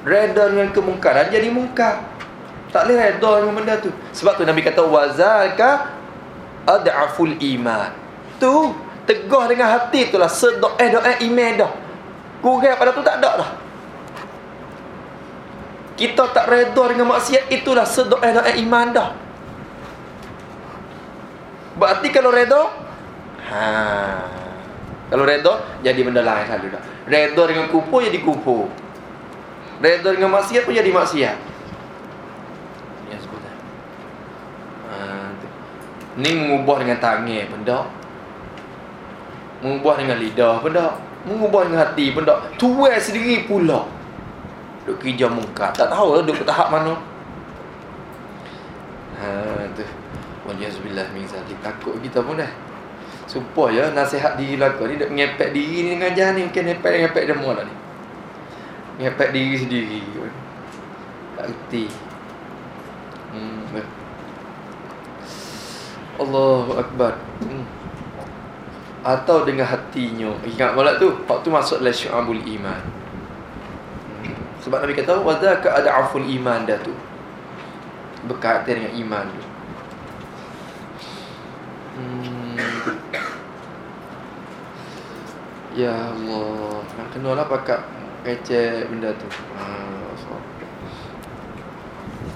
Reda dengan kemungkaran jadi mungkar Tak boleh reda dengan benda tu Sebab tu Nabi kata Wazalka Ad'aful iman Tu Tegah dengan hati tu lah Sedo'eh do'eh iman dah Kurang pada tu tak ada dah Kita tak reda dengan maksiat Itulah sedo'eh do'eh iman dah Berarti kalau reda Ha kalau reda jadi benda lain selalu dah. Reda dengan kupu jadi kupu. Redha dengan maksiat pun jadi maksiat. Sebentar. Ha, mengubah dengan tangan tak. Mengubah dengan lidah pun tak. Mengubah dengan hati pun tak. Tuai sendiri pula. Duk kerja muka. Tak tahu lah duk tahap mana. Ha, tu. Waliyahzubillah min zalik. Takut kita pun dah. Supaya nasihat diri laku ni Duk ngepek diri ni dengan jahat ni Mungkin ngepek-ngepek dia mula ni Ngepek diri sendiri Tak reti hmm. Allahu Akbar hmm. Atau dengan hatinya. Ingat malam tu Waktu masuk dalam syu'abul iman. Sebab Nabi kata Wadaka ada aful iman dah tu. Berkaitan dengan iman tu. Hmm. Ya Allah. Nak kenal lah pakat Kecek benda tu. Ha,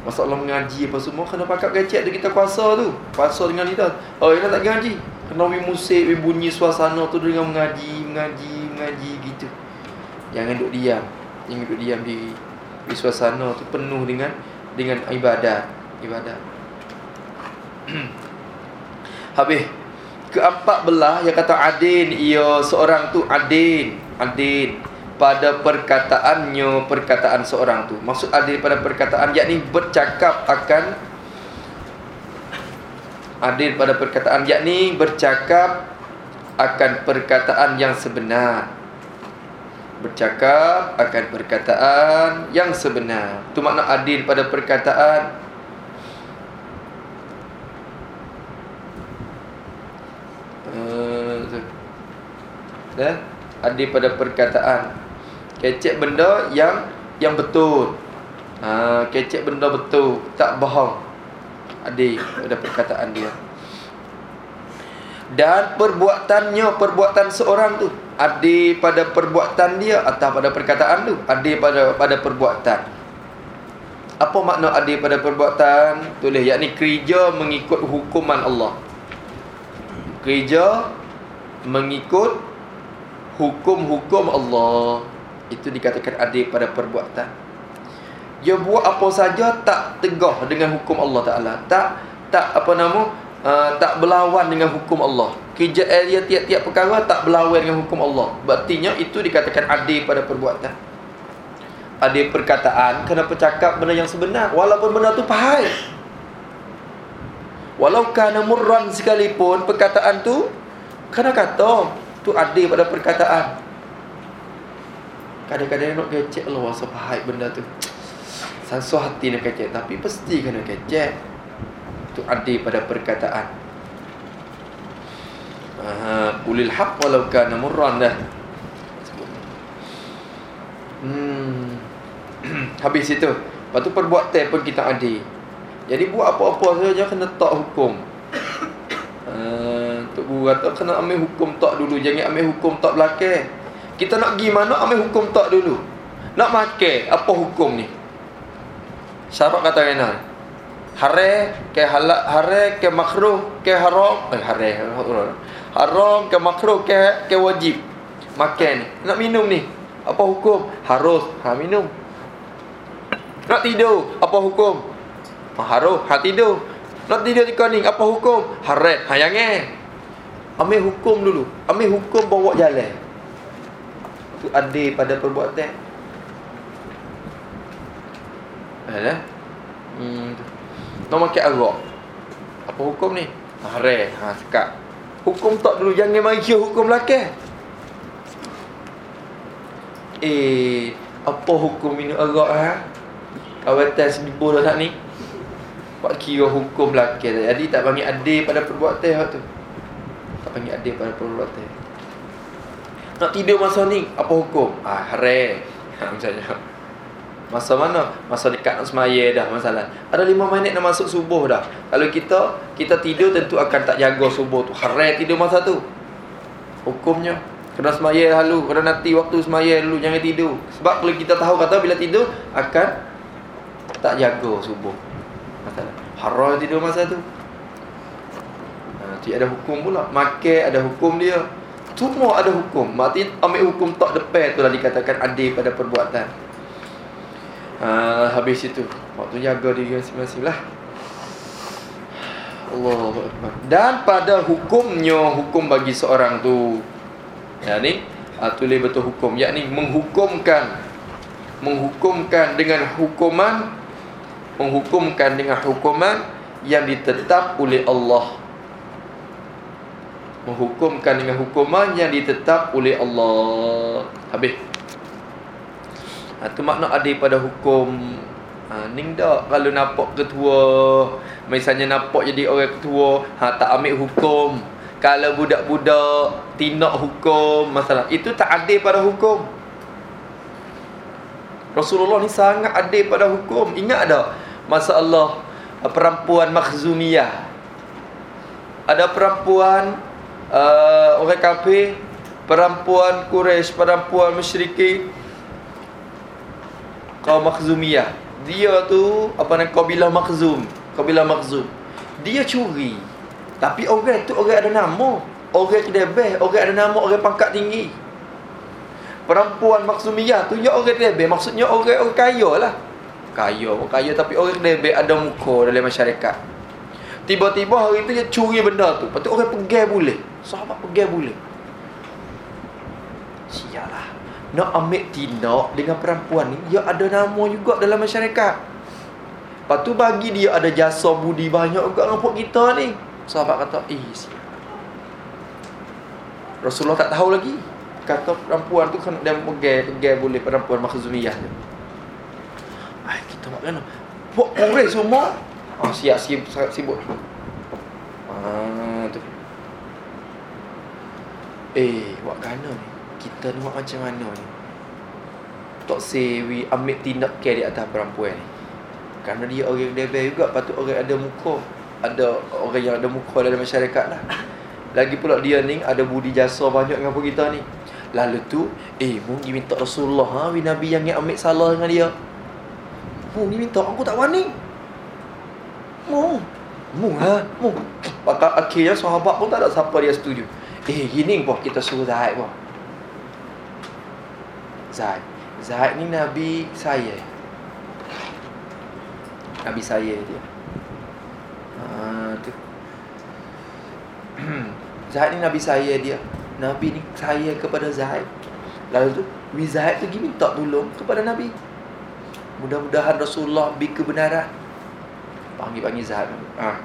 Masalah mengaji apa semua Kena pakat kecek tu kita kuasa tu. Kuasa dengan lidah Oh ini tak mengaji Kena we musik, we bunyi suasana tu Dengan mengaji, mengaji, mengaji gitu. Jangan duduk diam. Jangan duduk diam di, di suasana tu Penuh dengan dengan ibadat. Ibadat. Habis Keempat belah yang kata Adin Ia seorang tu Adin. Adin. Pada perkataannya perkataan seorang tu. Maksud adil pada perkataan yakni bercakap akan adil pada perkataan yakni bercakap akan perkataan yang sebenar. Bercakap akan perkataan yang sebenar. Tu makna adil pada perkataan. Uh, dan adil pada perkataan. Kecek benda yang yang betul. Ha, kecek benda betul, tak bohong. Ada perkataan dia. Dan perbuatannya, perbuatan seorang tu adil pada perbuatan dia atau pada perkataan tu, adil pada pada perbuatan. Apa makna adil pada perbuatan? Tulis yakni kerja mengikut hukuman Allah. Kerja mengikut hukum-hukum Allah itu dikatakan adil pada perbuatan Dia buat apa saja tak tegah dengan hukum Allah Taala. Tak tak apa nama? Uh, tak berlawan dengan hukum Allah. Kerja dia tiap-tiap perkara tak berlawan dengan hukum Allah. Berartinya itu dikatakan adil pada perbuatan. Adil perkataan kena bercakap benda yang sebenar walaupun benda tu pahit. Walau kana murran sekalipun perkataan tu kena kata tu adil pada perkataan. Kadang-kadang nak kecek Allah rasa pahit benda tu. Sansu hati nak kecek. Tapi pasti kena kecek itu adil pada perkataan. Ulil haq walau kana murran dah. Hmm. Habis itu. Lepas tu perbuatan pun kita adil Jadi buat apa-apa saja kena tak hukum. Uh, Tok Guru kata kena ambil hukum tak dulu. Jangan ambil hukum tak belakang. Kita nak pergi mana ambil hukum tak dulu? Nak makan apa hukum ni Syarat kata kenal hare ke halal hare ke makruh ke haram? Eh hare haram ke makruh ke ke wajib? Makan. Nak minum ni? Apa hukum? Harus. Ha minum. Nak tidur? Apa hukum? Ha, harus. Ha tidur. Nak tidur di ni apa hukum? Hare. Ha jangan ambil hukum dulu. Ambil hukum bawa jalan. Tu adil pada perbuatan eh hmm nak makan arak Apa hukum ni? Haram ha, sekat Hukum tak dulu. Jangan mari hukum belakang. Eh Apa hukum minum arak ha? Kawatan seribu dah tak ni? Pak kira hukum belakang Jadi. Tak panggil adil pada perbuatan hak tu. Tak panggil adil pada perbuatan Nak tidur masa ni Apa hukum? Ah, haram ha, Misalnya Masa mana? Masa dekat nak semaya dah masalah. Ada lima minit nak masuk subuh dah. Kalau kita kita tidur tentu akan tak jaga subuh tu. Haram tidur masa tu. Hukumnya kena semaya lalu, kena nanti waktu semaya dulu jangan tidur. Sebab kalau kita tahu kata bila tidur akan tak jaga subuh. Masalah. Haram tidur masa tu. Ha, ada hukum pula. Makan ada hukum dia. Semua ada hukum. Mati ambil hukum tak depan tu lah dikatakan adil pada perbuatan ha, Habis itu. Waktu jaga diri masing-masing lah Allah Dan pada hukumnya Hukum bagi seorang tu Ya ni ha, Tulis betul hukum. Yakni menghukumkan Menghukumkan dengan hukuman Menghukumkan dengan hukuman Yang ditetap oleh Allah. Menghukumkan dengan hukuman Yang ditetap oleh Allah. Habis Ha, tu makna ada pada hukum ha, Ning tak Kalau nampak ketua Misalnya nampak jadi orang ketua ha, Tak ambil hukum. Kalau budak-budak Tindak hukum Masalah Itu tak adil pada hukum. Rasulullah ni sangat adil pada hukum. Ingat tak Masalah Perempuan makhzumiyah? Ada perempuan uh, Orang kafir Perempuan Quraisy Perempuan musyrikin kaum makhzumiyah. Dia tu apa nama kabilah makhzum. Kabilah makhzum. Dia curi. Tapi orang tu orang ada nama. Orang kedebeh orang ada nama orang pangkat tinggi. Perempuan makhzumiyah tu ya orang kedebeh maksudnya orang orang kaya lah. Kaya orang kaya tapi orang kedebeh ada muka dalam masyarakat. Tiba-tiba hari tu dia curi benda tu. Tu orang pegang boleh sahabat pegang boleh sialah nak ambil tindak dengan perempuan ni dia ada nama juga dalam masyarakat. Lepas tu bagi dia ada jasa budi banyak juga dengan kita ni. Sahabat kata eh Rasulullah tak tahu lagi. Kata perempuan tu kan dia pegai pegai boleh perempuan makhzumiyah tu ai kita buat kan buat orang semua. Ah siap sibuk sibuk. Ah tu. Eh buat kana ni kita ni buat macam mana ni? Tak sewi ambil tindak care di atas perempuan. Ni Kerana dia orang level juga Patut orang ada muka Ada orang yang ada muka dalam masyarakat lah. Lagi pula dia ni ada budi jasa banyak dengan kita ni. Lalu tu Eh mungkin minta Rasulullah ha? Nabi yang ambil salah dengan dia. Mungkin minta aku tak wani Mu Mu ha Mu Maka akhirnya sahabat pun tak ada siapa dia setuju. Eh gini pun kita suruh Zahid pun Zaid Zaid ni Nabi saya. Nabi saya dia. Ha, tu. Zaid ni Nabi saya dia. Nabi ni saya kepada Zaid Lalu tu Wi Zaid tu pergi minta tolong kepada Nabi. Mudah-mudahan Rasulullah bi kebenaran. Panggil-panggil Zaid ha.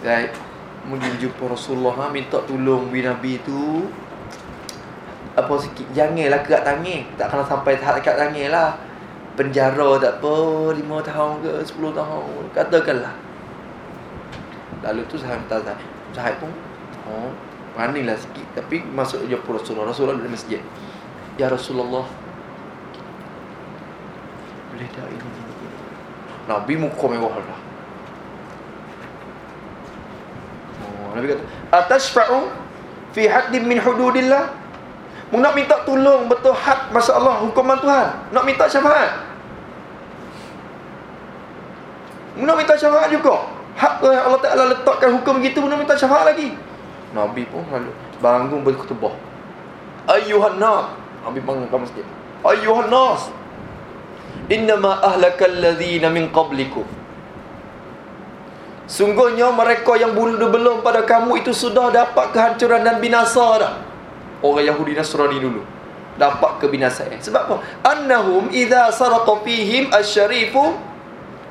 Zaid Mungkin jumpa Rasulullah ha, Minta tolong bi Nabi tu Apa sikit Janganlah kerat tangan Tak kena sampai tahap kerat tangan lah. Penjara tak apa lima tahun ke sepuluh tahun. Katakanlah. Lalu tu Zaid minta Zaid pun Oh lah sikit. Tapi masuk je Rasulullah. Rasulullah di masjid. Ya Rasulullah. Boleh tak ini Nabi muka mewah lah. Oh, Nabi kata Atashfa'u Fi haddim min hududillah Mu nak minta tolong betul had masa Allah hukuman Tuhan Nak minta syafaat Mu nak minta syafaat juga Hak Allah Ta'ala letakkan hukum begitu Mu nak minta syafaat lagi Nabi pun lalu bangun berkhutbah. Ayuhan nas. Nabi bangun ke masjid. Ayuhan nas. Innama ahlakal ladzina min qablikum. Sungguhnya mereka yang belum pada kamu itu sudah dapat kehancuran dan binasa dah. Orang Yahudi Nasrani dulu dapat kebinasaan. Sebab apa? Annahum idza saraqa fihim asy-syarifu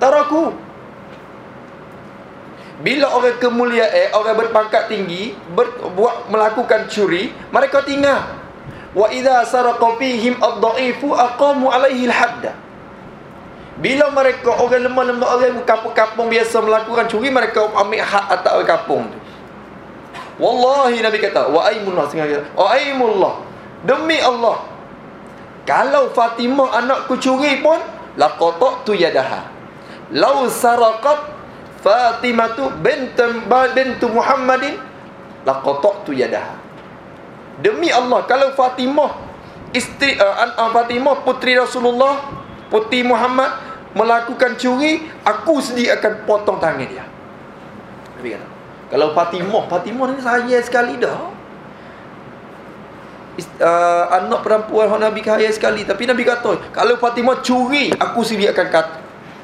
taraku. Bila orang kemuliaan, eh, orang berpangkat tinggi ber, buat melakukan curi, mereka tinggal. Wa idza saraqa fihim ad-dha'ifu aqamu 'alaihi al-hadd. Bila mereka orang lemah-lemah orang kampung-kampung biasa melakukan curi, mereka ambil hak atas orang kampung tu. Wallahi Nabi kata, wa aimullah. Wa aimullah. Demi Allah. Kalau Fatimah anakku curi pun laqatatu yadaha. Lau saraqat Fatimah tu bintu bintu Muhammadin laqata'tu yadaha. Demi Allah kalau Fatimah isteri uh, uh, Fatimah putri Rasulullah putri Muhammad melakukan curi aku sendiri akan potong tangan dia. Nabi kata. Kalau Fatimah, Fatimah ni saya sekali dah. Uh, anak perempuan Nabi kaya sekali tapi Nabi kata kalau Fatimah curi aku sendiri akan kat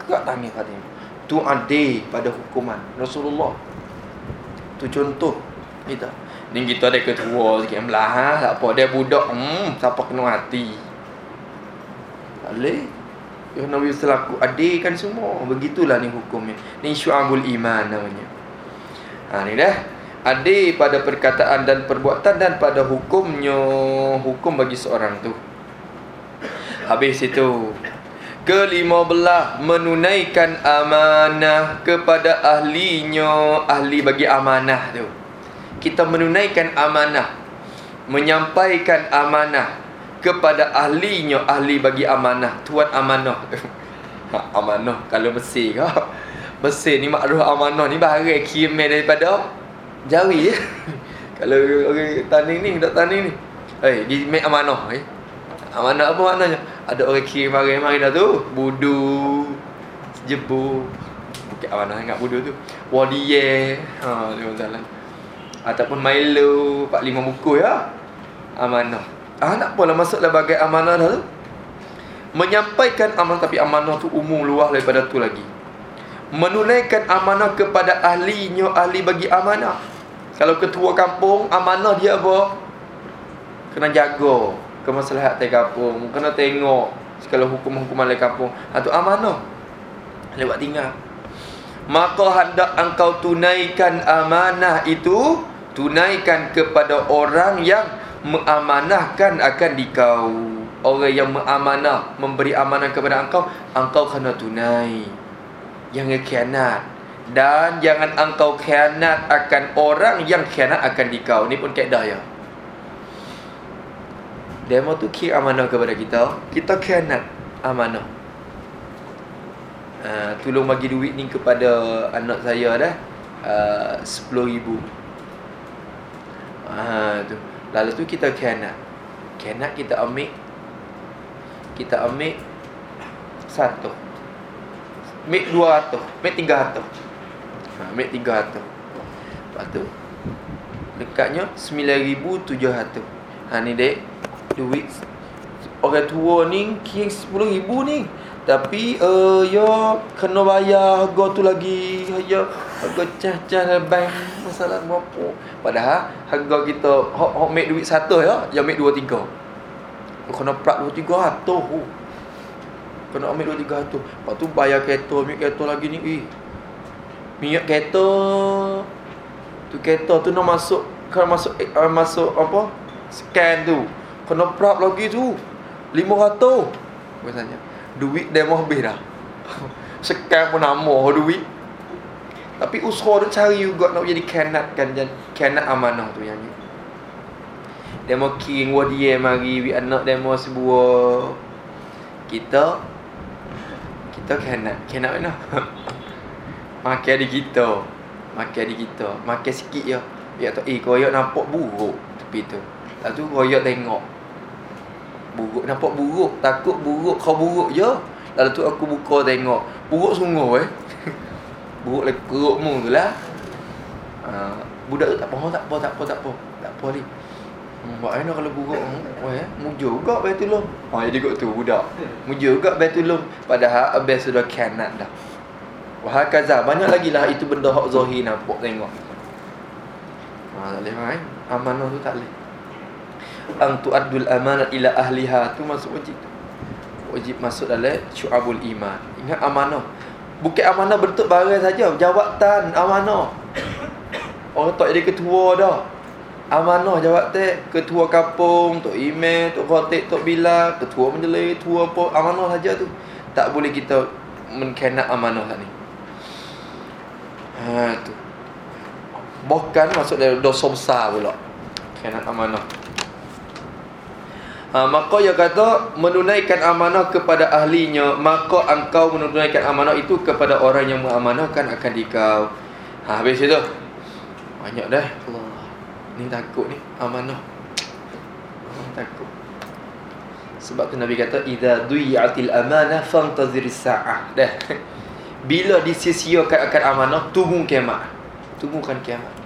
kat tangan Fatimah tu adil pada hukuman Rasulullah. Tu contoh kita. Ni kita ada ketua sikit belah ha? tak apa dia budak hmm siapa kena hati boleh Ya Nabi selaku adil kan semua. Begitulah ni hukumnya. Ni syu'abul iman namanya Ha ni dah. Adil pada perkataan dan perbuatan Dan pada hukumnya Hukum bagi seorang tu. Habis itu Kelima belah menunaikan amanah kepada ahlinya. Ahli bagi amanah tu. Kita menunaikan amanah Menyampaikan amanah Kepada ahlinya. Ahli bagi amanah Tuan amanah. Ha, Amanah kalau bersih ke Bersih ni makruh amanah ni Bahagia kirim daripada Jari ya Kalau orang tani ni Dok tani ni. Eh, hey, di amanah eh. Amanah apa maknanya? Ada orang kirim mari-mari dah tu. Budu Jebu. Bukit Amanah ingat budu tu. Wadiye ha, jalan. Ataupun Milo 4-5 buku ya. Amanah. Ah, nak apalah masuklah bagai amanah dah tu. Menyampaikan amanah Tapi amanah tu umum luar daripada tu lagi Menunaikan amanah kepada ahlinya Ahli bagi amanah. Kalau ketua kampung Amanah dia apa? Kena jaga kemaslahatan kampung kena tengok segala hukum-hukuman di kampung. Atau amanah. Lewat tinggal. Maka hendak engkau tunaikan amanah itu tunaikan kepada orang yang mengamanahkan akan dikau. Orang yang mengamanah memberi amanah kepada engkau engkau kena tunai jangan khianat. Dan jangan engkau khianat akan orang yang khianat akan dikau. Ni pun kaedah ya. Demo tu kira amanah kepada kita. Kita khianat amanah. Uh, Tolong bagi duit ni kepada anak saya dah. Uh, RM10,000 uh, tu. Lalu tu kita khianat. Khianat kita ambil. Kita ambil Satu Ratus Ambil tiga ratus ha, Ambil tiga ratus Lepas tu Dekatnya Sembilan ribu tujuh ratus Ha ni dek duit orang tua ni sepuluh ribu ni Tapi uh, yo kena bayar harga tu lagi. Ya harga cah-cah dalam bank masalah berapa. Padahal harga kita hok hok make duit satu ya, yang make dua tiga. Kena prak dua tiga ratus. Kena ambil dua tiga ratus. Lepas tu bayar kereta, ambil kereta lagi ni. Eh. Minyak kereta. Tu kereta tu nak masuk kalau masuk uh, masuk apa? Scan tu. Kena prak lagi tu. Lima ratus. Biasanya duit demo habis dah. Sekarang pun nama duit. Tapi usaha dia cari juga nak jadi kanat kan kanat amanah tu yang ni. Demo king wa dia mari anak demo sebuah kita kita kanat kanat mana? Makan di kita. Makan di kita. Makan sikit ya. Ya tak eh koyak nampak buruk tepi tu. Lepas tu koyak tengok buruk nampak buruk takut buruk kau buruk je lalu tu aku buka tengok buruk sungguh eh buruk lagi kerukmu tu lah uh, budak tu tak apa tak apa tak apa tak apa tak apa ni buat mana kalau buruk hmm, oh, eh? mujur juga betul lo oh, jadi kot tu budak. Mujur juga betul lo padahal abis sudah kanat dah. Wahai kaza banyak lagi lah itu benda hak zahir nampak tengok. Ha, tak boleh main amanah tu tak boleh. Ang tu'addul amanat ila ahliha. Tu masuk wajib wajib masuk dalam syu'abul iman. Ingat amanah. Bukan amanah bentuk barang saja. Jawatan amanah. Orang tak jadi ketua dah amanah jawatan ketua kampung tok email tok khatib tok bila ketua menjelai ketua apa amanah saja tu tak boleh kita menkenal amanah ni ha tu Bukan masuk dalam dosa besar pula Kenal amanah Ha, maka ia kata menunaikan amanah kepada ahlinya maka engkau menunaikan amanah itu kepada orang yang mengamanahkan akan dikau. Ha habis itu. Banyak dah. Allah. Ni takut ni amanah. Takut. Sebab tu Nabi kata idza duyatil amanah fantazir sa'ah. Dah. Bila disisiakan akan amanah tunggu kiamat. Tunggukan kiamat.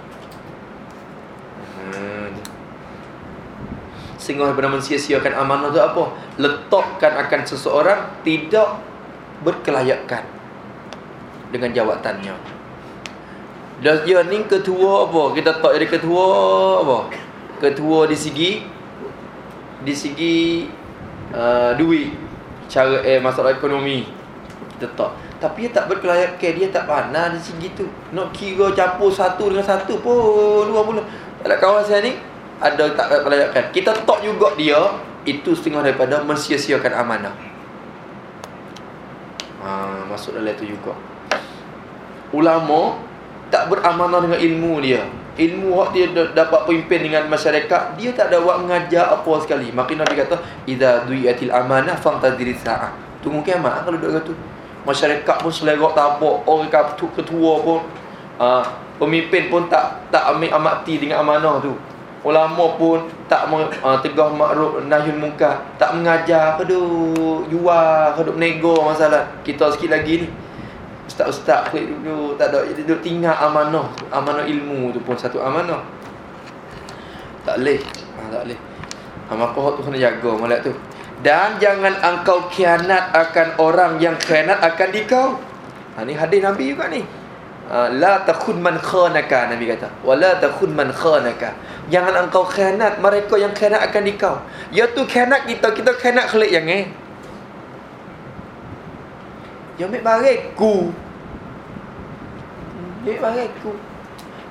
Sehingga daripada mensia-siakan amanah itu apa? Letakkan akan seseorang tidak berkelayakan dengan jawatannya. Dan dia ni ketua apa? Kita tak jadi ketua apa? Ketua di segi di segi uh, duit, cara eh masalah ekonomi. Kita tak. Tapi dia tak berkelayakan, dia tak pandai di segi tu. Nak kira campur satu dengan satu pun dua puluh. Dalam kawasan ni ada tak kelayakan. Kita tok juga dia itu setengah daripada mensia-siakan amanah. Ha, masuk dalam itu juga. Ulama tak beramanah dengan ilmu dia. Ilmu hak dia dapat pemimpin dengan masyarakat, dia tak ada buat mengajar apa sekali. Maka Nabi kata, "Idza du'iyatil amanah fantadiri sa'ah." Tunggu kiamat kalau duduk kata. Masyarakat pun selerak tak apa, orang ketua pun uh, pemimpin pun tak tak ambil amati dengan amanah tu ulama pun tak uh, tegah makruf nahyul munkar tak mengajar duk jual ke duk nego masalah kita sikit lagi ni ustaz-ustaz ke dulu tak ada duduk tinggal amanah. Amanah ilmu tu pun satu amanah. Tak leh ha, tak leh ha, maka tu kena jaga malak tu. Dan jangan engkau khianat akan orang yang khianat akan dikau. Ha, ni hadis nabi juga ni. Ha, la takhun man khanaka nabi kata. Wala takhun man khanaka. Jangan engkau khianat mereka yang khianat akan dikau. Ya tu khianat kita, kita khianat khalid yang eh. Ya ambil barang ku. Ya ambil barang ku.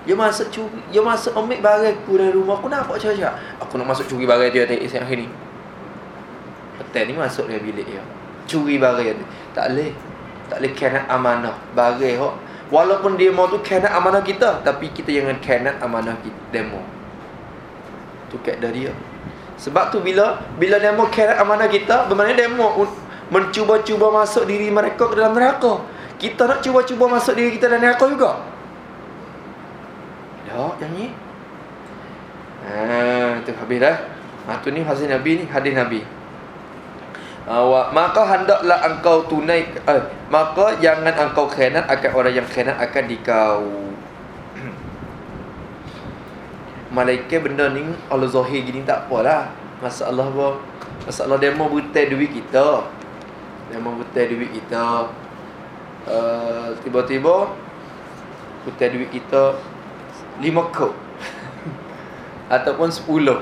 Ya masuk curi, ya masuk ambil barang ku dari rumah aku nampak cakap. Aku nak masuk curi barang dia tadi siang ni. Petai ni masuk dia bilik dia. Curi barang dia. Tak boleh. Tak boleh khianat amanah. Barang hok. Walaupun dia mau tu khianat amanah kita, tapi kita jangan khianat amanah kita demo tu kaedah dia sebab tu bila bila demo keret amanah kita bermakna demo mencuba-cuba masuk diri mereka ke dalam neraka. Kita nak cuba-cuba masuk diri kita dalam neraka juga. Ya yang ni. Ha tu habis dah. Ha tu ni hadis nabi ni hadis nabi. Uh, maka hendaklah engkau tunai uh, maka jangan engkau khianat akan orang yang khianat akan dikau. Malaikat benda ni Allah zahir gini tak apalah. Masalah apa? Masalah demo butai duit kita Mau hutang duit kita uh, Tiba-tiba Hutang duit kita Lima kop Ataupun sepuluh.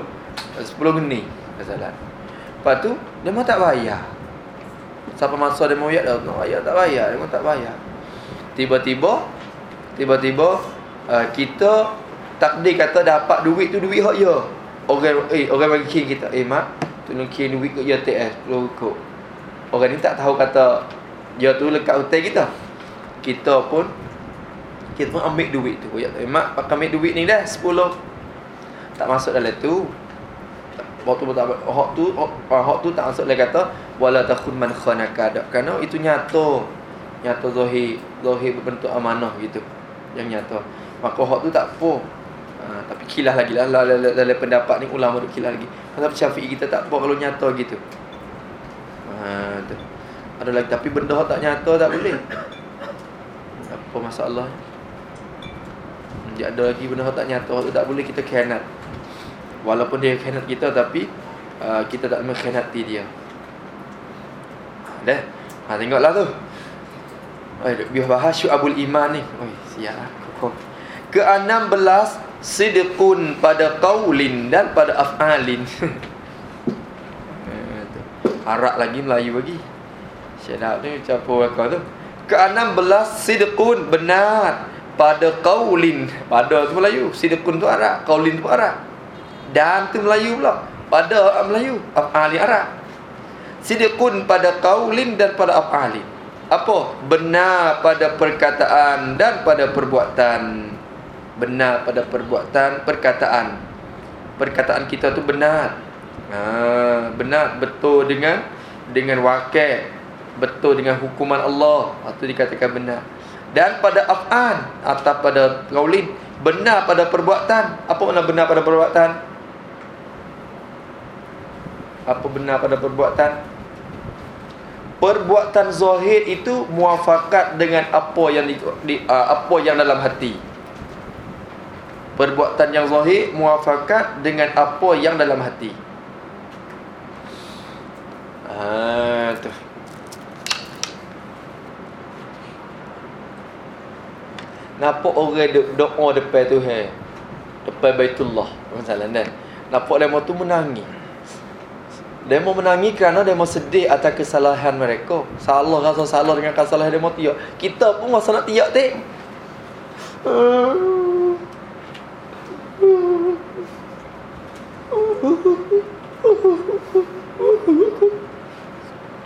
Sepuluh geni Masalah Lepas tu Dia mau tak bayar. Siapa masa dia mau bayar dah Tak bayar tak bayar Dia mau tak bayar. Tiba-tiba Tiba-tiba uh, Kita Takdir kata dapat duit tu duit hak ya. Orang eh orang bagi kin kita Eh mak Tolong kin duit kat ya TS 10 kop Orang ni tak tahu kata Ya tu lekat hotel kita Kita pun Kita pun ambil duit tu Ya eh, mak pakai ambil duit ni dah 10 Tak masuk dalam tu Waktu tak hak tu hak, tu tak masuk dia kata wala takhun man khanaka kerana itu nyata nyata zahir zahir berbentuk amanah gitu yang nyata maka hak tu tak apa ha, tapi kilah lagi lah dalam pendapat ni ulama duk kilah lagi tapi syafi'i kita tak apa kalau nyata gitu ha, ada lagi tapi benda tak nyata tak boleh. Apa masalah? Dia ada lagi benda tak nyata tu tak boleh kita khianat walaupun dia khianat kita tapi uh, kita tak mengkhianati dia. Dah. Ha tengoklah tu. Oi, biar bahas syu'abul iman ni. Oi, siap lah. Ke-16 sidqun pada qaulin dan pada af'alin. Arak lagi Melayu lagi. Syedap ni campur apa tu. Ke-16 sidqun benar pada qaulin. Pada tu Melayu, sidqun tu Arab, qaulin tu Arab. Dan tu Melayu pula. Pada Melayu, af'alin Arab. Sidqun pada qaulin dan pada af'alin apa benar pada perkataan dan pada perbuatan benar pada perbuatan perkataan perkataan kita tu benar ha, benar betul dengan dengan wakil betul dengan hukuman Allah. Itu dikatakan benar. Dan pada af'an atau pada qaulin benar pada perbuatan. Apa makna benar pada perbuatan? Apa benar pada perbuatan? Perbuatan zahir itu muafakat dengan apa yang di, di uh, apa yang dalam hati. Perbuatan yang zahir muafakat dengan apa yang dalam hati. Tu. Nampak orang doa depan tu hai. Depan Baitullah. Masalah kan. Nampak dia tu menangis. Demo menangis kerana demo sedih atas kesalahan mereka. Salah rasa salah dengan kesalahan demo tiak. Kita pun masa nak tiak tik.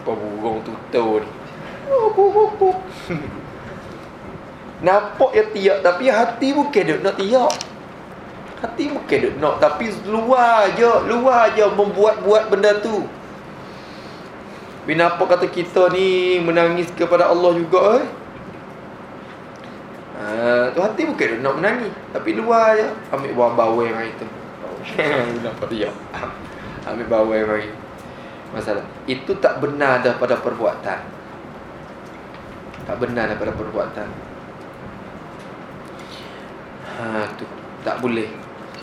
Apa burung tutur ni? Nampak ya tiak tapi hati bukan dia nak tiak. Hati mungkin dia nak Tapi luar je Luar je membuat-buat benda tu Bila apa kata kita ni Menangis kepada Allah juga eh? Ha, tu hati dia nak menangis Tapi luar je Ambil buah bawang hari tu Nampak dia Ambil bawang hari Masalah. Itu tak benar daripada perbuatan. Tak benar daripada perbuatan. Ha tu tak boleh.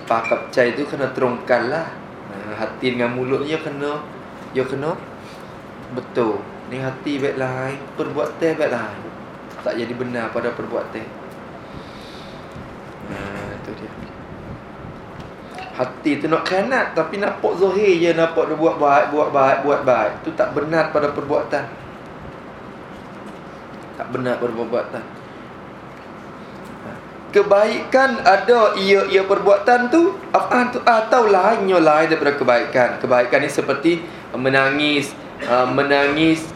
Pakap cai tu kena terungkan lah ha, hati dengan mulut dia kena dia kena betul. Ni hati baik lain perbuatan baik lain. Tak jadi benar pada perbuatan. Ha, tu dia hati tu nak khianat tapi nampak zahir je nampak dia buat baik buat baik buat baik. Tu tak benar pada perbuatan. Tak benar pada perbuatan. Kebaikan ada ia ia perbuatan tu afan tu atau lainnya lain daripada kebaikan. Kebaikan ni seperti menangis uh, menangis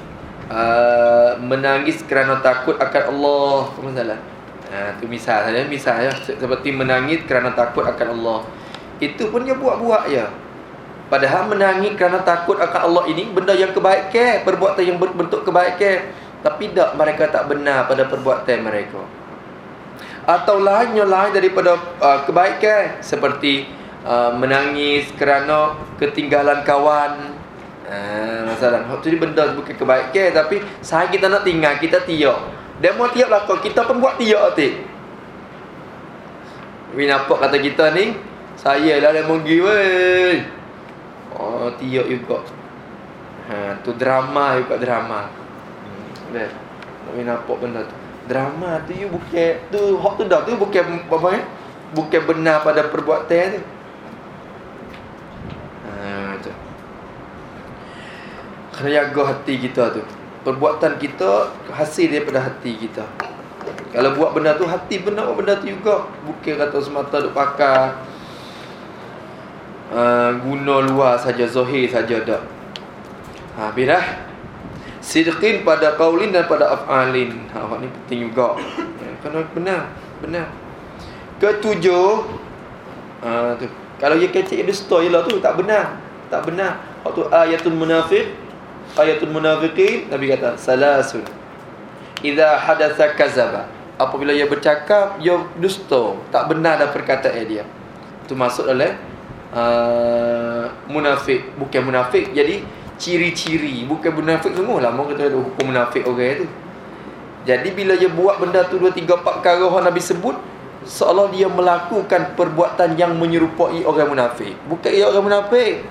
uh, menangis kerana takut akan Allah. Masalah? Ha tu misal saja misal seperti menangis kerana takut akan Allah itu pun dia buat-buat ya padahal menangis kerana takut akan Allah ini benda yang kebaikan perbuatan yang berbentuk kebaikan tapi tak mereka tak benar pada perbuatan mereka. Atau lainnya lain daripada uh, kebaikan seperti uh, menangis kerana ketinggalan kawan. Uh, masalah. Ni benda bukan kebaikan tapi saya kita nak tinggal kita tiak dia mau tiap lah kita pun buat tiak hati Win apa kata kita ni saya lah mau pergi oh tiak juga ha, tu drama juga drama. Tak boleh nampak benda tu. Drama tu you bukan tu hak tu dah tu bukan apa eh? Bukan benar pada perbuatan tu. Ha. Kena jaga hati kita tu. Perbuatan kita hasil daripada hati kita. Kalau buat benda tu hati benar benda tu juga. Bukan kata semata duk pakai uh, guna luar saja zahir saja dak. Ha bilah. Sidqin pada qaulin dan pada af'alin. Ha ni penting juga. Ya, kena benar, benar. Ketujuh uh, tu. Kalau dia kecek dia dusta ialah tu tak benar. Tak benar. Waktu ayatul munafiq ayatul munafiqin Nabi kata salasun. Idza hadatsa kazaba. Apabila ia bercakap, ia dusta. Tak benar dah perkataan dia. Itu masuk dalam uh, munafik. Bukan munafik. Jadi, ciri-ciri bukan munafik semua lah kata ada hukum munafik orang tu jadi bila dia buat benda tu dua tiga empat perkara yang Nabi sebut seolah dia melakukan perbuatan yang menyerupai orang munafik bukan ia orang munafik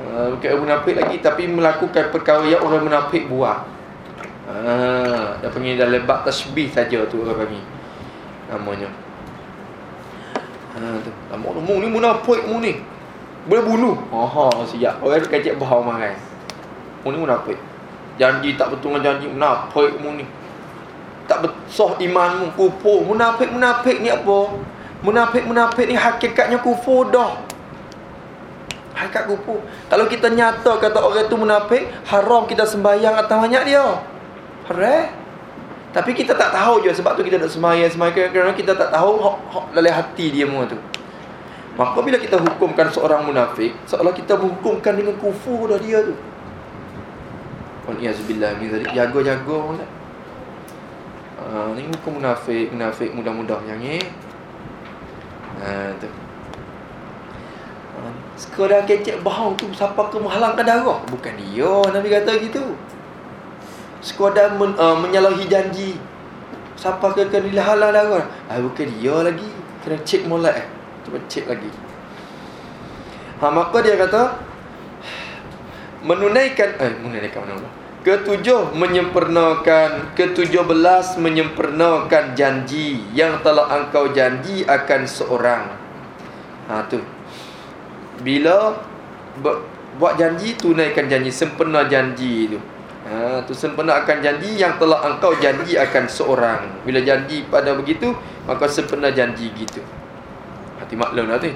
uh, bukan orang munafik lagi tapi melakukan perkara yang orang munafik buat Ah, dia panggil dalam bab tasbih saja tu orang panggil namanya. Ha tu. Lama mu ni munafik mu ni. Boleh bunuh. Aha, siap. Orang kecek bahau marai. Mu ni munafik. Janji tak betul dengan janji munafik mu ni. Tak besar iman mu kufur. Munafik munafik ni apa? Munafik munafik ni hakikatnya kufur dah. Hakikat kufur. Kalau kita nyata kata orang tu munafik, haram kita sembahyang atas banyak dia. Haram. Tapi kita tak tahu je sebab tu kita tak sembahyang sembahyang kerana kita tak tahu dalam hati dia mu tu. Maka bila kita hukumkan seorang munafik Seolah kita menghukumkan dengan kufur dah dia tu. Wal'iyazubillah min zalik. Jaga-jaga maksud ha, Ini hukum munafik. Munafik mudah-mudah yang ni Ha tu. Ha, Sekadar kecek bahang tu Siapa ke menghalangkan darah? Bukan dia Nabi kata gitu Sekadar men, uh, menyalahi janji. Siapa ke kena halang darah ha, Bukan dia lagi. Kena cek molek eh. Cuba cek lagi. Ha, Maka dia kata Menunaikan Eh menunaikan mana Allah Ketujuh Menyempurnakan Ketujuh belas Menyempurnakan janji Yang telah engkau janji Akan seorang. Ha tu. Bila Buat janji Tunaikan janji Sempurna janji tu Ha, tu sempurna akan janji yang telah engkau janji akan seorang. Bila janji pada begitu, maka sempurna janji gitu. Hati maklum lah tu.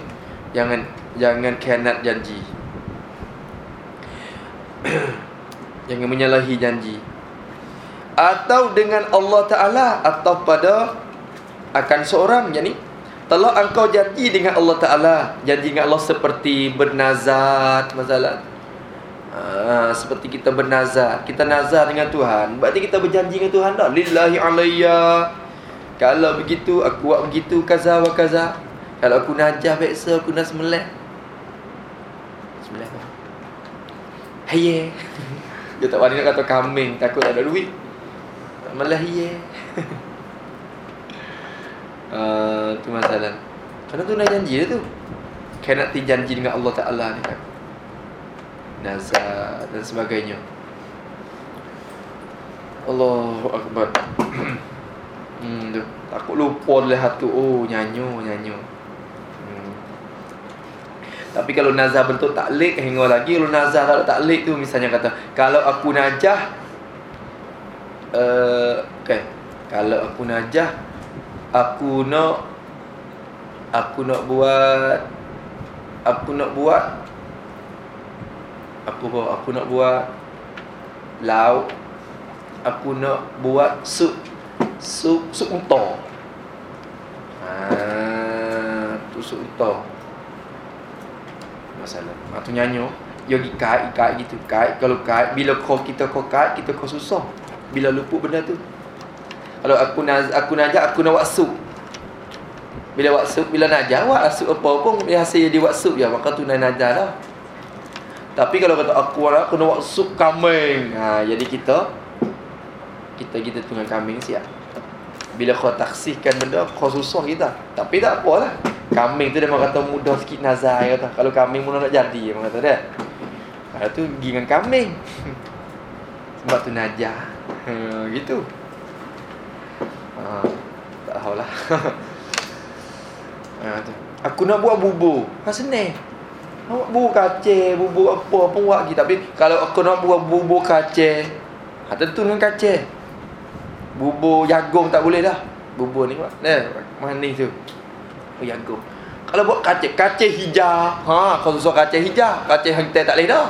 Jangan Jangan khianat janji. Jangan menyalahi janji. Atau dengan Allah Ta'ala Atau pada Akan seorang Yang ni Telah engkau janji dengan Allah Ta'ala. Janji dengan Allah seperti Bernazat Masalah Ha, seperti kita bernazar Kita nazar dengan Tuhan Berarti kita berjanji dengan Tuhan dah Lillahi alayya Kalau begitu Aku buat begitu Kaza wa kaza kalau aku najah biasa aku nak sembelih. Sembelih apa? Haye. Dia tak berani nak kata kambing takut tak ada duit. Malah haye. uh, tu masalah. Karena tu nak janji dia tu. Kan nak janji dengan Allah Taala ni kan. Nazar dan sebagainya. Allahu akbar. hmm, tu. Takut lupa oleh hatu. Oh, nyanyo, nyanyo. Tapi kalau nazar bentuk taklik hingga lagi kalau nazar kalau taklik tu misalnya kata kalau aku najah uh, okay. kalau aku najah aku nak aku nak buat aku nak buat aku aku nak buat lauk aku nak buat sup sup sup unta ah tu sup unta masalah. Ha, tu nyanyo, dia pergi kait, kait gitu. Kait, kalau kait, bila kau kita kau kait, kita kau susah. Bila luput benda tu. Kalau aku naz, aku najak, aku nak waksu. Bila waksu, bila najak, waksu apa pun, dia hasil jadi waksu ya, maka tu nak lah. Tapi kalau kata aku nak, aku nak waksu kambing. Ha, jadi kita, kita kita tunggu kambing siap. Bila kau taksihkan benda, kau susah kita. Tapi tak apalah. Kambing tu dia memang kata mudah sikit nazar kata. Kalau kambing pun nak jadi memang kata dia. Kalau tu pergi dengan kambing. Sebab tu najah. Ha, gitu. Ha, tak tahulah. ha, tu. Aku nak buat bubur. Ha senang. Awak bubur kacang, bubur apa pun buat lagi. Tapi kalau aku nak buat bubur kacang, ha, tentu dengan kacang. Bubur jagung tak boleh dah. Bubur ni buat. Eh, manis tu. Oh, jagung. Kalau buat kacang, kacang hijau. Ha, kalau susah kacang hijau, kacang hitam tak boleh dah.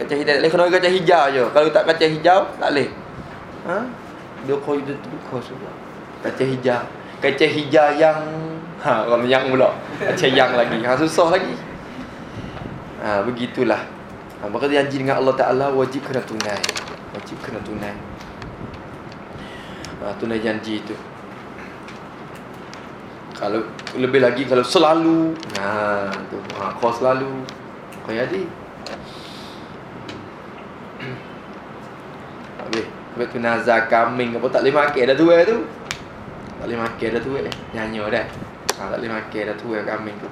Kacang hijau tak boleh, kena kacang hijau je. Kalau tak kacang hijau, tak boleh. Ha? Dia kau itu tu kau sudah. Kacang hijau. Kacang hijau yang ha kalau yang pula. Kacang yang lagi. Ha susah lagi. Ha begitulah. Ha maka janji dengan Allah Taala wajib kena tunai. Wajib kena tunai. Ha tunai janji itu. Kalau lebih lagi kalau selalu ha tu ha kau selalu kau jadi Habis Habis tu nazar kambing apa tak boleh makan dah tua tu Tak boleh makan dah tua Nyanyi dah ha, Tak boleh makan dah tua kambing tu.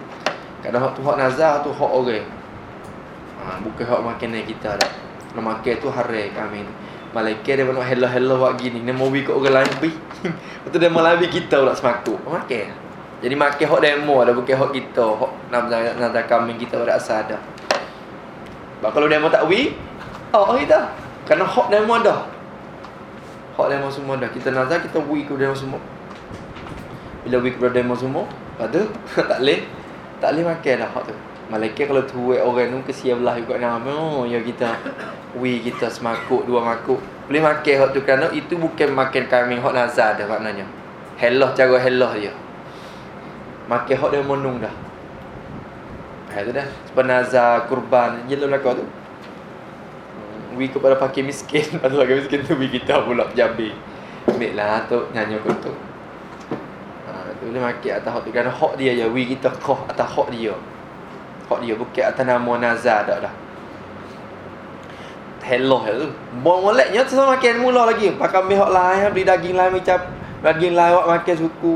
Kadang hak tu hak nazar tu hak orang. Ha, Bukan hak makanan kita dah. Nak makan tu hari kambing tu. Malaikat dia nak hello-hello buat gini. Dia mau ikut orang lain pergi. Lepas tu dia malah kita pula semakuk Makan? Jadi makan hak demo dah Bukan hak kita. Hak nazar, kambing kita dah asal dah. Sebab kalau demo tak wi Oh kita Kerana hak demo dah. Hak demo semua dah. Kita nazar kita wi ke demo semua Bila wi ke demo semua Lepas tak boleh? Tak boleh makan dah hak tu. Malaikat kalau tuai orang tu kesian belah juga nama oh, ya kita wi kita semakuk dua makuk. Boleh makan hak tu kerana itu bukan makan kambing hak nazar dah maknanya. Helah cara helah dia. Makan hak dia monung dah. Ha tu dah. Sebab nazar kurban jelas lah kau tu. Wi kepada fakir miskin. Atau fakir miskin tu wi kita pula jabi ambil lah tu nyanyi aku tu boleh makan atas hak tu kerana hak dia ya wi kita koh atas hak dia hak dia bukan atas nama nazar dak dah Hello tu. Bon moleknya tu makan mula lagi. Pakai ambil hak lain, beli daging lain macam daging lain awak makan suku.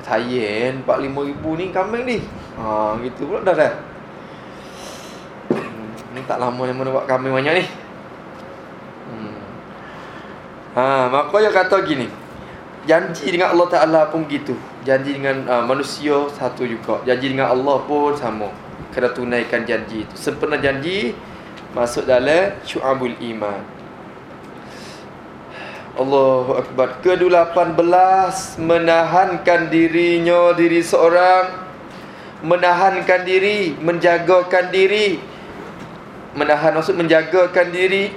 Saya 4 5 ribu ni kambing ni. Ha gitu pula dah dah. Hmm, ni tak lama yang mana buat kambing banyak ni. Hmm. Ha, maka dia kata gini. Janji dengan Allah Taala pun gitu. Janji dengan uh, manusia satu juga. Janji dengan Allah pun sama. Kena tunaikan janji itu. Sempurna janji masuk dalam syu'abul iman. Allahu Akbar. Ke-18 menahankan dirinya diri seorang menahankan diri, menjagakan diri. Menahan maksud menjagakan diri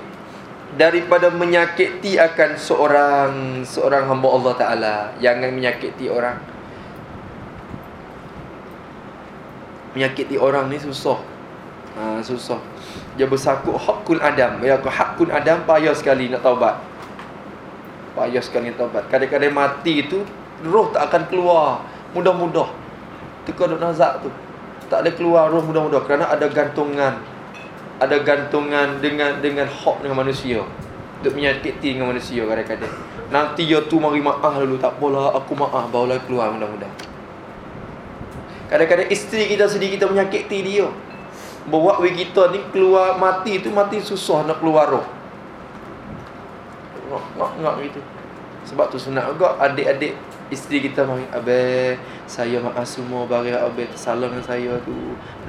daripada menyakiti akan seorang seorang hamba Allah Taala. Jangan menyakiti orang. Menyakiti orang ni susah. Ha, susah. Dia bersakut hakul adam. Ya aku hakul adam payah sekali nak taubat. Payah sekali nak taubat. Kadang-kadang mati itu roh tak akan keluar mudah-mudah. Tu kau nak nazak tu. Tak ada keluar roh mudah-mudah kerana ada gantungan. Ada gantungan dengan dengan hak dengan manusia. Untuk menyakiti dengan manusia kadang-kadang. Nanti dia tu mari maaf dulu tak apalah aku maaf barulah keluar mudah-mudah. Kadang-kadang isteri kita sendiri kita menyakiti dia bawa we kita ni keluar mati tu mati susah nak keluar roh. Ngak ngak gitu. Sebab tu sunat juga adik-adik isteri kita mari abe saya maaf semua bagi abe tersalah dengan saya tu.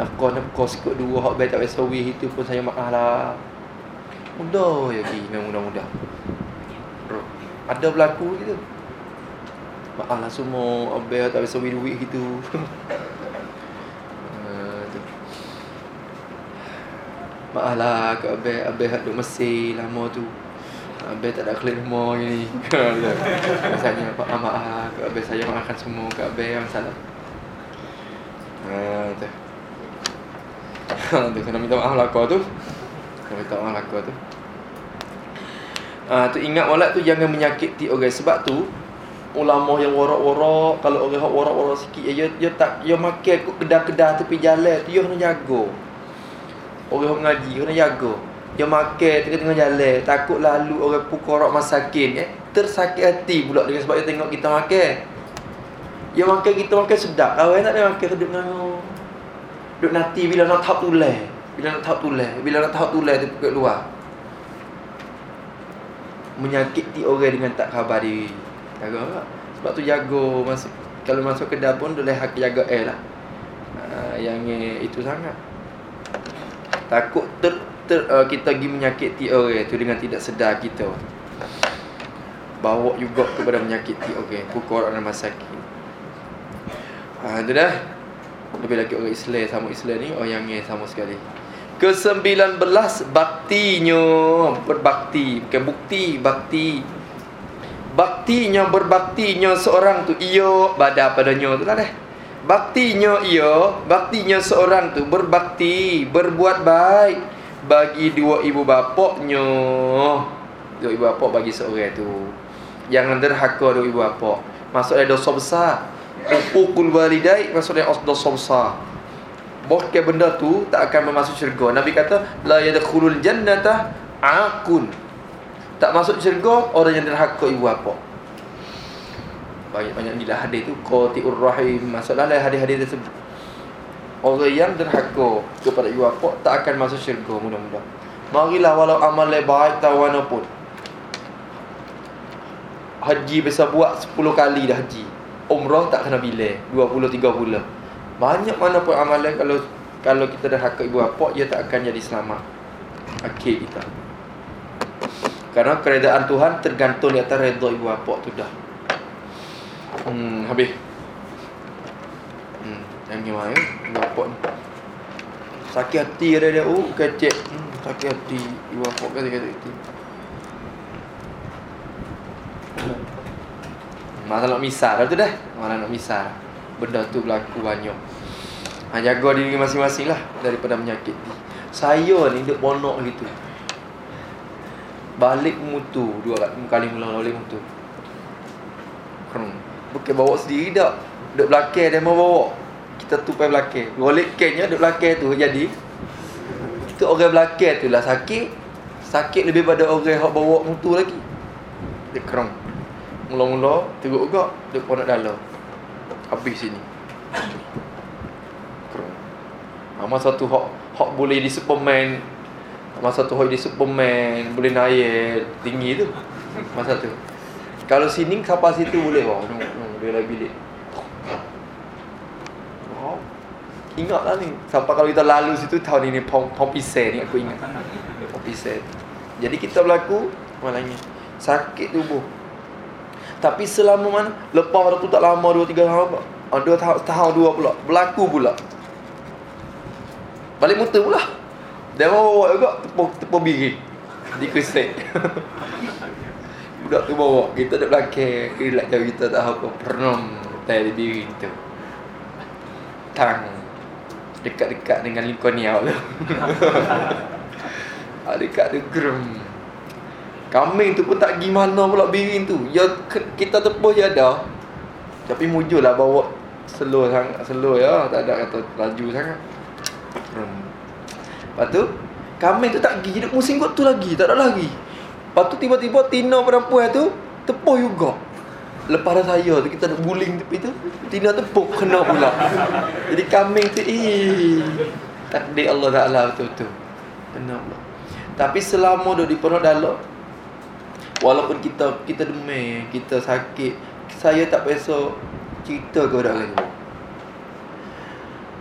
Nak kau nak kau sikit dua baik tak biasa we itu pun saya maaf lah. Mudah ya ki memang mudah-mudah. Ada berlaku gitu. Maaflah semua abe tak biasa we duit gitu. Maaflah ke Abel Abel duduk Mesir lama tu Abel tak ada clean rumah ni. Rasanya Pak ah, maaf ke Abel saya maafkan semua ke Abel yang salah. Ha tu. Ha tu kena minta maaf lah kau tu. Kena minta maaf lah kau tu. Ha tu ingat walak tu jangan menyakiti orang. Sebab tu ulama yang warak-warak kalau orang hak warak-warak sikit ya dia tak dia makan kedah-kedah tepi jalan tu dia kena jaga. Orang mengaji kena jaga. Dia makan tengah-tengah jalan, takut lalu orang pukorak masakin eh. Tersakit hati pula dengan sebab dia tengok kita makan. Dia makan kita makan sedap. Kawan tak ada makan duduk dengan duduk nanti bila nak tak tulai. Bila nak tahu tulis Bila nak tahu tulis tu kat luar Menyakiti orang dengan tak khabar diri Jaga tak? Sebab tu jaga masuk, Kalau masuk kedai pun Boleh hak jaga air lah uh, Yang itu sangat Takut ter, ter, uh, kita pergi menyakiti orang tu Dengan tidak sedar kita. Bawa juga kepada menyakiti orang okay. Pukul orang masakin Ha, itu dah. Lebih lagi orang Islam Sama Islam ni Orang yang sama sekali. Ke-19 baktinya berbakti. Bukan bukti bakti. Baktinya berbaktinya seorang tu ia pada padanya. Tu lah deh baktinya ia baktinya seorang tu berbakti berbuat baik bagi dua ibu bapaknya dua ibu bapak bagi seorang tu jangan derhaka dua ibu bapak maksudnya dosa besar Ukul walidai maksudnya dosa besar Bokeh benda tu tak akan masuk syurga. Nabi kata la yadkhulul jannata akun. Tak masuk syurga orang yang derhaka ibu bapa. Banyak-banyak gila hadis tu qati'ur rahim. Lah hadis-hadis tersebut. Orang yang derhaka kepada ibu bapa tak akan masuk syurga mudah-mudah. Marilah walau amal baik tawana pun. Haji bisa buat 10 kali dah haji. Umrah tak kena bila 20 30. Banyak mana pun amalan kalau kalau kita dah hak ibu bapa ia tak akan jadi selamat. Akhir kita. Karena keredaan Tuhan tergantung di atas redha ibu bapa tu dah. Hmm, habis. Yang ni mai bapa ni. Sakit hati ada dia. Oh, kecek. Hmm, sakit hati ibu bapa kata kata itu. Masalah nak misal tu dah. Masalah nak misal benda tu berlaku banyak. Ha, jaga diri masing-masing lah daripada menyakiti. Saya ni duk bonok gitu. Balik mutu dua kali mula balik mutu. Hmm. Bukan bawa sendiri tak. Duk belakang dia mau bawa. Kita tupai belakang. Golek kennya duk belakang tu jadi itu orang belakang tu lah sakit. Sakit lebih pada orang yang bawa mutu lagi. Dia kerong. Mula-mula teruk juga dia pun nak dalam habis sini. Masa tu hok hok boleh di Superman. Masa tu hok di Superman boleh naik tinggi tu. Masa tu. Kalau sini kapal situ boleh wah. No, no, dia lagi bilik. Ingatlah ni Sampai kalau kita lalu situ Tahun ini Pom, pom pisai ni aku ingat. Pom pisai Jadi kita berlaku Malangnya Sakit tubuh. Tapi selama mana Lepas tu tak lama Dua tiga tahun oh, Dua tahun, tahun dua pula Berlaku pula. Balik muter pula. Dia mau bawa juga Tepuk, tepuk biring Di kesek Budak tu bawa Kita duduk belakang Relax jauh kita tak apa Pernah Tai di biring tu. Tang Dekat-dekat dengan Lincolnia tu Dekat tu Grum Kambing tu pun tak pergi mana pula biring tu. Ya kita tepuh je ada. Tapi mujurlah bawa slow sangat, slow ya, tak ada kata laju sangat. Hmm. Lepas tu kambing tu tak pergi hidup musim kot tu lagi, tak ada lagi. Lepas tu tiba-tiba Tina perempuan tu tepuh juga. Lepas saya tu kita nak guling tepi tu, Tina tepuk kena pula. Jadi kambing tu eh takdir Allah Taala betul-betul. Kena pula. Tapi selama duduk di pondok dalam Walaupun kita kita demam, kita sakit, saya tak biasa cerita kepada orang tu.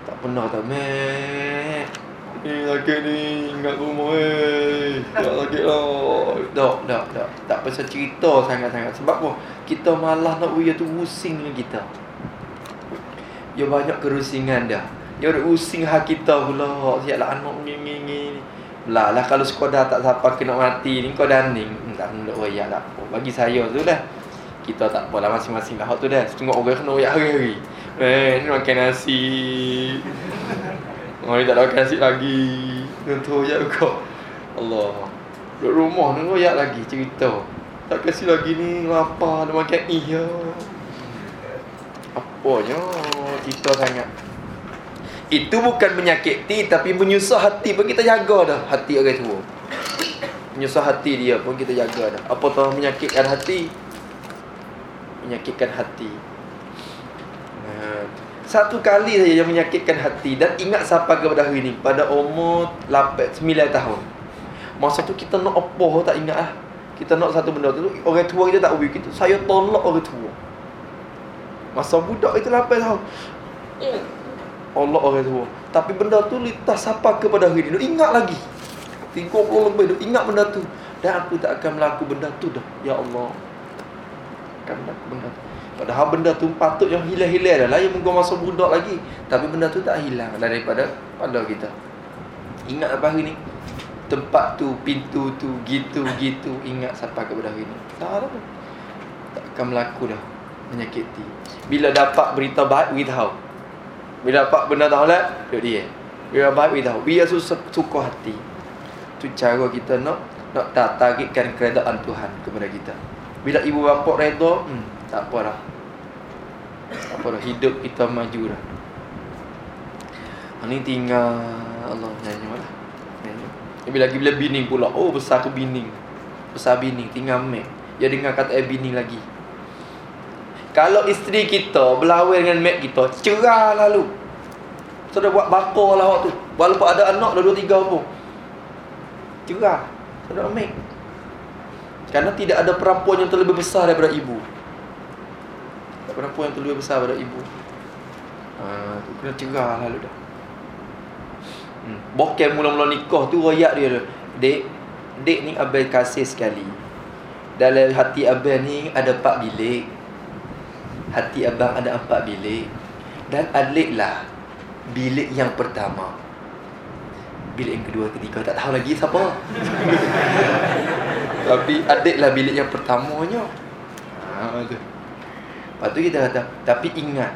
Tak pernah tak meh. Ni sakit ni, ingat rumah eh. Tak sakit lah. Tak, tak, tak. Tak pasal cerita sangat-sangat. Sebab apa? Kita malah nak uya tu pusing dengan kita. Ya banyak kerusingan dah. Ya ada pusing hak kita pula. Siap lah anak ni, ni, ni. Lah lah kalau sekadar tak siapa kena mati ni kau daning. Hmm, tak nak royak tak apa. Bagi saya tu lah. Kita tak apalah masing-masing lah tu dah. Tengok orang kena royak hari-hari. Eh, ni makan nasi. Ni tak makan nasi lagi. Nak royak kau. Allah. Duduk rumah ni royak lagi cerita. Tak kasih lagi ni lapar nak makan iya. Apanya kita sangat. Itu bukan menyakiti tapi menyusah hati pun kita jaga dah hati orang tua. Menyusah hati dia pun kita jaga dah. Apa tahu menyakitkan hati? Menyakitkan hati. Satu kali saja yang menyakitkan hati Dan ingat siapa kepada hari ini Pada umur 8, 9 tahun. Masa tu kita nak apa tak ingat lah Kita nak satu benda tu Orang tua kita tak ubi kita Saya tolak orang tua. Masa budak itu 8 tahun. Allah orang tua. Tapi benda tu litas siapa kepada hari ini. Ingat lagi. 30 lebih Ingat benda tu. Dan aku tak akan melakukan benda tu dah. Ya Allah. Melakukan benda tu Padahal benda tu patut yang hilang-hilang dah. Lah Yang mungkin masa budak lagi. Tapi benda tu tak hilang daripada pada kita. Ingat apa hari ni? Tempat tu, pintu tu, gitu, gitu. Ingat siapa kepada hari ni. Tak ada pun. Tak akan berlaku dah. Menyakiti. Bila dapat berita baik, beritahu Bila dapat benda tak halal, duduk dia. Bila baik, beritahu Biar susah, suka hati Tu cara kita nak Nak targetkan keredaan Tuhan kepada kita. Bila ibu bapa reda, hmm, tak apa dah Tak apa dah Hidup kita maju dah. Ini tinggal Allah nyanyi lah. Ini lagi bila bini pula. Oh besar tu bini. Besar bini Tinggal mek. Dia dengar kata eh bini lagi. Kalau isteri kita Berlawan dengan mek kita Cerah lalu. Dia buat bakar lah waktu. Walaupun ada anak Dah dua tiga pun Cerah. Dia mek. Kerana tidak ada perempuan yang terlebih besar daripada ibu perempuan yang lebih besar pada ibu. Ha, tu kena cerah lalu dah. Hmm. Bokem mula-mula nikah tu royak dia tu. Dek Dek ni abang kasih sekali. Dalam hati abang ni ada empat bilik. Hati abang ada empat bilik. Dan alik lah Bilik yang pertama. Bilik yang kedua, ketiga. Tak tahu lagi siapa. Tapi adik lah bilik yang pertamanya. Ha tu Lepas tu kita kata Tapi ingat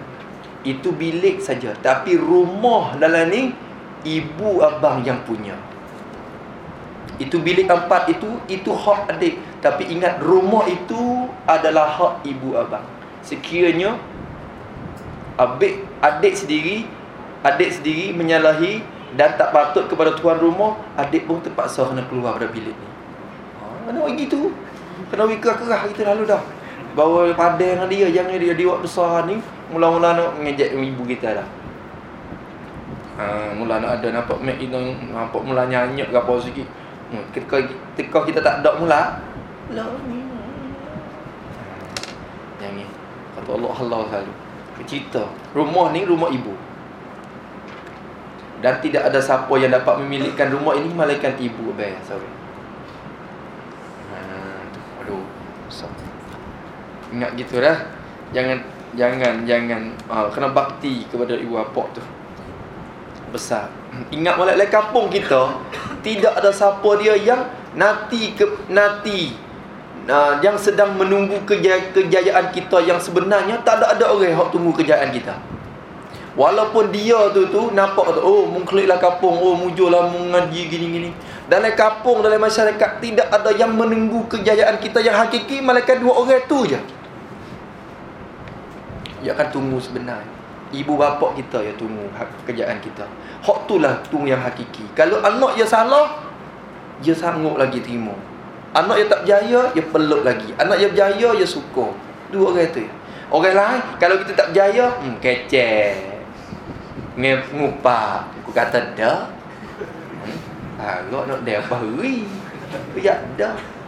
Itu bilik saja. Tapi rumah dalam ni Ibu abang yang punya. Itu bilik empat itu Itu hak adik. Tapi ingat rumah itu Adalah hak ibu abang. Sekiranya Adik, adik sendiri Adik sendiri menyalahi Dan tak patut kepada tuan rumah Adik pun terpaksa kena keluar dari bilik ni. Ha, Kena begitu Kena wikah-kerah kita lalu dah bawa padang dengan dia jangan dia dia waktu besar ni mula-mula nak ngejek ibu kita dah ha, mula nak ada nampak mek itu nampak mula nyanyi ke apa sikit. Hmm, ketika, ketika kita tak ada mula ni yang ni kata Allah Allah selalu. Cerita. Rumah ni rumah ibu. Dan tidak ada siapa yang dapat memilikan rumah ini malaikat ibu bayar sorry ha, aduh sorry Ingat gitu dah Jangan Jangan Jangan uh, Kena bakti kepada ibu bapa tu Besar Ingat malaikat kampung kita Tidak ada siapa dia yang Nati ke Nati uh, Yang sedang menunggu kejayaan, kejayaan kita Yang sebenarnya Tak ada ada orang yang tunggu kejayaan kita Walaupun dia tu tu nampak tu oh mungkliklah kampung oh mujurlah mengaji gini-gini. Dalam kampung dalam masyarakat tidak ada yang menunggu kejayaan kita yang hakiki malaikat dua orang tu je. Dia akan tunggu sebenar. Ibu bapa kita yang tunggu kerjaan kita. Hak tu lah tunggu yang hakiki. Kalau anak dia salah Dia sanggup lagi terima. Anak dia tak berjaya Dia peluk lagi. Anak dia berjaya Dia suka. Dua orang tu Orang lain Kalau kita tak berjaya Hmm kecek. Ngupak Aku kata dah. Agak nak dia apa Hui Ya dah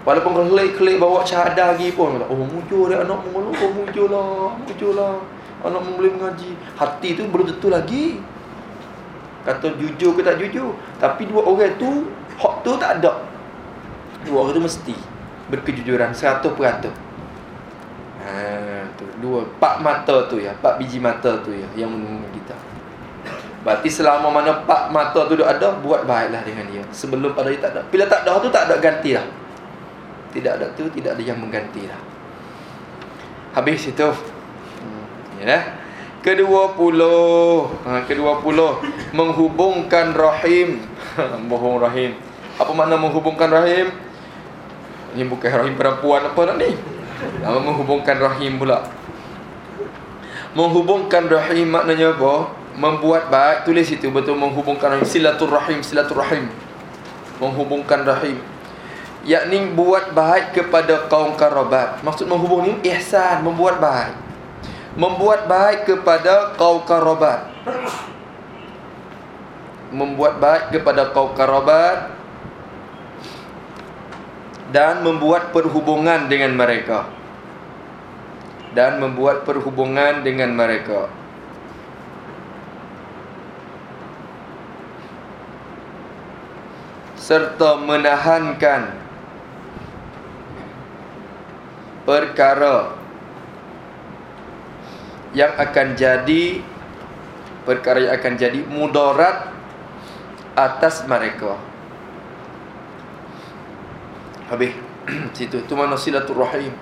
Walaupun kelik-kelik bawa cadar lagi pun kata, Oh muncul dia anak mulu Oh muncul lah Muncul lah Anak boleh mengaji. Hati tu belum tentu lagi. Kata jujur ke tak jujur? Tapi dua orang tu Hak tu tak ada. Dua orang tu mesti Berkejujuran Seratus peratus. Ha, tu. Dua Empat mata tu ya Empat biji mata tu ya Yang menunggu kita. Berarti selama mana Empat mata tu ada Buat baiklah dengan dia. Sebelum pada dia tak ada. Bila tak ada tu tak ada ganti lah tidak ada tu tidak ada yang mengganti lah. Habis itu. Hmm, ya. Kedua puluh. Ha, kedua puluh. Menghubungkan rahim. Bohong rahim. Apa makna menghubungkan rahim? Ini bukan rahim perempuan apa nak ni? Nama menghubungkan rahim pula? Menghubungkan rahim maknanya apa? Membuat baik tulis itu betul menghubungkan rahim. Silaturrahim silaturrahim. Menghubungkan rahim yakni buat baik kepada kaum karabat. Maksud menghubungi ihsan membuat baik. Membuat baik kepada kau karabat. Membuat baik kepada kau karabat Dan membuat perhubungan dengan mereka. Dan membuat perhubungan dengan mereka. Serta menahankan Perkara yang akan jadi perkara yang akan jadi mudarat atas mereka. Habis situ tu mana silaturrahim.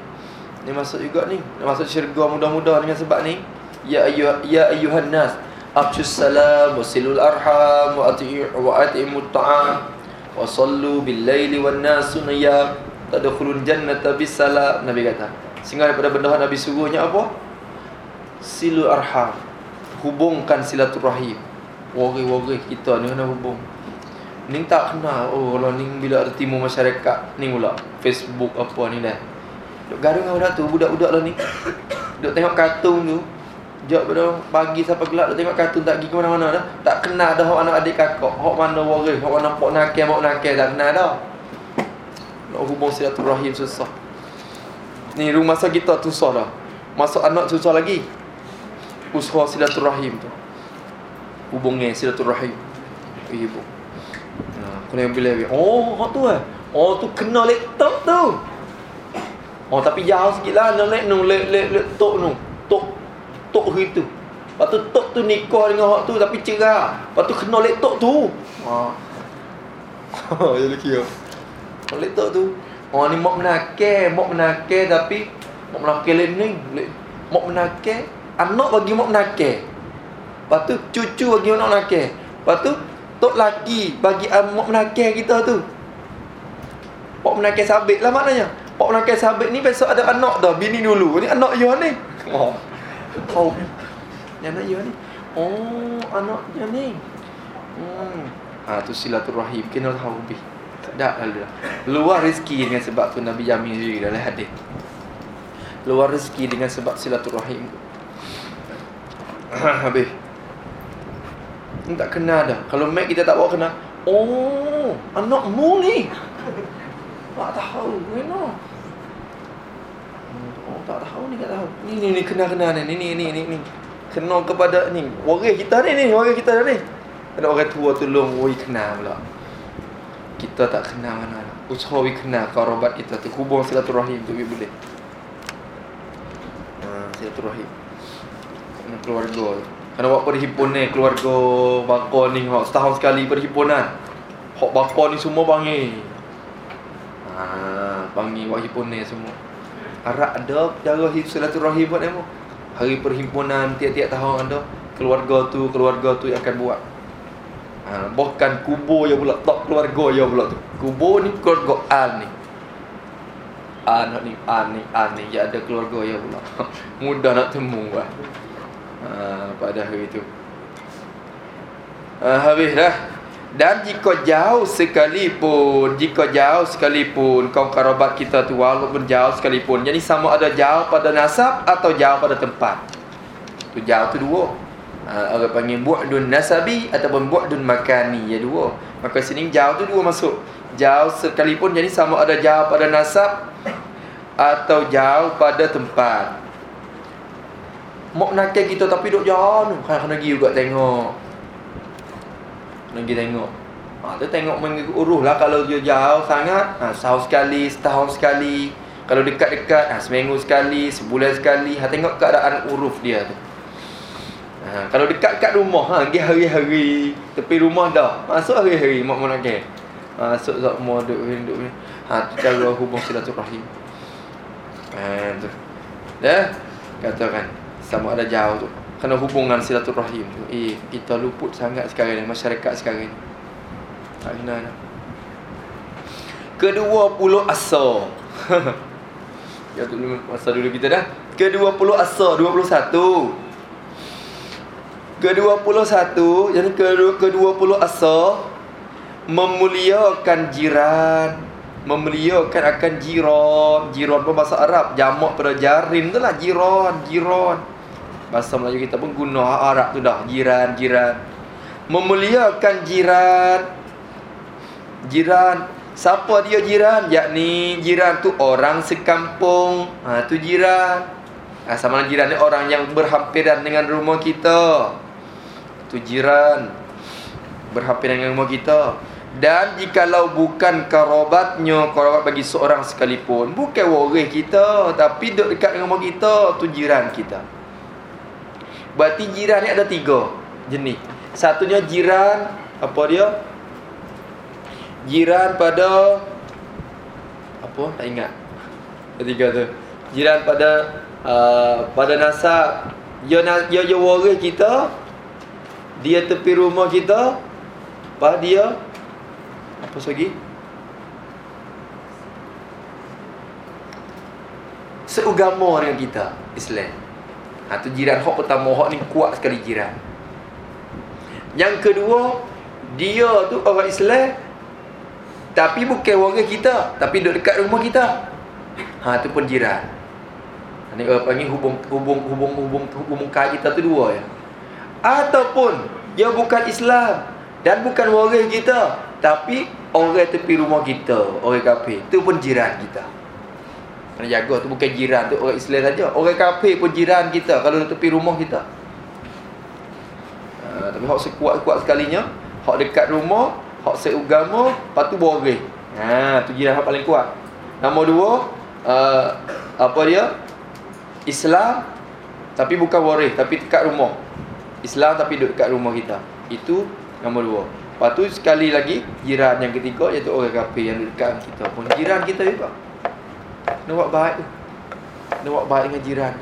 Ni masuk juga ni. Masuk syurga mudah-mudah dengan sebab ni. Ya ayyuh ya ayyuhan nas afshus salam wa silul arham wa ati'u wa ati'imut ta'am wa sallu bil laili wan nas niyam tadkhulun jannata bisalam Nabi kata. Sehingga daripada benda Nabi suruhnya apa? silu arham hubungkan silaturahim wari-wari kita ni kena hubung ni tak kenal oh kalau ni bila ada timu masyarakat ni pula Facebook apa ni dah duk gaduh dengan budak tu budak-budak lah ni duk tengok kartun tu Jok pada pagi sampai gelap tengok kartun tak pergi ke mana-mana dah. Tak kenal dah hok anak adik kakak. Hok mana waris, hok mana pok nakal, pok nakal tak kenal dah. Nak hubung silaturahim susah. Ni rumah masa kita tu susah dah. Masuk anak susah lagi. Usaha silaturahim tu. Hubungnya silaturahim. Ibu. Nah kalau yang bila oh hak tu eh? Oh tu kena laptop tu. Oh tapi jauh sikit lah. Nak nu lek lek lek tok nu tok tok itu Lepas tu tok tu nikah dengan hak tu tapi cerah. Lepas tu kena laptop tu. Ha. ya lagi ya. Laptop tu. Oh ni mak menakeh, mak menakeh tapi mak menakeh ni. Mak menakeh anak bagi mak nakal. Lepas tu cucu bagi mak nakal. Lepas tu tok laki bagi mak nakal kita tu. Pak menakal sabit lah maknanya. Pak menakal sabit ni besok ada anak dah. Bini dulu. Ni anak dia ni. Oh. Oh. Ni anak dia ni. Oh, anak dia ni. Hmm. Ha, tu silaturahim. Kena tahu lebih. Tak ada. Luar rezeki dengan sebab tu Nabi jamin diri dalam hadis. Luar rezeki dengan sebab silaturahim tu. Habis. Ni tak kenal dah. Kalau Mac kita tak bawa kenal. Oh Anak mu ni. Tak tahu know. Oh tak tahu ni tak tahu. Ni ni ni kenal-kenal ni. Ni ni ni ni ni. Kenal kepada ni. Waris kita ni ni Waris kita ni. Ada orang tua tolong Woi kenal pula Kita tak kenal mana Usaha we kenal Karabat kita tu Hubung silaturahim tu boleh Ha, silaturahim dengan keluarga Kena buat perhimpunan ni keluarga bapa ni hok setahun sekali perhimpunan. Hok bapa ni semua panggil. Ha, panggil buat himpunan semua. Arak ada cara silaturahim buat ni Hari perhimpunan tiap-tiap tahun ada keluarga tu keluarga tu yang akan buat. Ha, bukan kubur ya pula tak keluarga ya pula tu. Kubur ni keluarga al ni. Anak ni, an ni, an ni, ya ada keluarga ya pula. Mudah nak temu kan ha, pada hari itu. Ha, habis dah. Dan jika jauh sekalipun, jika jauh sekalipun kaum karabat kita tu walaupun jauh sekalipun, jadi sama ada jauh pada nasab atau jauh pada tempat. Tu jauh tu dua. Ha, orang panggil bu'dun nasabi ataupun bu'dun makani, ya dua. Maka sini jauh tu dua masuk. Jauh sekalipun jadi sama ada jauh pada nasab atau jauh pada tempat. Mak nakal kita tapi duk jauh Kan kena pergi juga tengok. Kena pergi tengok. Ha, tu tengok mengikut lah Kalau dia jauh sangat. Ha, Setahun sekali, setahun sekali. Kalau dekat-dekat, ha, seminggu sekali Sebulan sekali. Ha, Tengok keadaan uruf dia tu ha, Kalau dekat-dekat rumah ha, Pergi hari-hari. Tepi rumah dah. Masuk hari-hari mak mak nakal ha, Masuk semua duduk duduk Ha, tu cara hubung silaturahim Ha, tu. Dah Katakan sama ada jauh tu. Kena hubungan silaturahim tu. Eh kita luput sangat sekarang ni masyarakat sekarang ni. Tak kena dah kedua puluh asar ya tu masa dulu kita dah. Kedua puluh asar dua puluh satu kedua puluh satu jadi kedua kedua puluh asar memuliakan jiran memuliakan akan jiran jiran pun bahasa Arab jamak pada jarin tu lah jiran jiran Bahasa Melayu kita pun guna Arab tu dah. Jiran, jiran. Memuliakan jiran. Jiran. Siapa dia jiran? Yakni jiran tu orang sekampung. Ha, tu jiran. Ha, sama jiran ni orang yang berhampiran dengan rumah kita. Tu jiran. Berhampiran dengan rumah kita. Dan jikalau bukan karabatnya, karabat bagi seorang sekalipun, bukan waris kita, tapi duduk dekat dengan rumah kita, tu jiran kita. Berarti jiran ni ada tiga jenis. Satunya jiran apa dia? Jiran pada apa? Tak ingat. Ketiga tu. Jiran pada uh, pada nasab dia dia waris kita. Dia tepi rumah kita. Apa dia? Apa lagi? Seugama dengan kita Islam Ha tu jiran hak pertama hak ni kuat sekali jiran. Yang kedua, dia tu orang Islam tapi bukan warga kita, tapi duduk dekat rumah kita. Ha tu pun jiran. Ni orang panggil hubung hubung hubung hubung hubung kait kita tu dua ya. Ataupun dia bukan Islam dan bukan warga kita, tapi orang tepi rumah kita, orang kafir. Tu pun jiran kita. Kena jaga tu bukan jiran tu orang Islam saja. Orang kafir pun jiran kita kalau tepi rumah kita. Uh, tapi hak sekuat-kuat sekalinya, hak dekat rumah, hak seugama, lepas tu boleh. Ha, tu jiran hak paling kuat. Nombor dua, uh, apa dia? Islam tapi bukan waris, tapi dekat rumah. Islam tapi duduk dekat rumah kita. Itu nombor dua. Lepas tu sekali lagi, jiran yang ketiga iaitu orang kafir yang dekat kita. Pun jiran kita juga. Nak buat baik tu. Nak buat baik dengan jiran.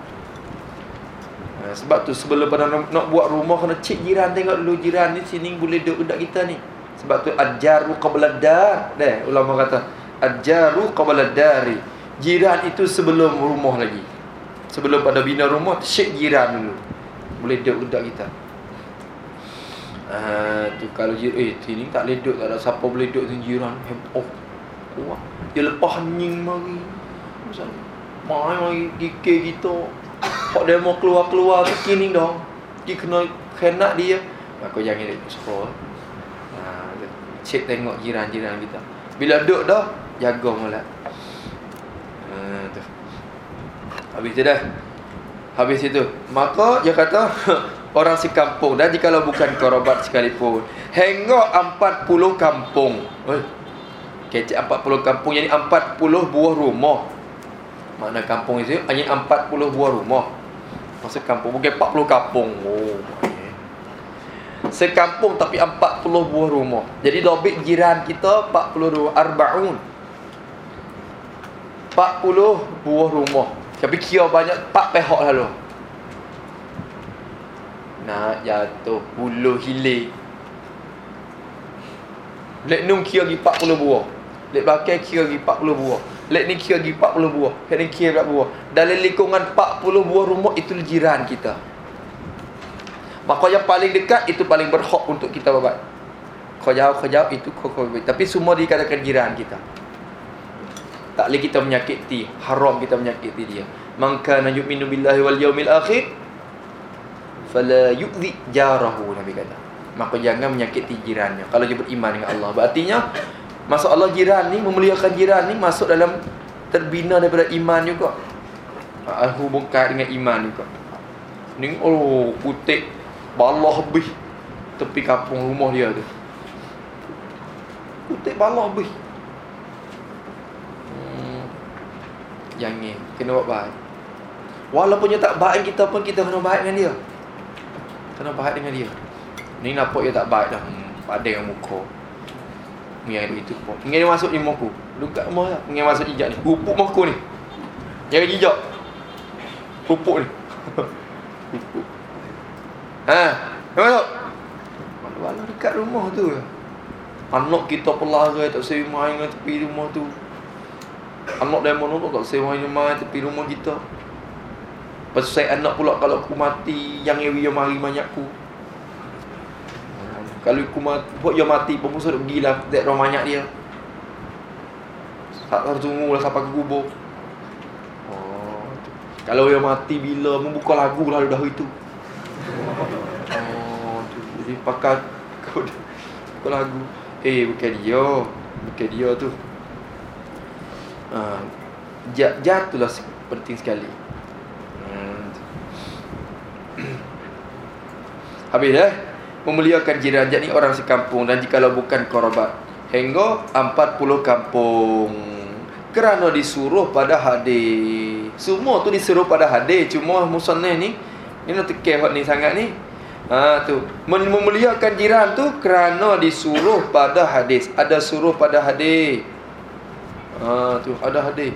Ha, Sebab tu sebelum pada nak, nak buat rumah Kena cek jiran. Tengok dulu jiran ni Sini boleh duduk budak kita ni. Sebab tu Ajaru qabaladar Deh, ulama kata Ajaru qabaladari Jiran itu sebelum rumah lagi. Sebelum pada bina rumah Cek jiran dulu Boleh duduk budak kita Ah, tu kalau jiran eh sini tak boleh duduk tak ada siapa boleh duduk dengan jiran. Oh. Kuat. Dia lepas nying mari. Mai mai gike gitu. Hak dia mau keluar-keluar tu kini dong. Dia kena kena dia. Aku jangan dia scroll. Ha, cek tengok jiran-jiran kita. Bila duduk dah, jaga mula. Ha, tu. Habis tu dah. Habis itu. Maka dia kata orang si kampung dan jikalau bukan korobat sekalipun. Hingga 40 kampung. Eh. Kecek 40 kampung jadi 40 buah rumah. Makna kampung itu hanya 40 buah rumah. Masa kampung bukan 40 kampung. Oh. Sekampung tapi 40 buah rumah. Jadi dobik jiran kita 42 arbaun. 40 buah rumah. Tapi kira banyak 4 pihak lalu. Nak jatuh bulu hilir. Lek nung kira lagi 40 buah. Lek belakang kira lagi 40 buah. Lek ni kira lagi 40 buah. Lek ni kira berapa buah. Dalam lingkungan 40 buah rumah itu jiran kita. Maka yang paling dekat itu paling berhak untuk kita babat. Kau jauh, kau jauh itu kau kau Tapi semua dikatakan jiran kita. Tak boleh kita menyakiti. Haram kita menyakiti dia. Maka na yu'minu billahi wal yaumil akhir. Fala yu'zi jarahu. Nabi kata. Maka jangan menyakiti jirannya. Kalau dia beriman dengan Allah. Berartinya Masuk Allah jiran ni Memuliakan jiran ni Masuk dalam Terbina daripada iman juga uh, Hubungkan dengan iman juga Ni oh Kutik Balah habis Tepi kampung rumah dia tu Kutik balah habis hmm. Jangan Kena buat baik. Walaupun dia tak baik kita pun Kita kena baik dengan dia. Kena baik dengan dia. Ni nampak dia tak baik dah. Hmm, Pada yang muka. Mengai duit tu Mengai dia masuk ni muka. Dekat rumah lah. Mengai masuk jijak ni. Pupuk muka ni. Jangan jijak Pupuk ni. Pupuk Ha? Masuk. Walau dekat rumah tu. Anak kita pelara tak saya main dengan tepi rumah tu Anak tu tak saya main main tepi rumah kita Lepas saya anak pula kalau aku mati Yang area mari banyak aku kalau aku mati, buat dia mati pun duk pergi lah Dek orang banyak dia Tak harus tunggu lah sampai ke kubur Oh Kalau yang mati bila membuka lagu lalu dah itu. Oh, jadi pakai buka lagu. Eh, bukan dia. Bukan dia tu. Ha, jatuhlah penting sekali. Hmm. Habis. Eh? Memuliakan jiran Jadi orang sekampung Dan jikalau bukan korobat Hingga 40 kampung Kerana disuruh pada hadir Semua tu disuruh pada hadir Cuma musanah ni Ni nak tekeh ni sangat ni Ha tu memuliakan jiran tu kerana disuruh pada hadis. Ada suruh pada hadis. Ha tu ada hadis.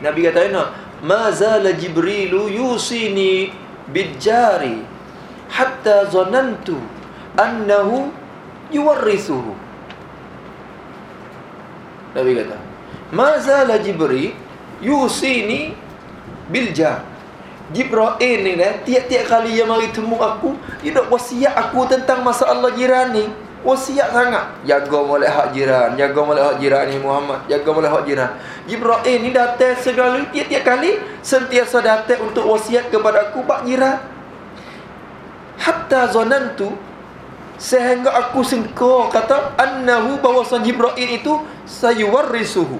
Nabi kata nak mazala jibrilu yusini bijari hatta zanantu annahu yuwarrisuhu. Nabi kata mazala jibril yusini biljar Jibril ni dah tiap-tiap kali dia mari temu aku, dia nak wasiat aku tentang masalah jiran ni. Wasiat sangat. Jaga molek hak jiran, jaga molek hak jiran ni Muhammad, jaga molek hak jiran. Jibril ni datang segala tiap-tiap kali sentiasa datang untuk wasiat kepada aku bab jiran. Hatta zanantu sehingga aku sengko kata annahu bahawa Jibril itu sayuwarrisuhu.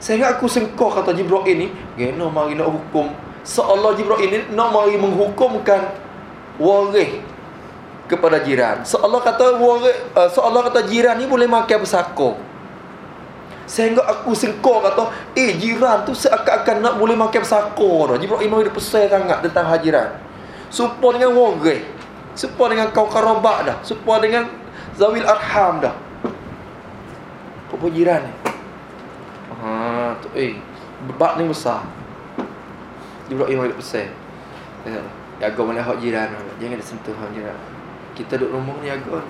Sehingga aku sengkau kata Jibril ini Gena mari nak hukum Seolah Jibril ini nak mari menghukumkan Waris Kepada jiran Seolah kata waris uh, Seolah kata jiran ni boleh makan bersako Sehingga aku sengkau kata Eh jiran tu seakan-akan nak boleh makan bersako dah Jibril ini mari pesan sangat tentang hajiran Supaya dengan waris Supaya dengan kau karobak dah Supaya dengan Zawil Arham dah Apa jiran ni Ha tu eh bab ni besar. Ibrahim ada pesan. Jaga mana hak jiran. Jangan sentuh hak jiran. Kita duduk rumah ni jaga.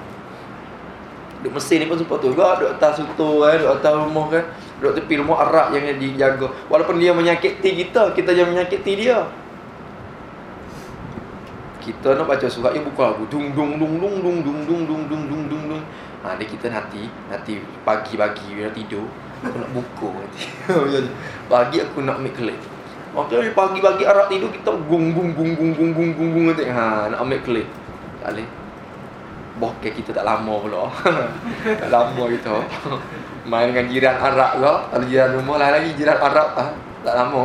Duduk mesin ni pun sempat tu juga Duduk atas sutu kan Duduk atas rumah kan Duduk tepi rumah arak yang dijaga Walaupun dia menyakiti kita Kita jangan menyakiti dia Kita nak baca surat Dia buka lagu Dung dung dung dung dung dung dung dung dung dung dung dung Ha, dia kita nanti Nanti pagi-pagi Bila tidur Aku nak buku nanti. Pagi aku nak ambil kelip. Okey, pagi-pagi Arab tidur kita gung gung gung gung gung gung gung gung nanti. Ha, nak ambil kelip. Tak boleh. Bokeh kita tak lama pula. tak lama kita. Main dengan jiran Arab ke. Kalau jiran rumah lain lagi jiran Arab ha, tak lama.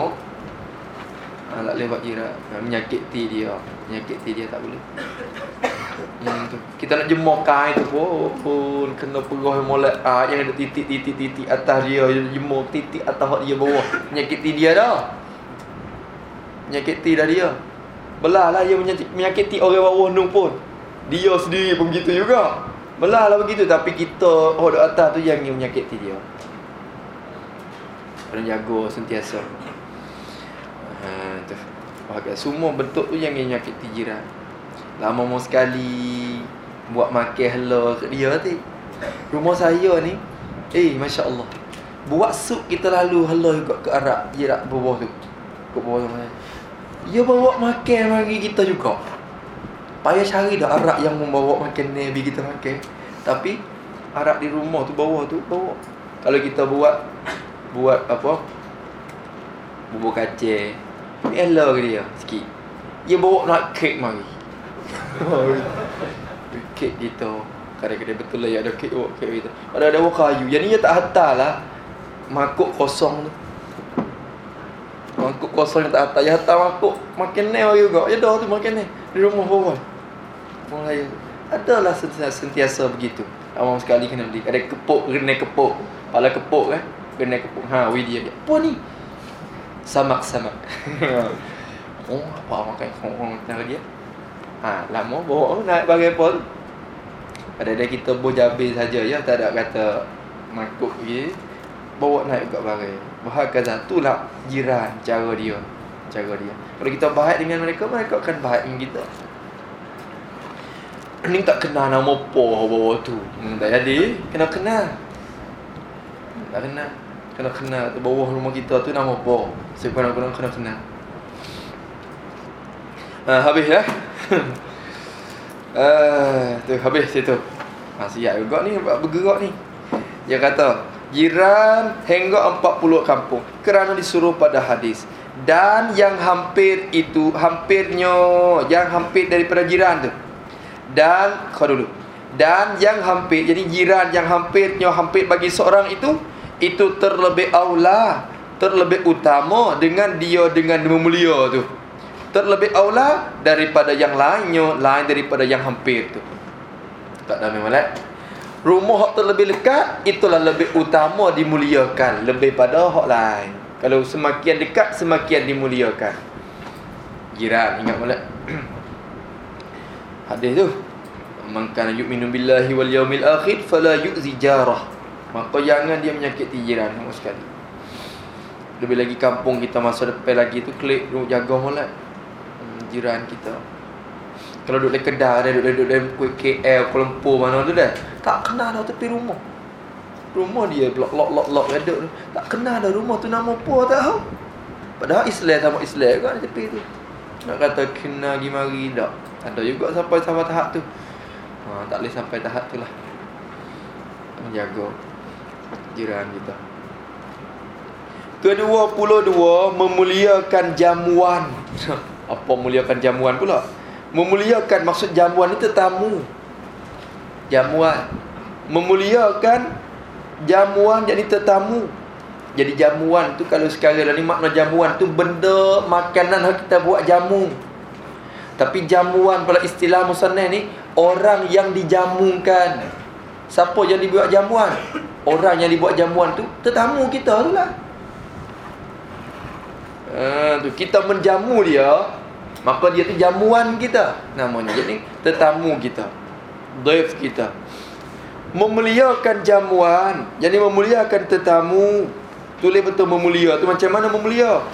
Ha, tak boleh buat jiran. Ha, menyakiti dia. Menyakiti dia tak boleh. Hmm, kita nak jemur kain tu pun, kena perah molek ah yang ada titik-titik-titik atas dia jemur titik atas dia bawah menyakiti dia dah menyakiti dah dia belah lah dia menyakiti orang bawah nu pun dia sendiri pun begitu juga. Belah lah begitu tapi kita oh dekat atas tu yang menyakiti dia. Kena jaga sentiasa. Ha tu. Semua bentuk tu yang menyakiti jiran Lama mau sekali Buat makan hello kat dia tu Rumah saya ni Eh Masya Allah Buat sup kita lalu hello juga ke Arab Dia tak bawah tu. Ke bawah tu Dia bawa makan bagi kita juga Payah cari dah Arab yang membawa makan Nabi kita makan. Tapi Arab di rumah tu bawah tu bawa. Kalau kita buat Buat apa? Bubur kacang Hello ke dia? Sikit. Dia bawa nak kek mari. Kek kita Kadang-kadang betul lah ya ada kek oh, kek kita Ada ada kayu Yang ni dia tak hantar lah. Makuk kosong tu. Makuk kosong yang tak hantar Yang hantar makuk Makin ni juga. Ya dah tu makin ni. Di rumah bawah Mulai Adalah sentiasa, sentiasa begitu Awam sekali kena beli Ada kepuk Kena kepuk Pala kepuk kan Kena kepuk Ha widya dia Apa ni Samak-samak Oh apa makan Orang kenal dia Ha, lama bawa naik bagai pun. Ada-ada kita berjabir saja ya, tak ada kata makuk lagi. Bawa naik kat bagai. Bahagian satu lah jiran cara dia. Cara dia. Kalau kita baik dengan mereka, mereka akan baik dengan kita. Ini tak kenal nama apa bawa tu. Hmm, tak jadi. Kena kenal. Tak kenal. Kena kenal. Bawah rumah kita tu nama apa. Sekurang-kurang kena kenal. Ha, habis ya. uh, tu habis situ. Ha siap juga ni bergerak ni. Dia kata Jiran hingga 40 kampung kerana disuruh pada hadis. Dan yang hampir itu hampirnya yang hampir daripada jiran tu. Dan kau dulu. Dan yang hampir jadi jiran yang hampirnya hampir bagi seorang itu itu terlebih aula, terlebih utama dengan dia dengan memulia tu. Terlebih aula daripada yang lainnya, lain daripada yang hampir tu. Tak ada memang Rumah hak terlebih dekat itulah lebih utama dimuliakan lebih pada hak lain. Kalau semakin dekat semakin dimuliakan. Jiran ingat molek. Hadis tu. Man kana yu'minu billahi wal yawmil akhir fala yu'zi jarah. Maka jangan dia menyakiti jiran sama sekali. Lebih lagi kampung kita masa depan lagi tu klik jaga molek. Hmm, jiran kita. Kalau duduk di Kedah dia duduk dalam kuih KL Kuala Lumpur mana tu dah Tak kenal dah tepi rumah Rumah dia blok lok lok lok tu Tak kenal dah rumah tu nama apa tahu Padahal Islam sama Islam kan tepi tu Nak kata kena pergi mari tak Ada juga sampai sampai tahap tu ha, Tak boleh sampai tahap tu lah. Menjaga Jiran kita. Kedua puluh dua Memuliakan jamuan. Apa muliakan jamuan pula? Memuliakan maksud jamuan itu tetamu. Jamuan. Memuliakan Jamuan jadi tetamu. Jadi jamuan tu kalau sekarang ni makna jamuan tu benda makanan kita buat jamu. Tapi jamuan pada istilah musanah ni Orang yang dijamukan Siapa yang dibuat jamuan? Orang yang dibuat jamuan tu Tetamu kita tu lah uh, tu Kita menjamu dia Maka dia tu jamuan kita namanya. Jadi tetamu kita. Dhaif kita. Memuliakan jamuan, jadi memuliakan tetamu. Tulis betul memulia tu macam mana memulia?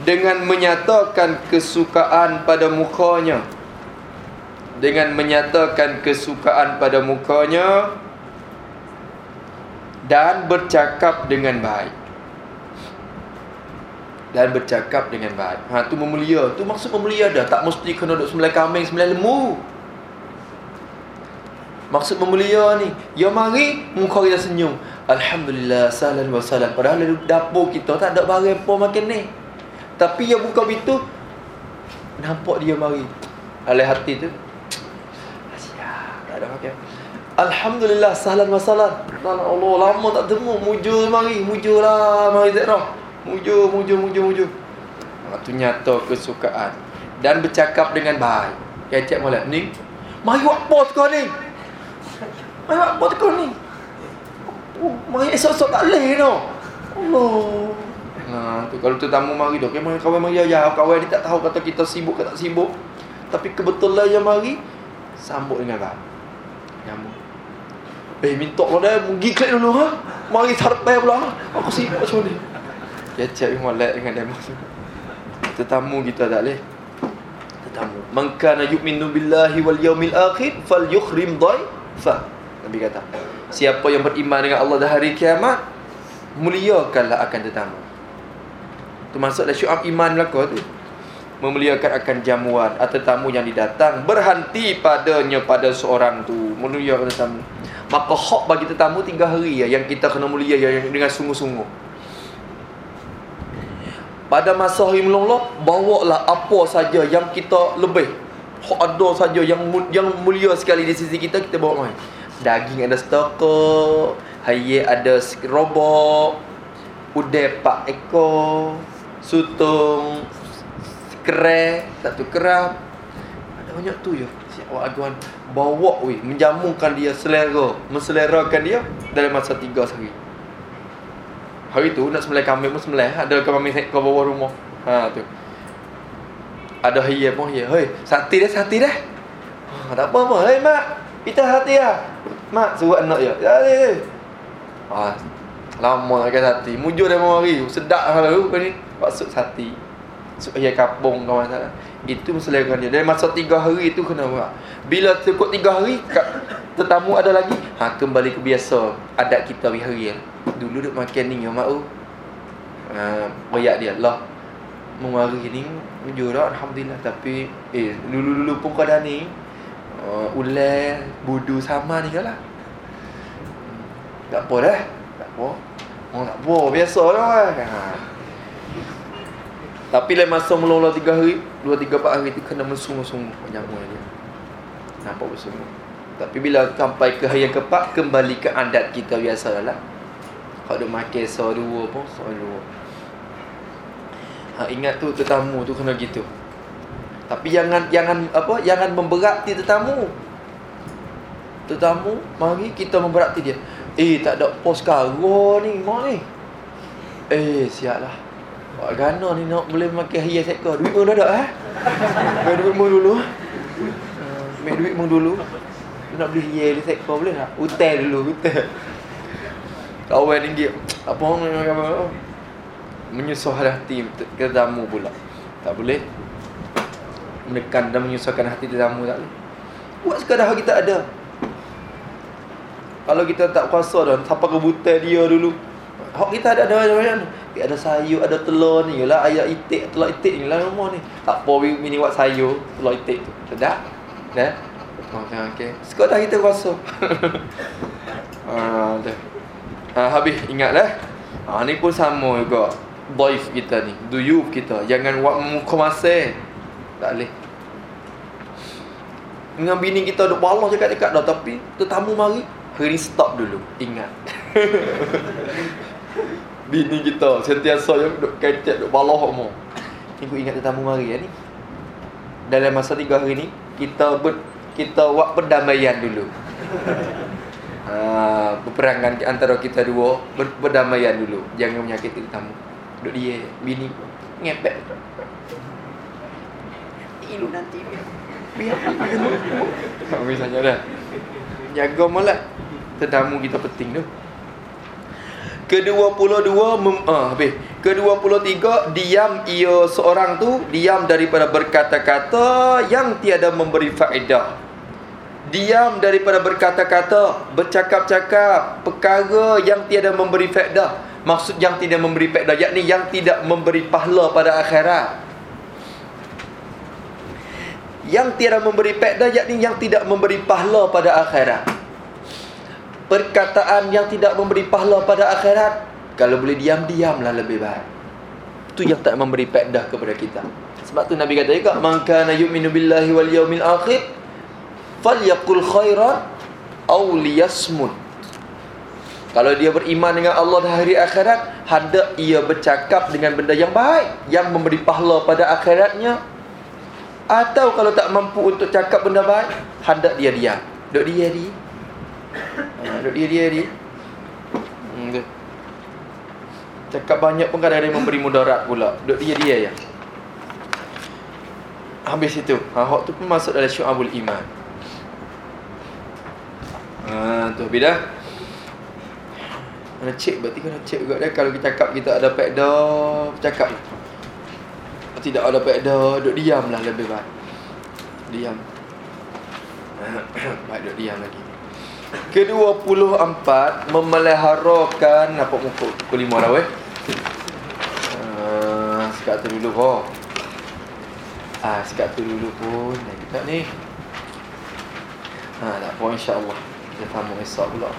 Dengan menyatakan kesukaan pada mukanya. Dengan menyatakan kesukaan pada mukanya dan bercakap dengan baik dan bercakap dengan baik. Ha tu memulia. Tu maksud memulia dah. Tak mesti kena duduk sembilan kambing, sembilan lembu. Maksud memulia ni, ya mari muka kita senyum. Alhamdulillah, salam wa salam. Padahal dapur kita tak ada barang apa makan ni. Tapi ya buka pintu nampak dia mari. Alai hati tu. Ada makan. Alhamdulillah, salam wa salam. Allah lama tak temu, mujur mari, mujurlah mari tak Mujur, mujur, mujur, mujur. Itu nyata kesukaan. Dan bercakap dengan baik. Kecek malam ni. Mari buat apa kau ni? Mari buat apa kau ni? Oh, mari esok-esok tak boleh no. Allah. Ha, tu kalau tetamu mari dok, okay, kawan mari ya, kawan ni tak tahu kata kita sibuk ke tak sibuk. Tapi kebetulan yang mari sambut dengan baik. Nyambung. Eh minta kau dah pergi klik dulu ha. Mari sarpai pula. Ha? Aku sibuk macam ni. Kecap yang molek dengan demo tu Tetamu kita tak boleh Tetamu Man kana yu'minu billahi wal yawmil akhir Fal yukhrim fa. Nabi kata Siapa yang beriman dengan Allah dan hari kiamat Muliakanlah akan tetamu Itu maksudnya syu'ab iman belakang tu Memuliakan akan jamuan Atau tetamu yang didatang. Berhenti padanya pada seorang tu. Muliakan tetamu Maka hak bagi tetamu tiga hari ya, Yang kita kena mulia ya, Dengan sungguh-sungguh. Pada masa hari melong bawalah apa saja yang kita lebih. Ada saja yang yang mulia sekali di sisi kita kita bawa mai daging ada stoko haye ada robok udai pak ekor sutung kere satu kerap ada banyak tu ya. Siapa aguan bawa weh menjamukan dia selera menselerakan dia dalam masa tiga hari Hari tu nak sembelih kambing pun sembelih. Ada kambing kau bawa rumah. Ha tu. Ada hiya pun hiya Hei sati dah sati dah ha, Tak apa-apa Hei mak. Kita sati lah. Mak suruh anak ya Ya ya. Ha Lama nak sati Mujur dah mau hari. Sedap lah lalu ni. Maksud sati Maksud hiya kapung kau masalah Itu menselerakan dia Dari masa tiga hari tu kena buat. Bila cukup tiga hari Tetamu ada lagi Ha kembali ke biasa. Adat kita hari-hari Dulu duk makan ni ya. Uh, Royak dia. Allah Memari ni Jujur dah Alhamdulillah. Tapi Eh dulu-dulu pun kau ni uh, Ulai Budu sama ni ke lah. Tak apa dah. Tak apa? Oh tak apa, biasa lah kan. Ha. Tapi lah masa mula-mula tiga hari, dua tiga empat hari tu kena mesum-mesum jamu dia. Nampak bersungguh. Tapi bila sampai ke hari yang keempat, kembali ke adat kita biasa lah. Kalau dia makan so dua pun, so dua. Ha, ingat tu tetamu tu kena gitu. Tapi jangan jangan apa? Jangan memberati tetamu. Tetamu, mari kita memberati dia. Eh, tak ada pos karo ni, mak ni. Eh, siaplah. Wak gana ni nak boleh makan hias ekor. Duit pun dah ada eh. Main duit pun dulu. Uh, main duit pun dulu. Nak beli hias ekor boleh tak? Utai dulu, utai. Kawan ringgit. Apa orang apa? menyusah hati tetamu pula. Tak boleh menekan dan menyusahkan hati tetamu tak boleh. Buat sekadar kita ada. Kalau kita tak kuasa dah, siapa kebutai dia dulu. Hak kita ada ada macam Ada sayur, ada telur ni lah, ayat itik, telur itik ni lah rumah ni. Tak apa mini buat sayur, telur itik tu. Sedap? Dah? Okey, okey. Sekadar kita kuasa. ah, dah. Ah, habis ingatlah. Ah, ni pun sama juga daif kita ni duyuf kita jangan buat muka masa tak boleh dengan bini kita duk balah cakap-cakap dah tapi tetamu mari hari stop dulu ingat bini kita sentiasa yang duk kecek duk balah semua ni ingat tetamu mari ya ni. Dalam masa tiga hari ni kita ber, kita buat perdamaian dulu. Ha, peperangan antara kita dua ber, perdamaian dulu. Jangan menyakiti tetamu. Duduk dia Bini. Ngepek Ilu nanti Biar. Biar Misalnya dah. Jaga malah Tetamu kita penting tu Kedua puluh dua ah, habis. Kedua puluh tiga Diam ia seorang tu Diam daripada berkata-kata Yang tiada memberi faedah Diam daripada berkata-kata Bercakap-cakap Perkara yang tiada memberi faedah Maksud yang tidak memberi faedah yakni yang tidak memberi pahala pada akhirat. Yang tidak memberi faedah yakni yang tidak memberi pahala pada akhirat. Perkataan yang tidak memberi pahala pada akhirat kalau boleh diam diamlah lebih baik. Itu yang tak memberi faedah kepada kita. Sebab tu Nabi kata juga man kana yu'minu billahi wal yawmil akhir falyaqul khairan aw liyasmut. Kalau dia beriman dengan Allah dan hari akhirat, hendak ia bercakap dengan benda yang baik yang memberi pahala pada akhiratnya. Atau kalau tak mampu untuk cakap benda baik, hendak dia diam. Duk dia di. Ha, duk dia dia di. Hmm, cakap banyak pun kadang-kadang memberi mudarat pula. Duk dia dia ya. Habis itu, hak tu pun masuk dalam syu'abul iman. Ha, tu bidah. Kena cek berarti kena cek juga dia Kalau kita cakap kita ada pekda Cakap Tidak ada pekda Duduk diam lah lebih baik Diam Baik duduk diam lagi Kedua puluh empat Memeliharakan Apa muka? Pukul lima dah weh. Uh, Sekat tu dulu oh. Ah, sekat tu dulu pun. Kita ni. Ha, tak apa insyaAllah Kita tamu esok pula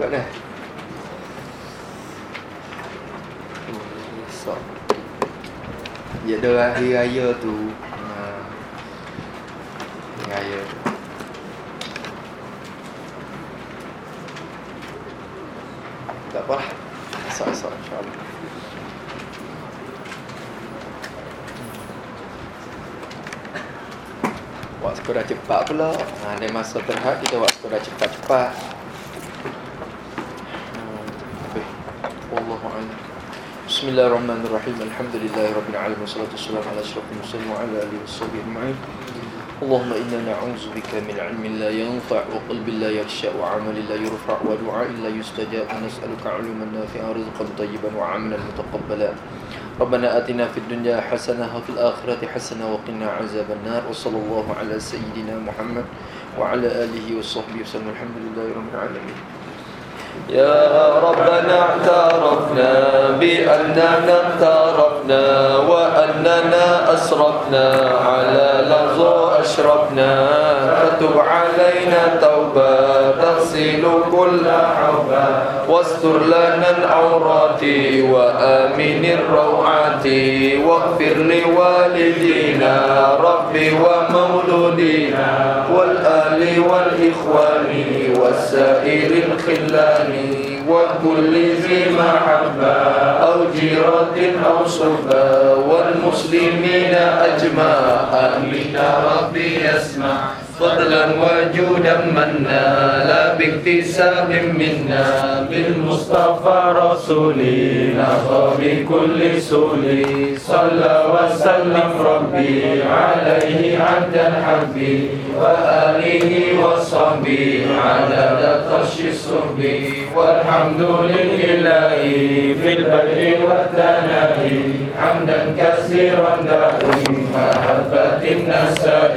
juga dah So Ya ada hari raya tu ha. Hari raya. Tu Tak apalah. Esok-esok insyaAllah. Buat sekolah cepat pula. Ha, Ada masa terhad kita buat sekolah cepat-cepat الله الرحمن الرحيم الحمد لله رب العالمين والصلاة والسلام على أشرف المرسلين وعلى آله وصحبه أجمعين اللهم إنا نعوذ بك من علم لا ينفع وقلب لا يخشع وعمل لا يرفع ودعاء لا يستجاب ونسألك علما نافعا رزقا طيبا وعملا متقبلا ربنا آتنا في الدنيا حسنة وفي الآخرة حسنة وقنا عذاب النار وصلى الله على سيدنا محمد وعلى آله وصحبه وسلم الحمد لله رب العالمين يا ربنا اعترفنا بأننا اقترفنا وأننا أسرفنا على لحظ أشرفنا. فتب علينا توبة تغسل كل حوبة واستر لنا العورات وآمن الروعات. واغفر لوالدينا ربي ومولودينا والآل والإخوان والسائر الخلان. وكل ذي محبة أو جيرة أو صحبة والمسلمين أجمع آمين ربي يسمع. فضلا وجودا منا لا باكتساب منا بالمصطفى رسولي نصر بكل سولي صلى وسلم ربي عليه عبدا حبي وآله وصحبه على دقش الصحب. والحمد لله في البدء والثناء حمدا كثيرا دائما محبة النساء.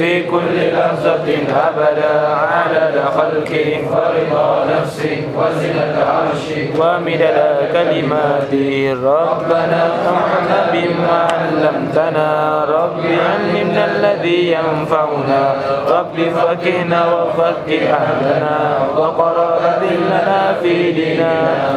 في كل لحظة أبدا عدد خلقه ورضا نفسه وزنة عرشه ومدد كلماته ربنا انفعنا بما علمتنا. رب علمنا الذي ينفعنا. رب فكهنا وفكه أهلنا. وقرار لنا في ديننا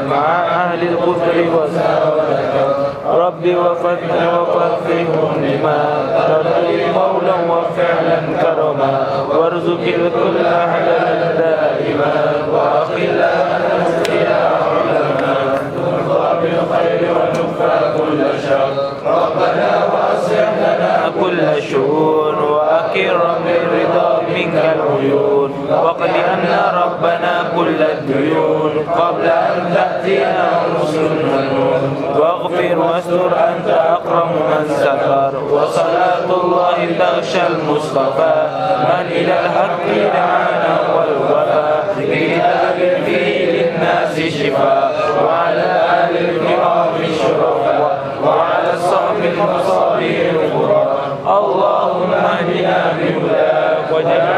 مع أهل الكفر والسعادة رب وفتنا وفقهم لما ترضي قولا وفعلا كرما. وارزق الكل حلالا دائما. واخلا يا علما ترضى بالخير ونكفى كل شر. ربنا واسع لنا كل شؤون وأكرم بالرضا منك العيون. وقد أن ربنا كل الديون قبل أن تأتينا رسل واغفر واستر أنت أكرم من ستر وصلاة الله تغشى المصطفى. من إلى الحق دعانا والوفاء بكتاب فيه للناس شفاء وعلى آل الكرام الشرفاء وعلى الصحب المصابيح الغرى اللهم اهدنا بهداك. واجعلنا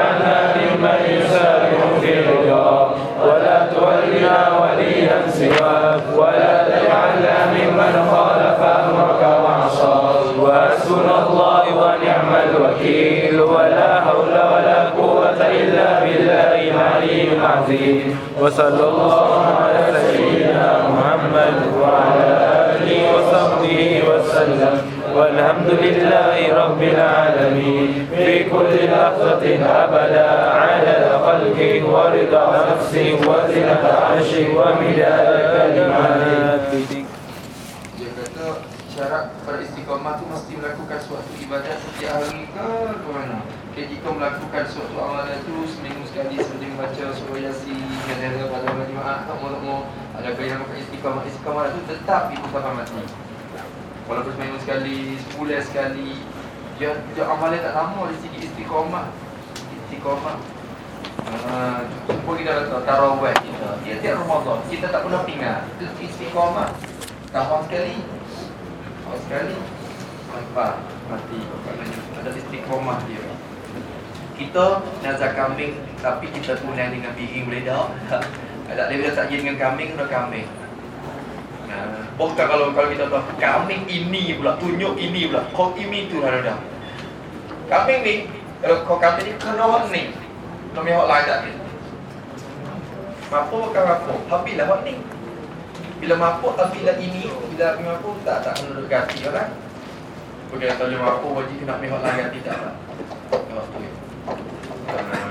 وصلى الله على سيدنا محمد وعلى آله وصحبه وسلم. والحمد لله رب العالمين. في كل لحظة أبدا عدد خلقه ورضا نفسه وزنة عرشه ومداد كلماته. Dia kata syarat pada istiqamah tu mesti melakukan suatu hari ke ke mana? Okay, jika melakukan suatu amalan tu seminggu sekali seperti membaca surah yasin, kadang pada malam Jumaat, tak mau ada yang melakukan istiqamah. Istiqamah tu tetap ikut sampai mati. Walaupun seminggu sekali, sebulan sekali, dia, dia amalan tak lama dari segi istiqamah. Istiqamah. Ah, Jumpa kita kata tarawih kita Tiap-tiap Ramadan Kita tak pernah tinggal Itu istiqamah Tahun sekali Tahun sekali Nampak Mati Ada istiqamah dia Kita nazar kambing Tapi kita tunai dengan piring boleh tak Tak boleh tak dengan kambing Udah kambing Nah, Oh tak kalau kalau kita tahu kambing ini pula tunjuk ini pula kau ini tu lah dah. Kambing ni kalau kau kambing ni kena hot ni. Kami hot lain tak ni. Mampu kan mampu. Habislah hot ni. Bila mampu habislah ini, bila mampu tak tak kena duduk ganti orang. Bukan kalau mampu wajib kena ambil hot lain tak tak. Waktu itu. Uh,